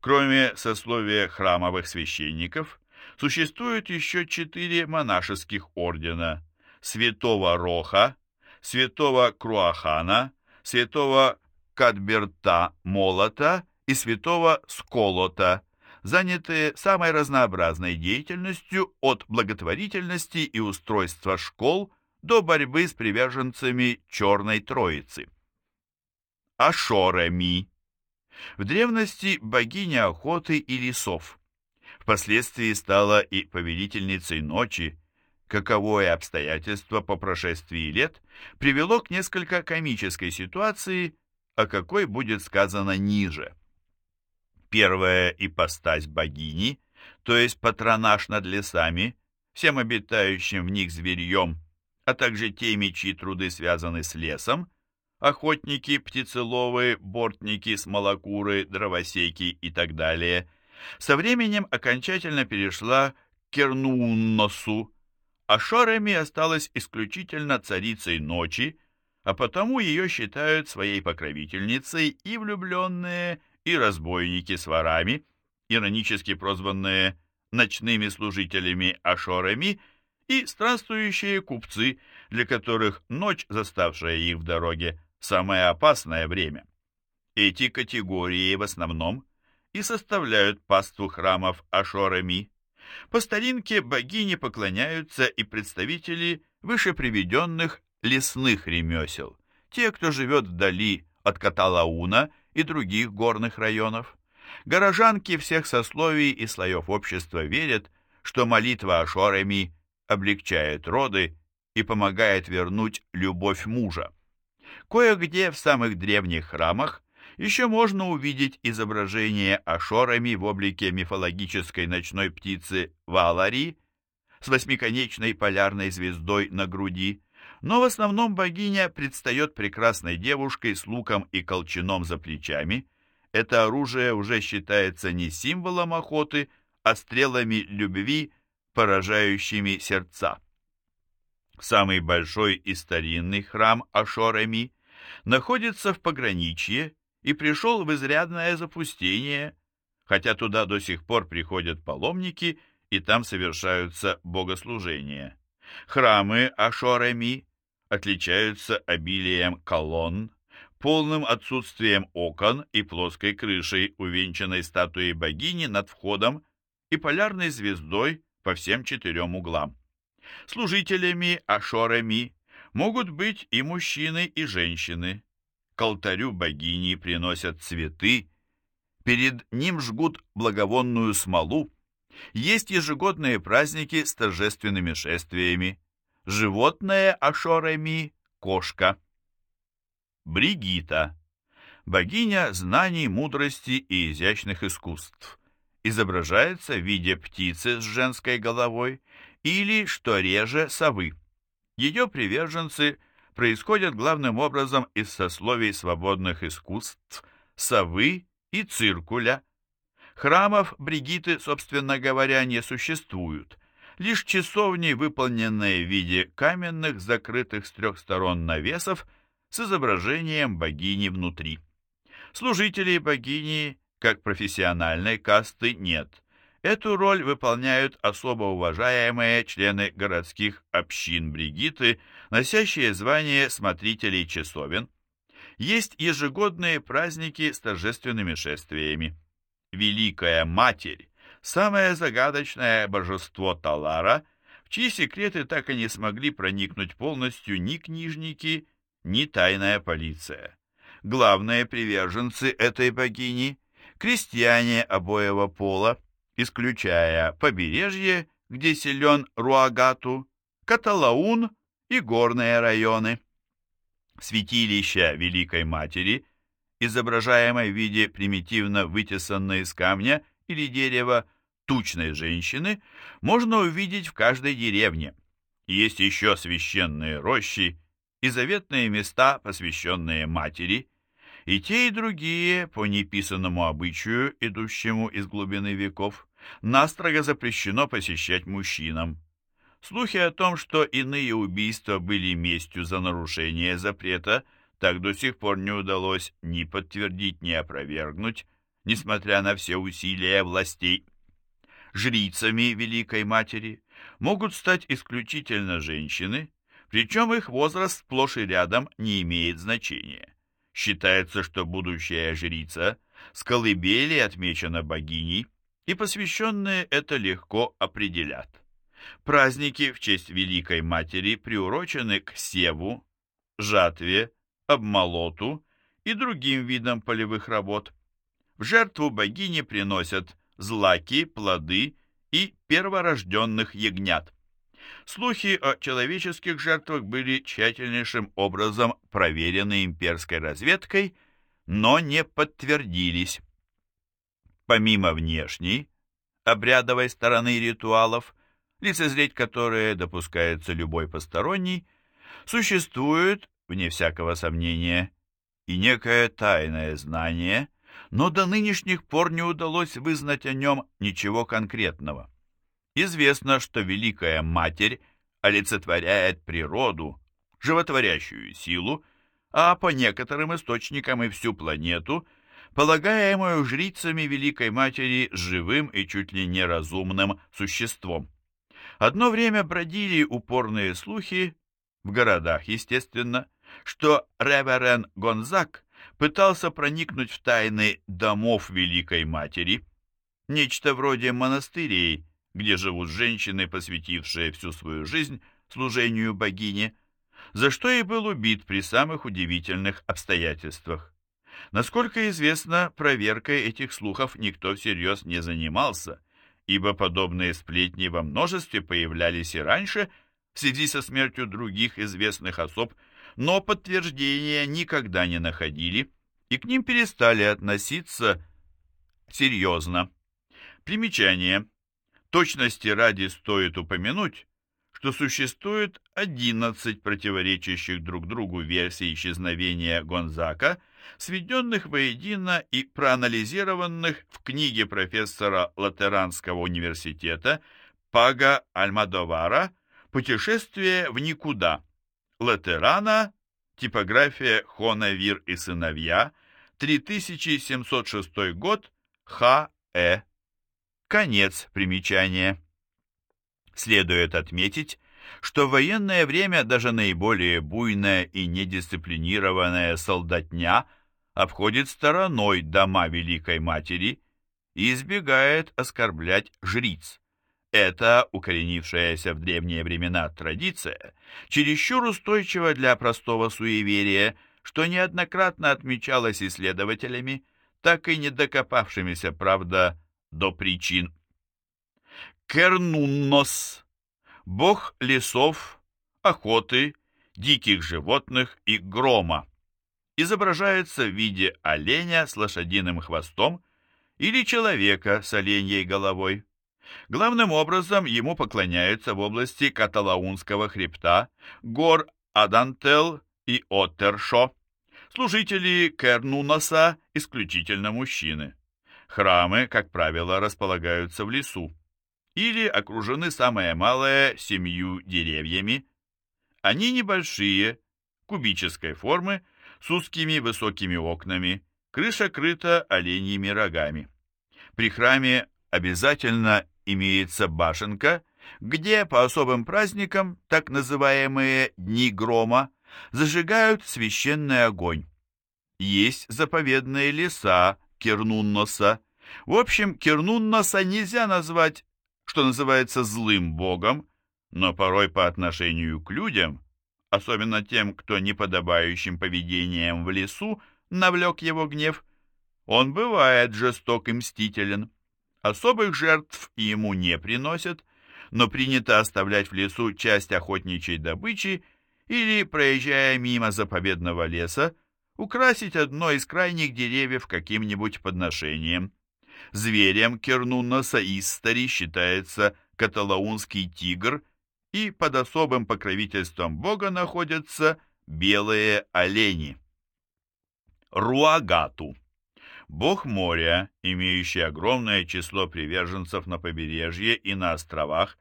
Кроме сословия храмовых священников, существует еще четыре монашеских ордена – Святого Роха, Святого Круахана, Святого Кадберта Молота и Святого Сколота, занятые самой разнообразной деятельностью от благотворительности и устройства школ до борьбы с приверженцами Черной Троицы. Ашореми. В древности богиня охоты и лесов. Впоследствии стала и повелительницей ночи, каковое обстоятельство по прошествии лет привело к несколько комической ситуации, о какой будет сказано ниже. Первая ипостась богини, то есть патронаж над лесами, всем обитающим в них зверьем, а также теми, чьи труды связаны с лесом, охотники, птицеловы, бортники, смолокуры, дровосеки и так далее, со временем окончательно перешла к Кернунносу, а Шореми осталась исключительно царицей ночи, а потому ее считают своей покровительницей и влюбленные, и разбойники с ворами, иронически прозванные ночными служителями Ашореми, и странствующие купцы, для которых ночь, заставшая их в дороге, самое опасное время. Эти категории в основном и составляют паству храмов Ашореми. По старинке богине поклоняются и представители вышеприведенных лесных ремесел, те, кто живет вдали от Каталауна и других горных районов. Горожанки всех сословий и слоев общества верят, что молитва Ашореми облегчает роды и помогает вернуть любовь мужа. Кое-где в самых древних храмах еще можно увидеть изображение Ашорами в облике мифологической ночной птицы Валари с восьмиконечной полярной звездой на груди, но в основном богиня предстает прекрасной девушкой с луком и колчаном за плечами. Это оружие уже считается не символом охоты, а стрелами любви, поражающими сердца. Самый большой и старинный храм Ашореми находится в пограничье и пришел в изрядное запустение, хотя туда до сих пор приходят паломники и там совершаются богослужения. Храмы Ашореми отличаются обилием колонн, полным отсутствием окон и плоской крышей, увенчанной статуей богини над входом и полярной звездой по всем четырем углам. Служителями Ашорами могут быть и мужчины, и женщины. К алтарю богини приносят цветы, перед ним жгут благовонную смолу. Есть ежегодные праздники с торжественными шествиями. Животное Ашорами – кошка. Бригита – богиня знаний, мудрости и изящных искусств. Изображается в виде птицы с женской головой или, что реже, совы. Ее приверженцы происходят главным образом из сословий свободных искусств, совы и циркуля. Храмов Бригиты, собственно говоря, не существуют. Лишь часовни, выполненные в виде каменных, закрытых с трех сторон навесов, с изображением богини внутри. Служителей богини, как профессиональной касты, нет – Эту роль выполняют особо уважаемые члены городских общин Бригиты, носящие звание смотрителей часовен. Есть ежегодные праздники с торжественными шествиями. Великая Матерь – самое загадочное божество Талара, в чьи секреты так и не смогли проникнуть полностью ни книжники, ни тайная полиция. Главные приверженцы этой богини – крестьяне обоего пола – исключая побережье, где силен Руагату, Каталаун и горные районы. Святилища Великой Матери, изображаемое в виде примитивно вытесанной из камня или дерева тучной женщины, можно увидеть в каждой деревне. Есть еще священные рощи и заветные места, посвященные матери – и те, и другие, по неписанному обычаю, идущему из глубины веков, настрого запрещено посещать мужчинам. Слухи о том, что иные убийства были местью за нарушение запрета, так до сих пор не удалось ни подтвердить, ни опровергнуть, несмотря на все усилия властей. Жрицами Великой Матери могут стать исключительно женщины, причем их возраст сплошь и рядом не имеет значения. Считается, что будущая жрица с колыбели отмечена богиней, и посвященные это легко определят. Праздники в честь Великой Матери приурочены к севу, жатве, обмолоту и другим видам полевых работ. В жертву богини приносят злаки, плоды и перворожденных ягнят. Слухи о человеческих жертвах были тщательнейшим образом проверены имперской разведкой, но не подтвердились. Помимо внешней, обрядовой стороны ритуалов, лицезреть которые допускается любой посторонний, существует, вне всякого сомнения, и некое тайное знание, но до нынешних пор не удалось вызнать о нем ничего конкретного. Известно, что Великая Матерь олицетворяет природу, животворящую силу, а по некоторым источникам и всю планету, полагаемую жрицами Великой Матери живым и чуть ли не разумным существом. Одно время бродили упорные слухи, в городах, естественно, что Реверен Гонзак пытался проникнуть в тайны домов Великой Матери, нечто вроде монастырей, где живут женщины, посвятившие всю свою жизнь служению богине, за что и был убит при самых удивительных обстоятельствах. Насколько известно, проверкой этих слухов никто всерьез не занимался, ибо подобные сплетни во множестве появлялись и раньше в связи со смертью других известных особ, но подтверждения никогда не находили и к ним перестали относиться серьезно. Примечание. Точности ради стоит упомянуть, что существует 11 противоречащих друг другу версий исчезновения Гонзака, сведенных воедино и проанализированных в книге профессора Латеранского университета Пага Альмадовара «Путешествие в никуда», Латерана, типография Хонавир и сыновья, 3706 год, Х.Э. Конец примечания. Следует отметить, что в военное время даже наиболее буйная и недисциплинированная солдатня обходит стороной дома Великой Матери и избегает оскорблять жриц. Эта укоренившаяся в древние времена традиция чересчур устойчива для простого суеверия, что неоднократно отмечалось исследователями, так и не докопавшимися, правда, до причин. Кернуннос – бог лесов, охоты, диких животных и грома. Изображается в виде оленя с лошадиным хвостом или человека с оленьей головой. Главным образом ему поклоняются в области Каталаунского хребта, гор Адантел и Оттершо. Служители Кернуноса исключительно мужчины. Храмы, как правило, располагаются в лесу или окружены самое малое семью деревьями. Они небольшие, кубической формы, с узкими высокими окнами, крыша крыта оленьими рогами. При храме обязательно имеется башенка, где по особым праздникам, так называемые «дни грома», зажигают священный огонь. Есть заповедные леса Кернунноса. В общем, Кернунноса нельзя назвать, что называется, злым богом, но порой по отношению к людям, особенно тем, кто неподобающим поведением в лесу навлек его гнев, он бывает жесток и мстителен. Особых жертв ему не приносят, но принято оставлять в лесу часть охотничьей добычи или, проезжая мимо заповедного леса, украсить одно из крайних деревьев каким-нибудь подношением. Зверем Кернуноса Истари считается каталаунский тигр, и под особым покровительством бога находятся белые олени. Руагату бог моря, имеющий огромное число приверженцев на побережье и на островах,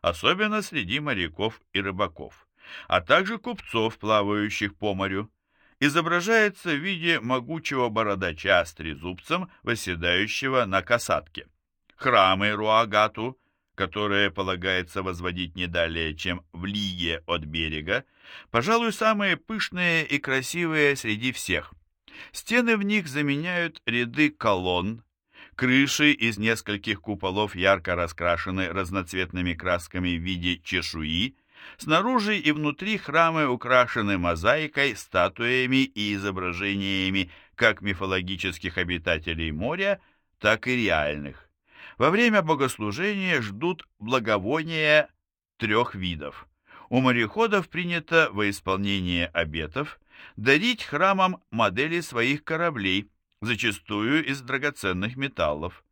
особенно среди моряков и рыбаков, а также купцов, плавающих по морю, изображается в виде могучего бородача с трезубцем, восседающего на касатке. Храмы Руагату, которые полагается возводить не далее, чем в лиге от берега, пожалуй, самые пышные и красивые среди всех. Стены в них заменяют ряды колонн, крыши из нескольких куполов ярко раскрашены разноцветными красками в виде чешуи, Снаружи и внутри храмы украшены мозаикой, статуями и изображениями как мифологических обитателей моря, так и реальных. Во время богослужения ждут благовония трех видов. У мореходов принято во исполнение обетов дарить храмам модели своих кораблей, зачастую из драгоценных металлов.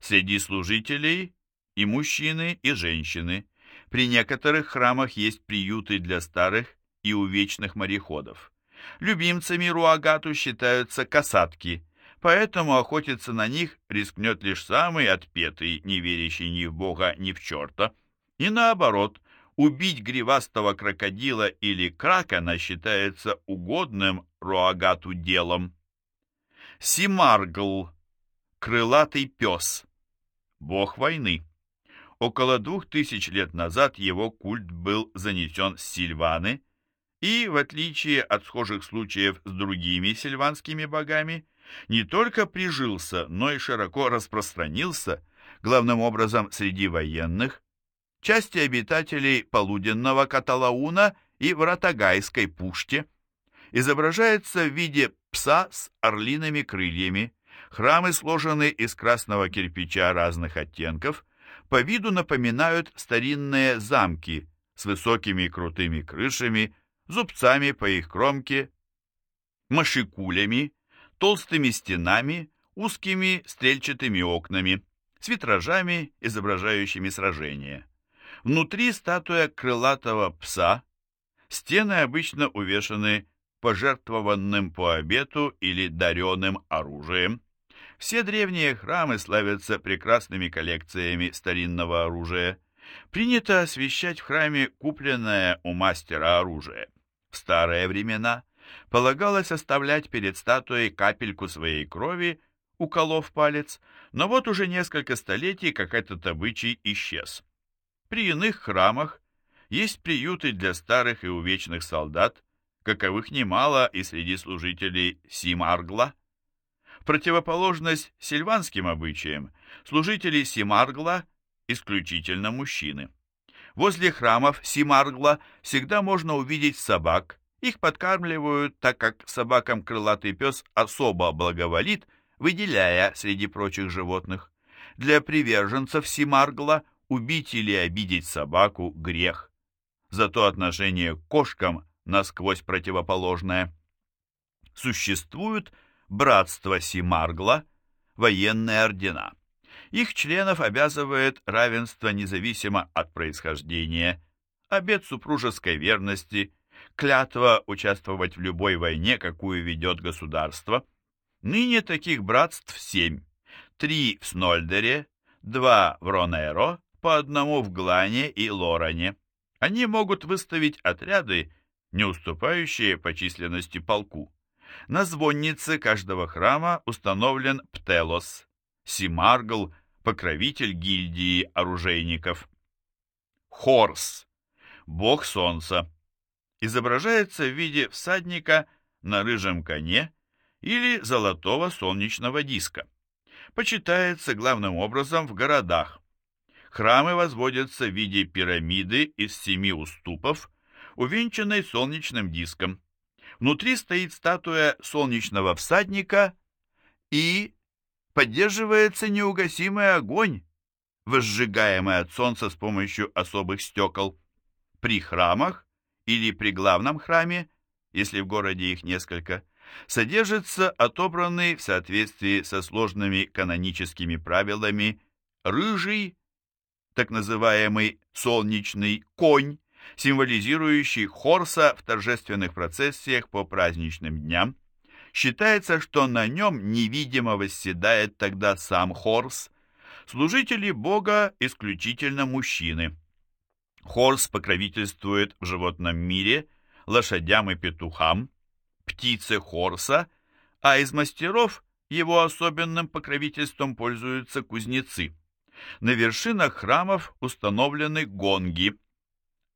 Среди служителей и мужчины, и женщины. При некоторых храмах есть приюты для старых и увечных мореходов. Любимцами Руагату считаются касатки, поэтому охотиться на них рискнет лишь самый отпетый, не верящий ни в Бога, ни в черта. И наоборот, убить гривастого крокодила или кракена считается угодным Руагату делом. Симаргл, крылатый пес, бог войны. Около двух тысяч лет назад его культ был занесен с Сильваны, и, в отличие от схожих случаев с другими сильванскими богами, не только прижился, но и широко распространился, главным образом среди военных, части обитателей полуденного Каталауна и в Ратагайской пуште. Изображается в виде пса с орлиными крыльями. Храмы сложены из красного кирпича разных оттенков, по виду напоминают старинные замки с высокими крутыми крышами, зубцами по их кромке, машикулями, толстыми стенами, узкими стрельчатыми окнами, с витражами, изображающими сражения. Внутри статуя крылатого пса, стены обычно увешаны пожертвованным по обету или даренным оружием. Все древние храмы славятся прекрасными коллекциями старинного оружия. Принято освещать в храме купленное у мастера оружие. В старые времена полагалось оставлять перед статуей капельку своей крови, уколов палец, но вот уже несколько столетий как этот обычай исчез. При иных храмах есть приюты для старых и увечных солдат, каковых немало и среди служителей Симаргла противоположность сильванским обычаям, служители Симаргла исключительно мужчины. Возле храмов Симаргла всегда можно увидеть собак, их подкармливают, так как собакам крылатый пес особо благоволит, выделяя среди прочих животных. Для приверженцев Симаргла убить или обидеть собаку – грех. Зато отношение к кошкам насквозь противоположное. Существуют братство Симаргла, военные ордена. Их членов обязывает равенство независимо от происхождения, обет супружеской верности, клятва участвовать в любой войне, какую ведет государство. Ныне таких братств семь. Три в Снольдере, два в Ронеро, по одному в Глане и Лоране. Они могут выставить отряды, не уступающие по численности полку. На звоннице каждого храма установлен Птелос, Симаргл, покровитель гильдии оружейников. Хорс, бог солнца, изображается в виде всадника на рыжем коне или золотого солнечного диска. Почитается главным образом в городах. Храмы возводятся в виде пирамиды из семи уступов, увенчанной солнечным диском. Внутри стоит статуя солнечного всадника и поддерживается неугасимый огонь, возжигаемый от солнца с помощью особых стекол. При храмах или при главном храме, если в городе их несколько, содержится отобранный в соответствии со сложными каноническими правилами рыжий, так называемый солнечный конь, символизирующий Хорса в торжественных процессиях по праздничным дням. Считается, что на нем невидимо восседает тогда сам Хорс. Служители Бога исключительно мужчины. Хорс покровительствует в животном мире лошадям и петухам, птице Хорса, а из мастеров его особенным покровительством пользуются кузнецы. На вершинах храмов установлены гонги –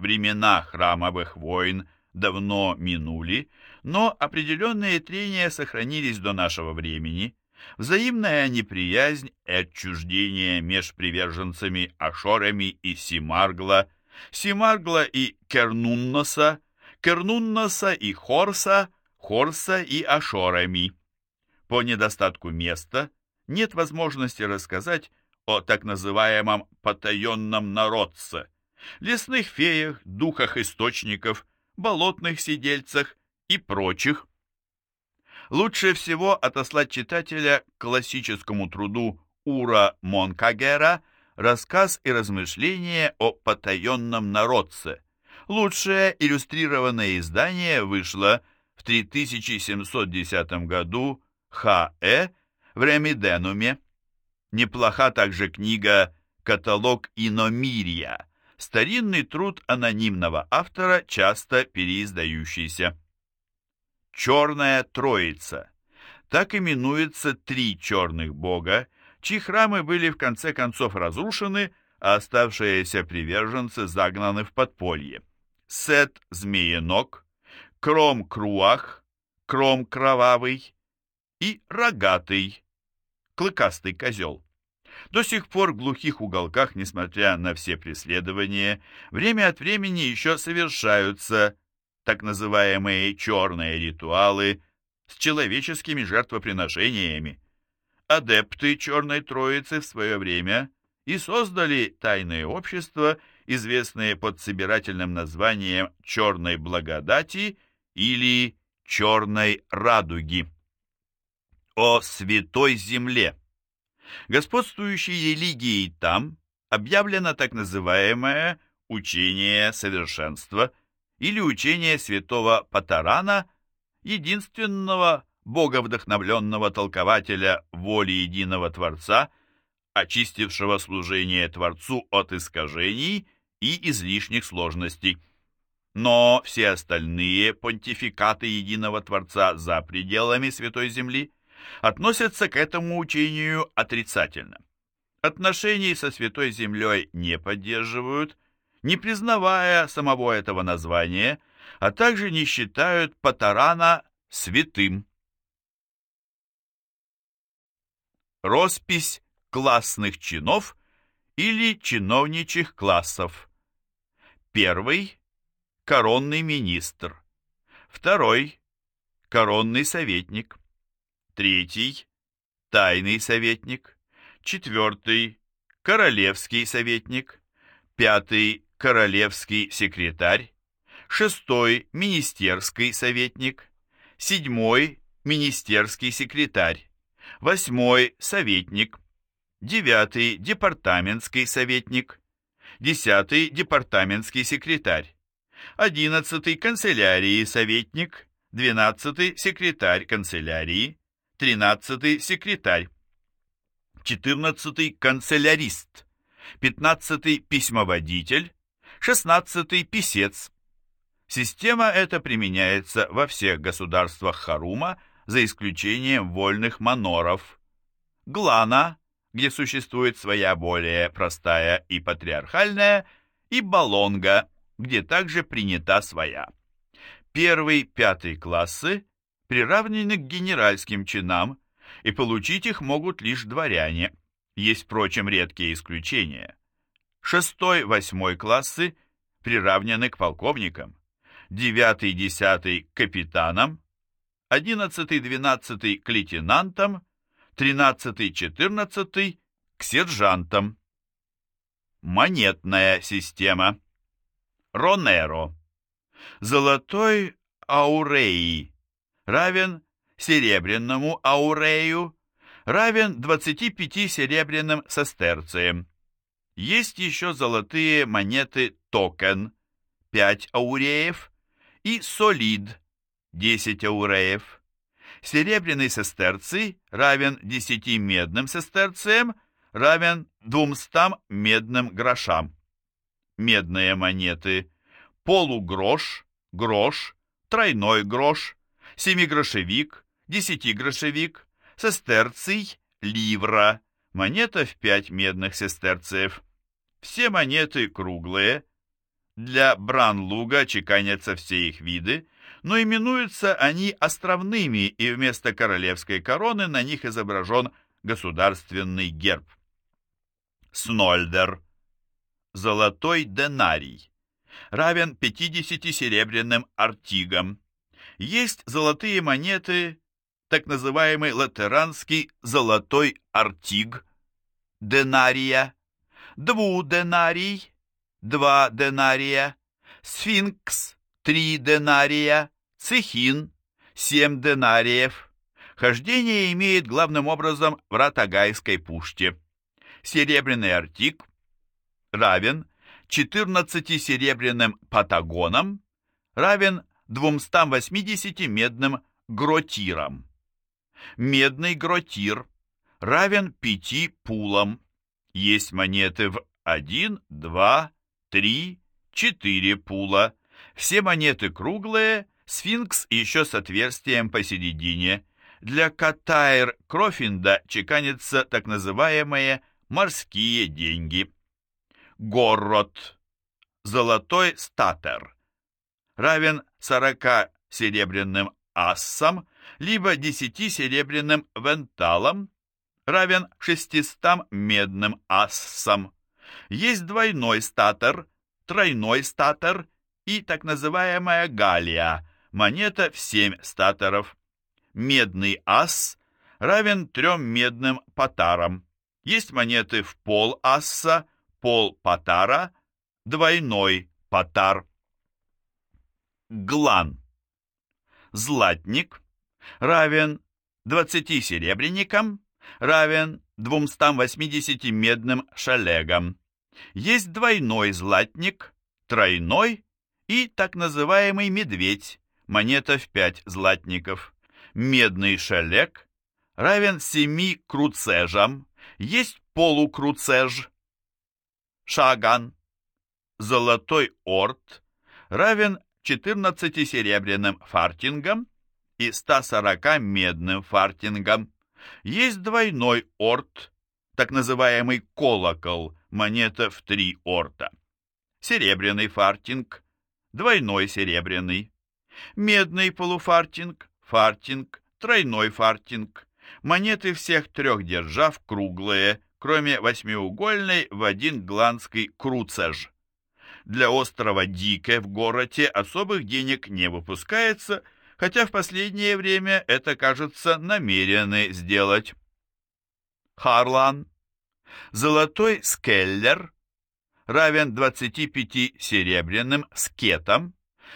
Времена храмовых войн давно минули, но определенные трения сохранились до нашего времени. Взаимная неприязнь и отчуждение меж приверженцами Ашорами и Симаргла Симаргла и Кернунноса, Кернунноса и Хорса, Хорса и Ашорами. По недостатку места нет возможности рассказать о так называемом потаенном народце, лесных феях, духах источников, болотных сидельцах и прочих. Лучше всего отослать читателя к классическому труду Ура Монкагера «Рассказ и размышления о потаенном народце». Лучшее иллюстрированное издание вышло в 3710 году Х.Э. в Ремиденуме. Неплоха также книга «Каталог иномирия», старинный труд анонимного автора, часто переиздающийся. Черная Троица. Так именуются три черных бога, чьи храмы были в конце концов разрушены, а оставшиеся приверженцы загнаны в подполье. Сет Змеенок, Кром Круах, Кром Кровавый и Рогатый, Клыкастый козел. До сих пор в глухих уголках, несмотря на все преследования, время от времени еще совершаются так называемые черные ритуалы с человеческими жертвоприношениями. Адепты Черной Троицы в свое время и создали тайное общество, известное под собирательным названием «Черной благодати» или «Черной радуги». О Святой Земле! Господствующей религией там объявлено так называемое «учение совершенства» или учение святого Патарана, единственного боговдохновленного толкователя воли единого Творца, очистившего служение Творцу от искажений и излишних сложностей. Но все остальные понтификаты единого Творца за пределами Святой Земли относятся к этому учению отрицательно. Отношений со Святой Землей не поддерживают, не признавая самого этого названия, а также не считают Патарана святым. Роспись классных чинов или чиновничьих классов. Первый – коронный министр. Второй – коронный советник. Третий – тайный советник. Четвертый – королевский советник. Пятый королевский секретарь, шестой – министерский советник, седьмой – министерский секретарь, восьмой – советник, девятый – департаментский советник, десятый – департаментский секретарь, одиннадцатый – канцелярии советник, двенадцатый – секретарь канцелярии, тринадцатый – секретарь, четырнадцатый – канцелярист, пятнадцатый – письмоводитель, Шестнадцатый – писец. Система эта применяется во всех государствах Харума, за исключением вольных маноров. Глана, где существует своя более простая и патриархальная, и Балонга, где также принята своя. Первый, пятый классы приравнены к генеральским чинам, и получить их могут лишь дворяне. Есть, впрочем, редкие исключения. Шестой, восьмой классы приравнены к полковникам, девятый, десятый – к капитанам, одиннадцатый, двенадцатый – к лейтенантам, тринадцатый, четырнадцатый – к сержантам. Монетная система. Ронеро. Золотой ауреи равен серебряному аурею, равен 25 серебряным сестерциям. Есть еще золотые монеты токен 5 ауреев и солид 10 ауреев. Серебряный сестерций равен 10 медным сестерциям, равен 200 медным грошам. Медные монеты полугрош, грош, тройной грош, семигрошевик, десятигрошевик, сестерций, ливра, монета в 5 медных сестерциев. Все монеты круглые. Для Бранлуга чеканятся все их виды, но именуются они островными, и вместо королевской короны на них изображен государственный герб. Снольдер. золотой динарий, равен 50 серебряным артигам. Есть золотые монеты, так называемый латеранский золотой артиг, динария, двуденарий, два динария, сфинкс, три динария, цехин, семь денариев. Хождение имеет главным образом в Ратагайской пуште. Серебряный артик равен 14 серебряным патагонам, равен 280 медным гротирам. Медный гротир равен 5 пулам. Есть монеты в 1, 2, 3, 4 пула. Все монеты круглые, сфинкс еще с отверстием посередине. Для катайр Крофинда чеканятся так называемые морские деньги. Горрот, золотой статер, равен 40 серебряным ассам, либо 10 серебряным венталам, равен 600 медным ассам. Есть двойной статер, тройной статер и так называемая галия, монета в 7 статеров. Медный ас равен трем медным патарам. Есть монеты в пол асса, пол патара, двойной патар. Глан. Златник равен 20 серебряникам, равен 280 медным шалегам. Есть двойной златник, тройной и так называемый медведь, монета в 5 златников. Медный шалег равен 7 круцежам, есть полукруцеж, шаган. Золотой орд равен 14 серебряным фартингам и 140 медным фартингам. Есть двойной орд, так называемый колокол, монета в три орта. Серебряный фартинг, двойной серебряный. Медный полуфартинг, фартинг, тройной фартинг. Монеты всех трех держав круглые, кроме восьмиугольной в один гланский круцеж. Для острова Дике в городе особых денег не выпускается, хотя в последнее время это, кажется, намерены сделать. Харлан. Золотой скеллер равен 25 серебряным скетам,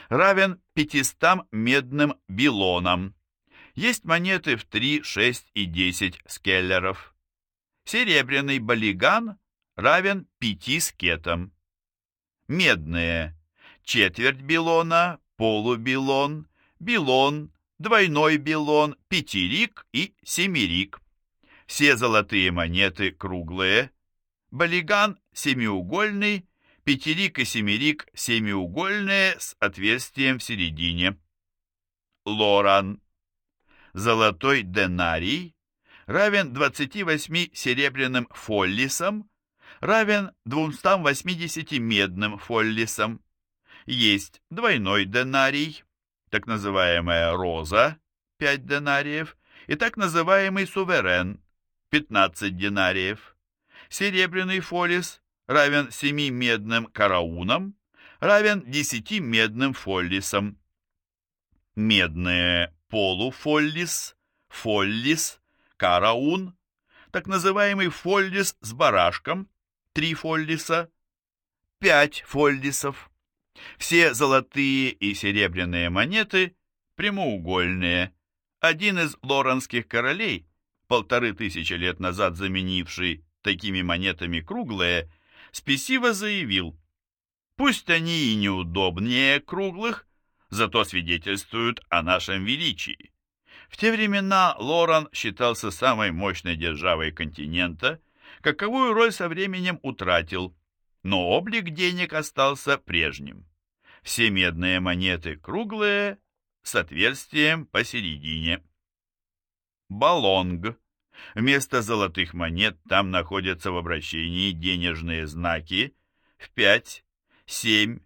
равен 500 медным билонам. Есть монеты в 3, 6 и 10 скеллеров. Серебряный балиган равен пяти скетам. Медные. Четверть билона, полубилон, билон, двойной билон, пятирик и семирик. Все золотые монеты круглые. Балиган семиугольный, пятирик и семирик семиугольные с отверстием в середине. Лоран. Золотой динарий равен 28 серебряным фоллисам, равен 280 медным фоллисам. Есть двойной динарий, так называемая роза, 5 динариев, и так называемый суверен, 15 динариев. Серебряный фоллис равен 7 медным караунам, равен 10 медным фоллисам. Медные полуфоллис, фоллис, караун, так называемый фоллис с барашком, три фоллиса, пять фоллисов. Все золотые и серебряные монеты прямоугольные. Один из лоранских королей, полторы тысячи лет назад заменивший такими монетами круглые, спесиво заявил, пусть они и неудобнее круглых, зато свидетельствуют о нашем величии. В те времена Лоран считался самой мощной державой континента, каковую роль со временем утратил, но облик денег остался прежним. Все медные монеты круглые, с отверстием посередине. Балонг. Вместо золотых монет там находятся в обращении денежные знаки в 5, 7,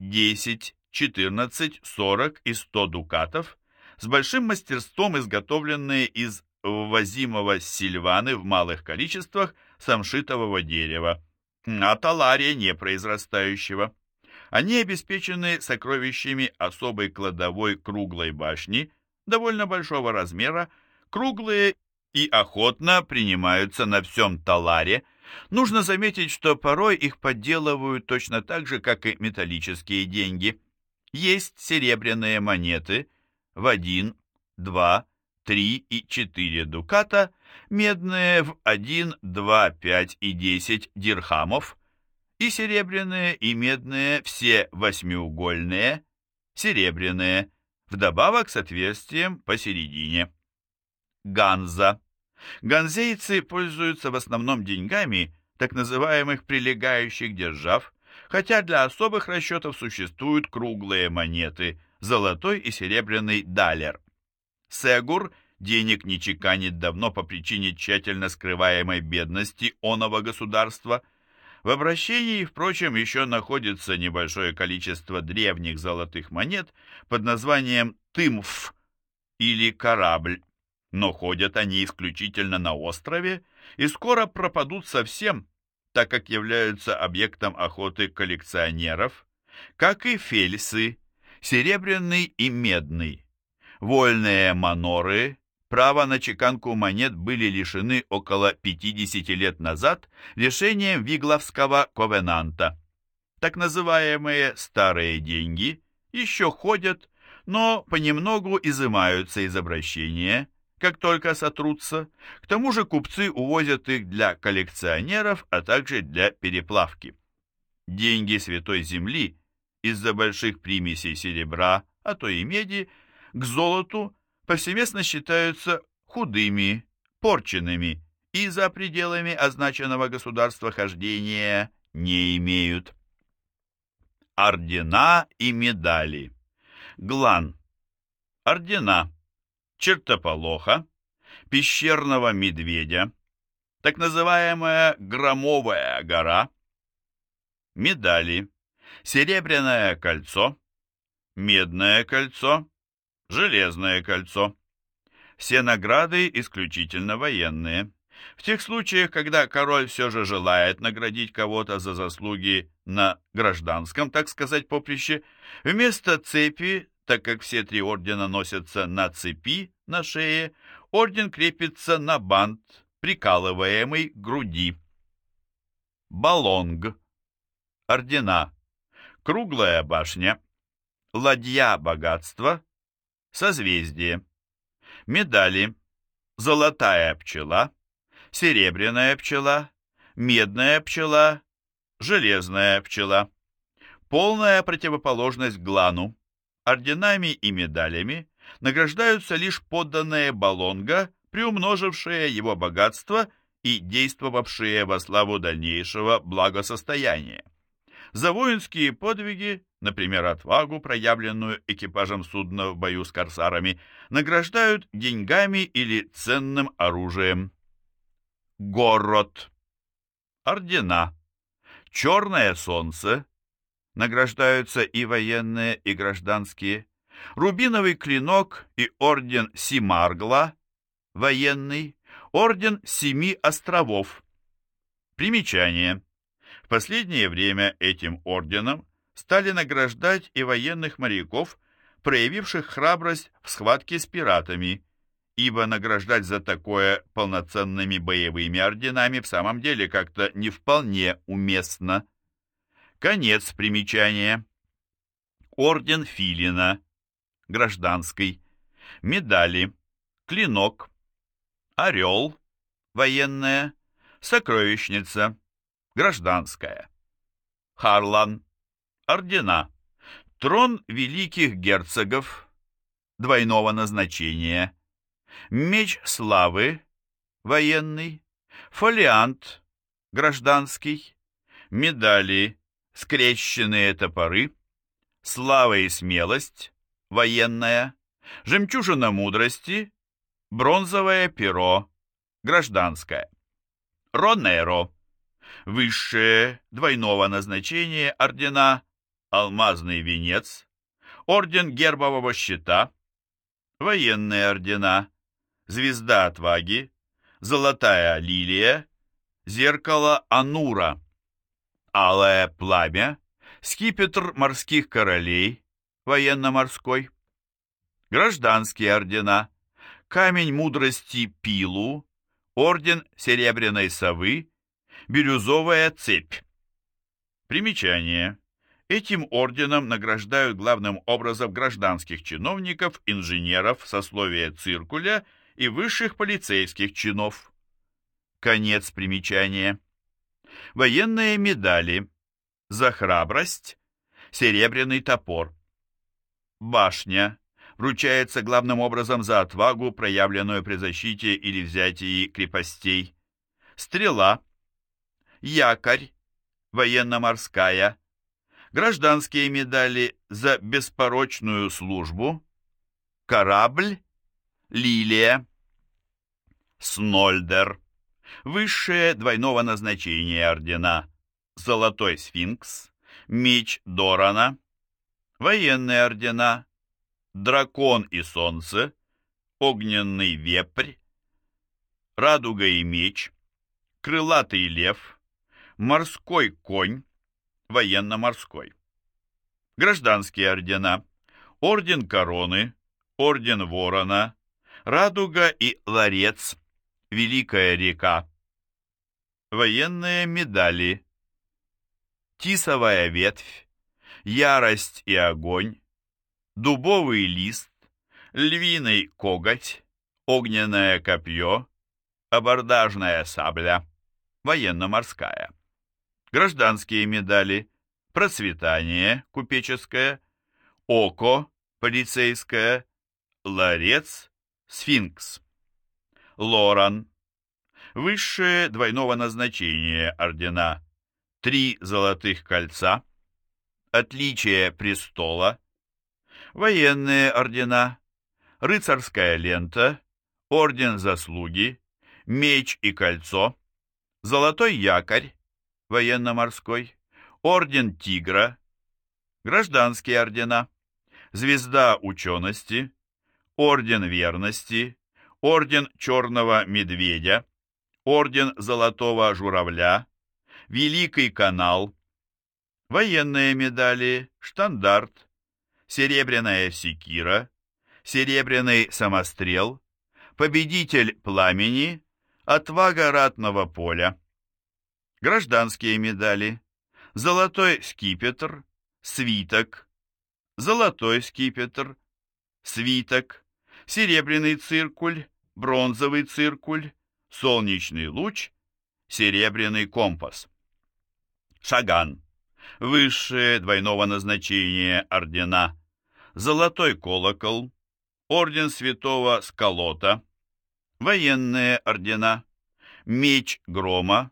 10, 14, 40 и 100 дукатов, с большим мастерством изготовленные из ввозимого с Сильваны в малых количествах самшитового дерева. а талария непроизрастающего. Они обеспечены сокровищами особой кладовой круглой башни, довольно большого размера, круглые и охотно принимаются на всем таларе. Нужно заметить, что порой их подделывают точно так же, как и металлические деньги. Есть серебряные монеты в 1, 2, 3 и 4 дуката, медные в 1, 2, 5 и 10 дирхамов, и серебряные, и медные, все восьмиугольные, серебряные, вдобавок с отверстием посередине. Ганза. Ганзейцы пользуются в основном деньгами так называемых прилегающих держав, хотя для особых расчетов существуют круглые монеты, золотой и серебряный далер. Сегур денег не чеканит давно по причине тщательно скрываемой бедности оного государства. В обращении, впрочем, еще находится небольшое количество древних золотых монет под названием «тымф» или «корабль», но ходят они исключительно на острове и скоро пропадут совсем, так как являются объектом охоты коллекционеров, как и фельсы, серебряный и медный. Вольные маноры права на чеканку монет были лишены около 50 лет назад решением Вигловского ковенанта. Так называемые «старые деньги» еще ходят, но понемногу изымаются из обращения, как только сотрутся. К тому же купцы увозят их для коллекционеров, а также для переплавки. Деньги Святой Земли из-за больших примесей серебра, а то и меди – к золоту повсеместно считаются худыми, порченными и за пределами означенного государства хождения не имеют. Ордена и медали. Глан. Ордена. Чертополоха. Пещерного медведя. Так называемая Громовая гора. Медали. Серебряное кольцо. Медное кольцо Железное кольцо. Все награды исключительно военные. В тех случаях, когда король все же желает наградить кого-то за заслуги на гражданском, так сказать, поприще, вместо цепи, так как все три ордена носятся на цепи на шее, орден крепится на бант, прикалываемый к груди. Балонг. Ордена. Круглая башня. Ладья богатства созвездие. Медали. Золотая пчела, серебряная пчела, медная пчела, железная пчела. Полная противоположность глану. Орденами и медалями награждаются лишь подданные Балонга, приумножившие его богатство и действовавшие во славу дальнейшего благосостояния. За воинские подвиги например, отвагу, проявленную экипажем судна в бою с корсарами, награждают деньгами или ценным оружием. Город. Ордена. Черное солнце. Награждаются и военные, и гражданские. Рубиновый клинок и орден Симаргла. Военный. Орден Семи островов. Примечание. В последнее время этим орденом стали награждать и военных моряков, проявивших храбрость в схватке с пиратами, ибо награждать за такое полноценными боевыми орденами в самом деле как-то не вполне уместно. Конец примечания. Орден Филина, гражданский, медали, клинок, орел, военная, сокровищница, гражданская, Харлан, Ордена. Трон великих герцогов двойного назначения. Меч славы военный. Фолиант гражданский. Медали, скрещенные топоры. Слава и смелость военная. Жемчужина мудрости. Бронзовое перо гражданское. Ронеро. Высшее двойного назначения ордена алмазный венец, орден гербового щита, военные ордена, звезда отваги, золотая лилия, зеркало Анура, алое пламя, скипетр морских королей, военно-морской, гражданские ордена, камень мудрости Пилу, орден Серебряной совы, бирюзовая цепь. Примечание. Этим орденом награждают главным образом гражданских чиновников, инженеров, сословия циркуля и высших полицейских чинов. Конец примечания. Военные медали. За храбрость. Серебряный топор. Башня. Вручается главным образом за отвагу, проявленную при защите или взятии крепостей. Стрела. Якорь. Военно-морская. Гражданские медали за беспорочную службу. Корабль. Лилия. Снольдер. Высшее двойного назначения ордена. Золотой сфинкс. Меч Дорана. Военные ордена. Дракон и солнце. Огненный вепрь. Радуга и меч. Крылатый лев. Морской конь. Военно-морской. Гражданские ордена. Орден Короны. Орден Ворона. Радуга и Ларец. Великая река. Военные медали. Тисовая ветвь. Ярость и огонь. Дубовый лист. Львиный коготь. Огненное копье. Абордажная сабля. Военно-морская. Гражданские медали. Процветание купеческое. Око полицейское. Ларец. Сфинкс. Лоран. Высшее двойного назначения ордена. Три золотых кольца. Отличие престола. Военные ордена. Рыцарская лента. Орден заслуги. Меч и кольцо. Золотой якорь. Военно-морской. Орден Тигра. Гражданские ордена. Звезда учености. Орден верности. Орден Черного Медведя, Орден Золотого Журавля, Великий канал, военные медали, штандарт, серебряная секира, серебряный самострел, победитель пламени, отвага ратного поля, гражданские медали, золотой скипетр, свиток, золотой скипетр, свиток, серебряный циркуль, бронзовый циркуль, солнечный луч, серебряный компас. Шаган. Высшее двойного назначения ордена. Золотой колокол. Орден святого Скалота. Военные ордена. Меч грома.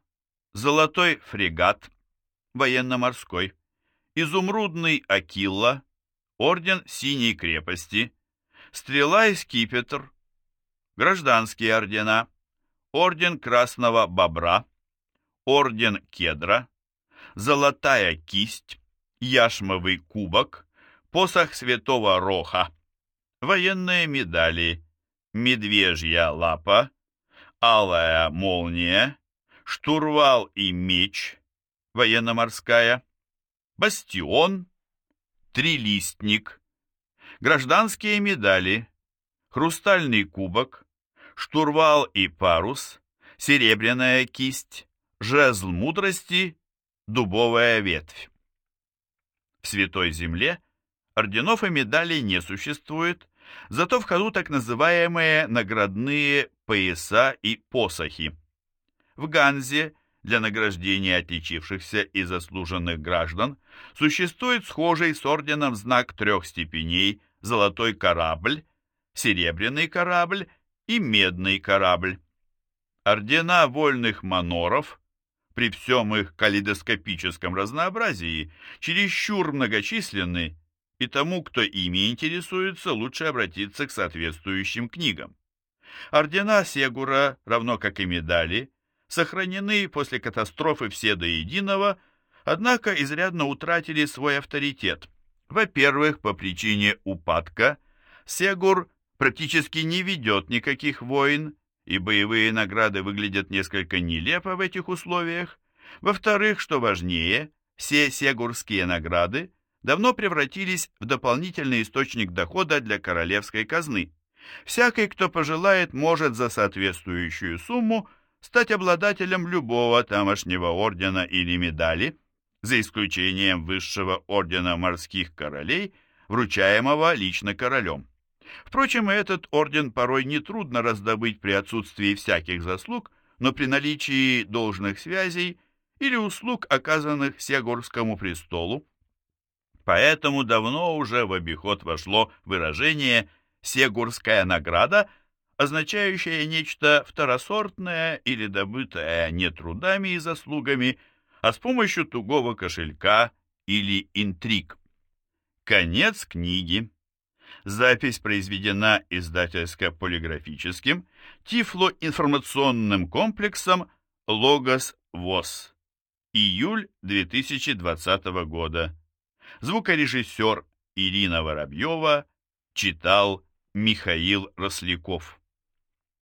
Золотой фрегат. Военно-морской. Изумрудный Акилла. Орден Синей крепости стрела и скипетр, гражданские ордена, орден Красного Бобра, орден Кедра, золотая кисть, яшмовый кубок, посох Святого Роха, военные медали, медвежья лапа, алая молния, штурвал и меч, военно-морская, бастион, трилистник, гражданские медали, хрустальный кубок, штурвал и парус, серебряная кисть, жезл мудрости, дубовая ветвь. В Святой Земле орденов и медалей не существует, зато в ходу так называемые наградные пояса и посохи. В Ганзе для награждения отличившихся и заслуженных граждан существует схожий с орденом знак трех степеней золотой корабль, серебряный корабль и медный корабль. Ордена вольных маноров, при всем их калейдоскопическом разнообразии, чересчур многочисленны, и тому, кто ими интересуется, лучше обратиться к соответствующим книгам. Ордена Сегура, равно как и медали, сохранены после катастрофы все до единого, однако изрядно утратили свой авторитет – во-первых, по причине упадка Сегур практически не ведет никаких войн, и боевые награды выглядят несколько нелепо в этих условиях. Во-вторых, что важнее, все сегурские награды давно превратились в дополнительный источник дохода для королевской казны. Всякий, кто пожелает, может за соответствующую сумму стать обладателем любого тамошнего ордена или медали, за исключением высшего ордена морских королей, вручаемого лично королем. Впрочем, этот орден порой нетрудно раздобыть при отсутствии всяких заслуг, но при наличии должных связей или услуг, оказанных Сегорскому престолу. Поэтому давно уже в обиход вошло выражение «сегурская награда», означающее нечто второсортное или добытое не трудами и заслугами, а с помощью тугого кошелька или интриг. Конец книги. Запись произведена издательско-полиграфическим тифлоинформационным комплексом «Логос ВОЗ». Июль 2020 года. Звукорежиссер Ирина Воробьева читал Михаил Росляков.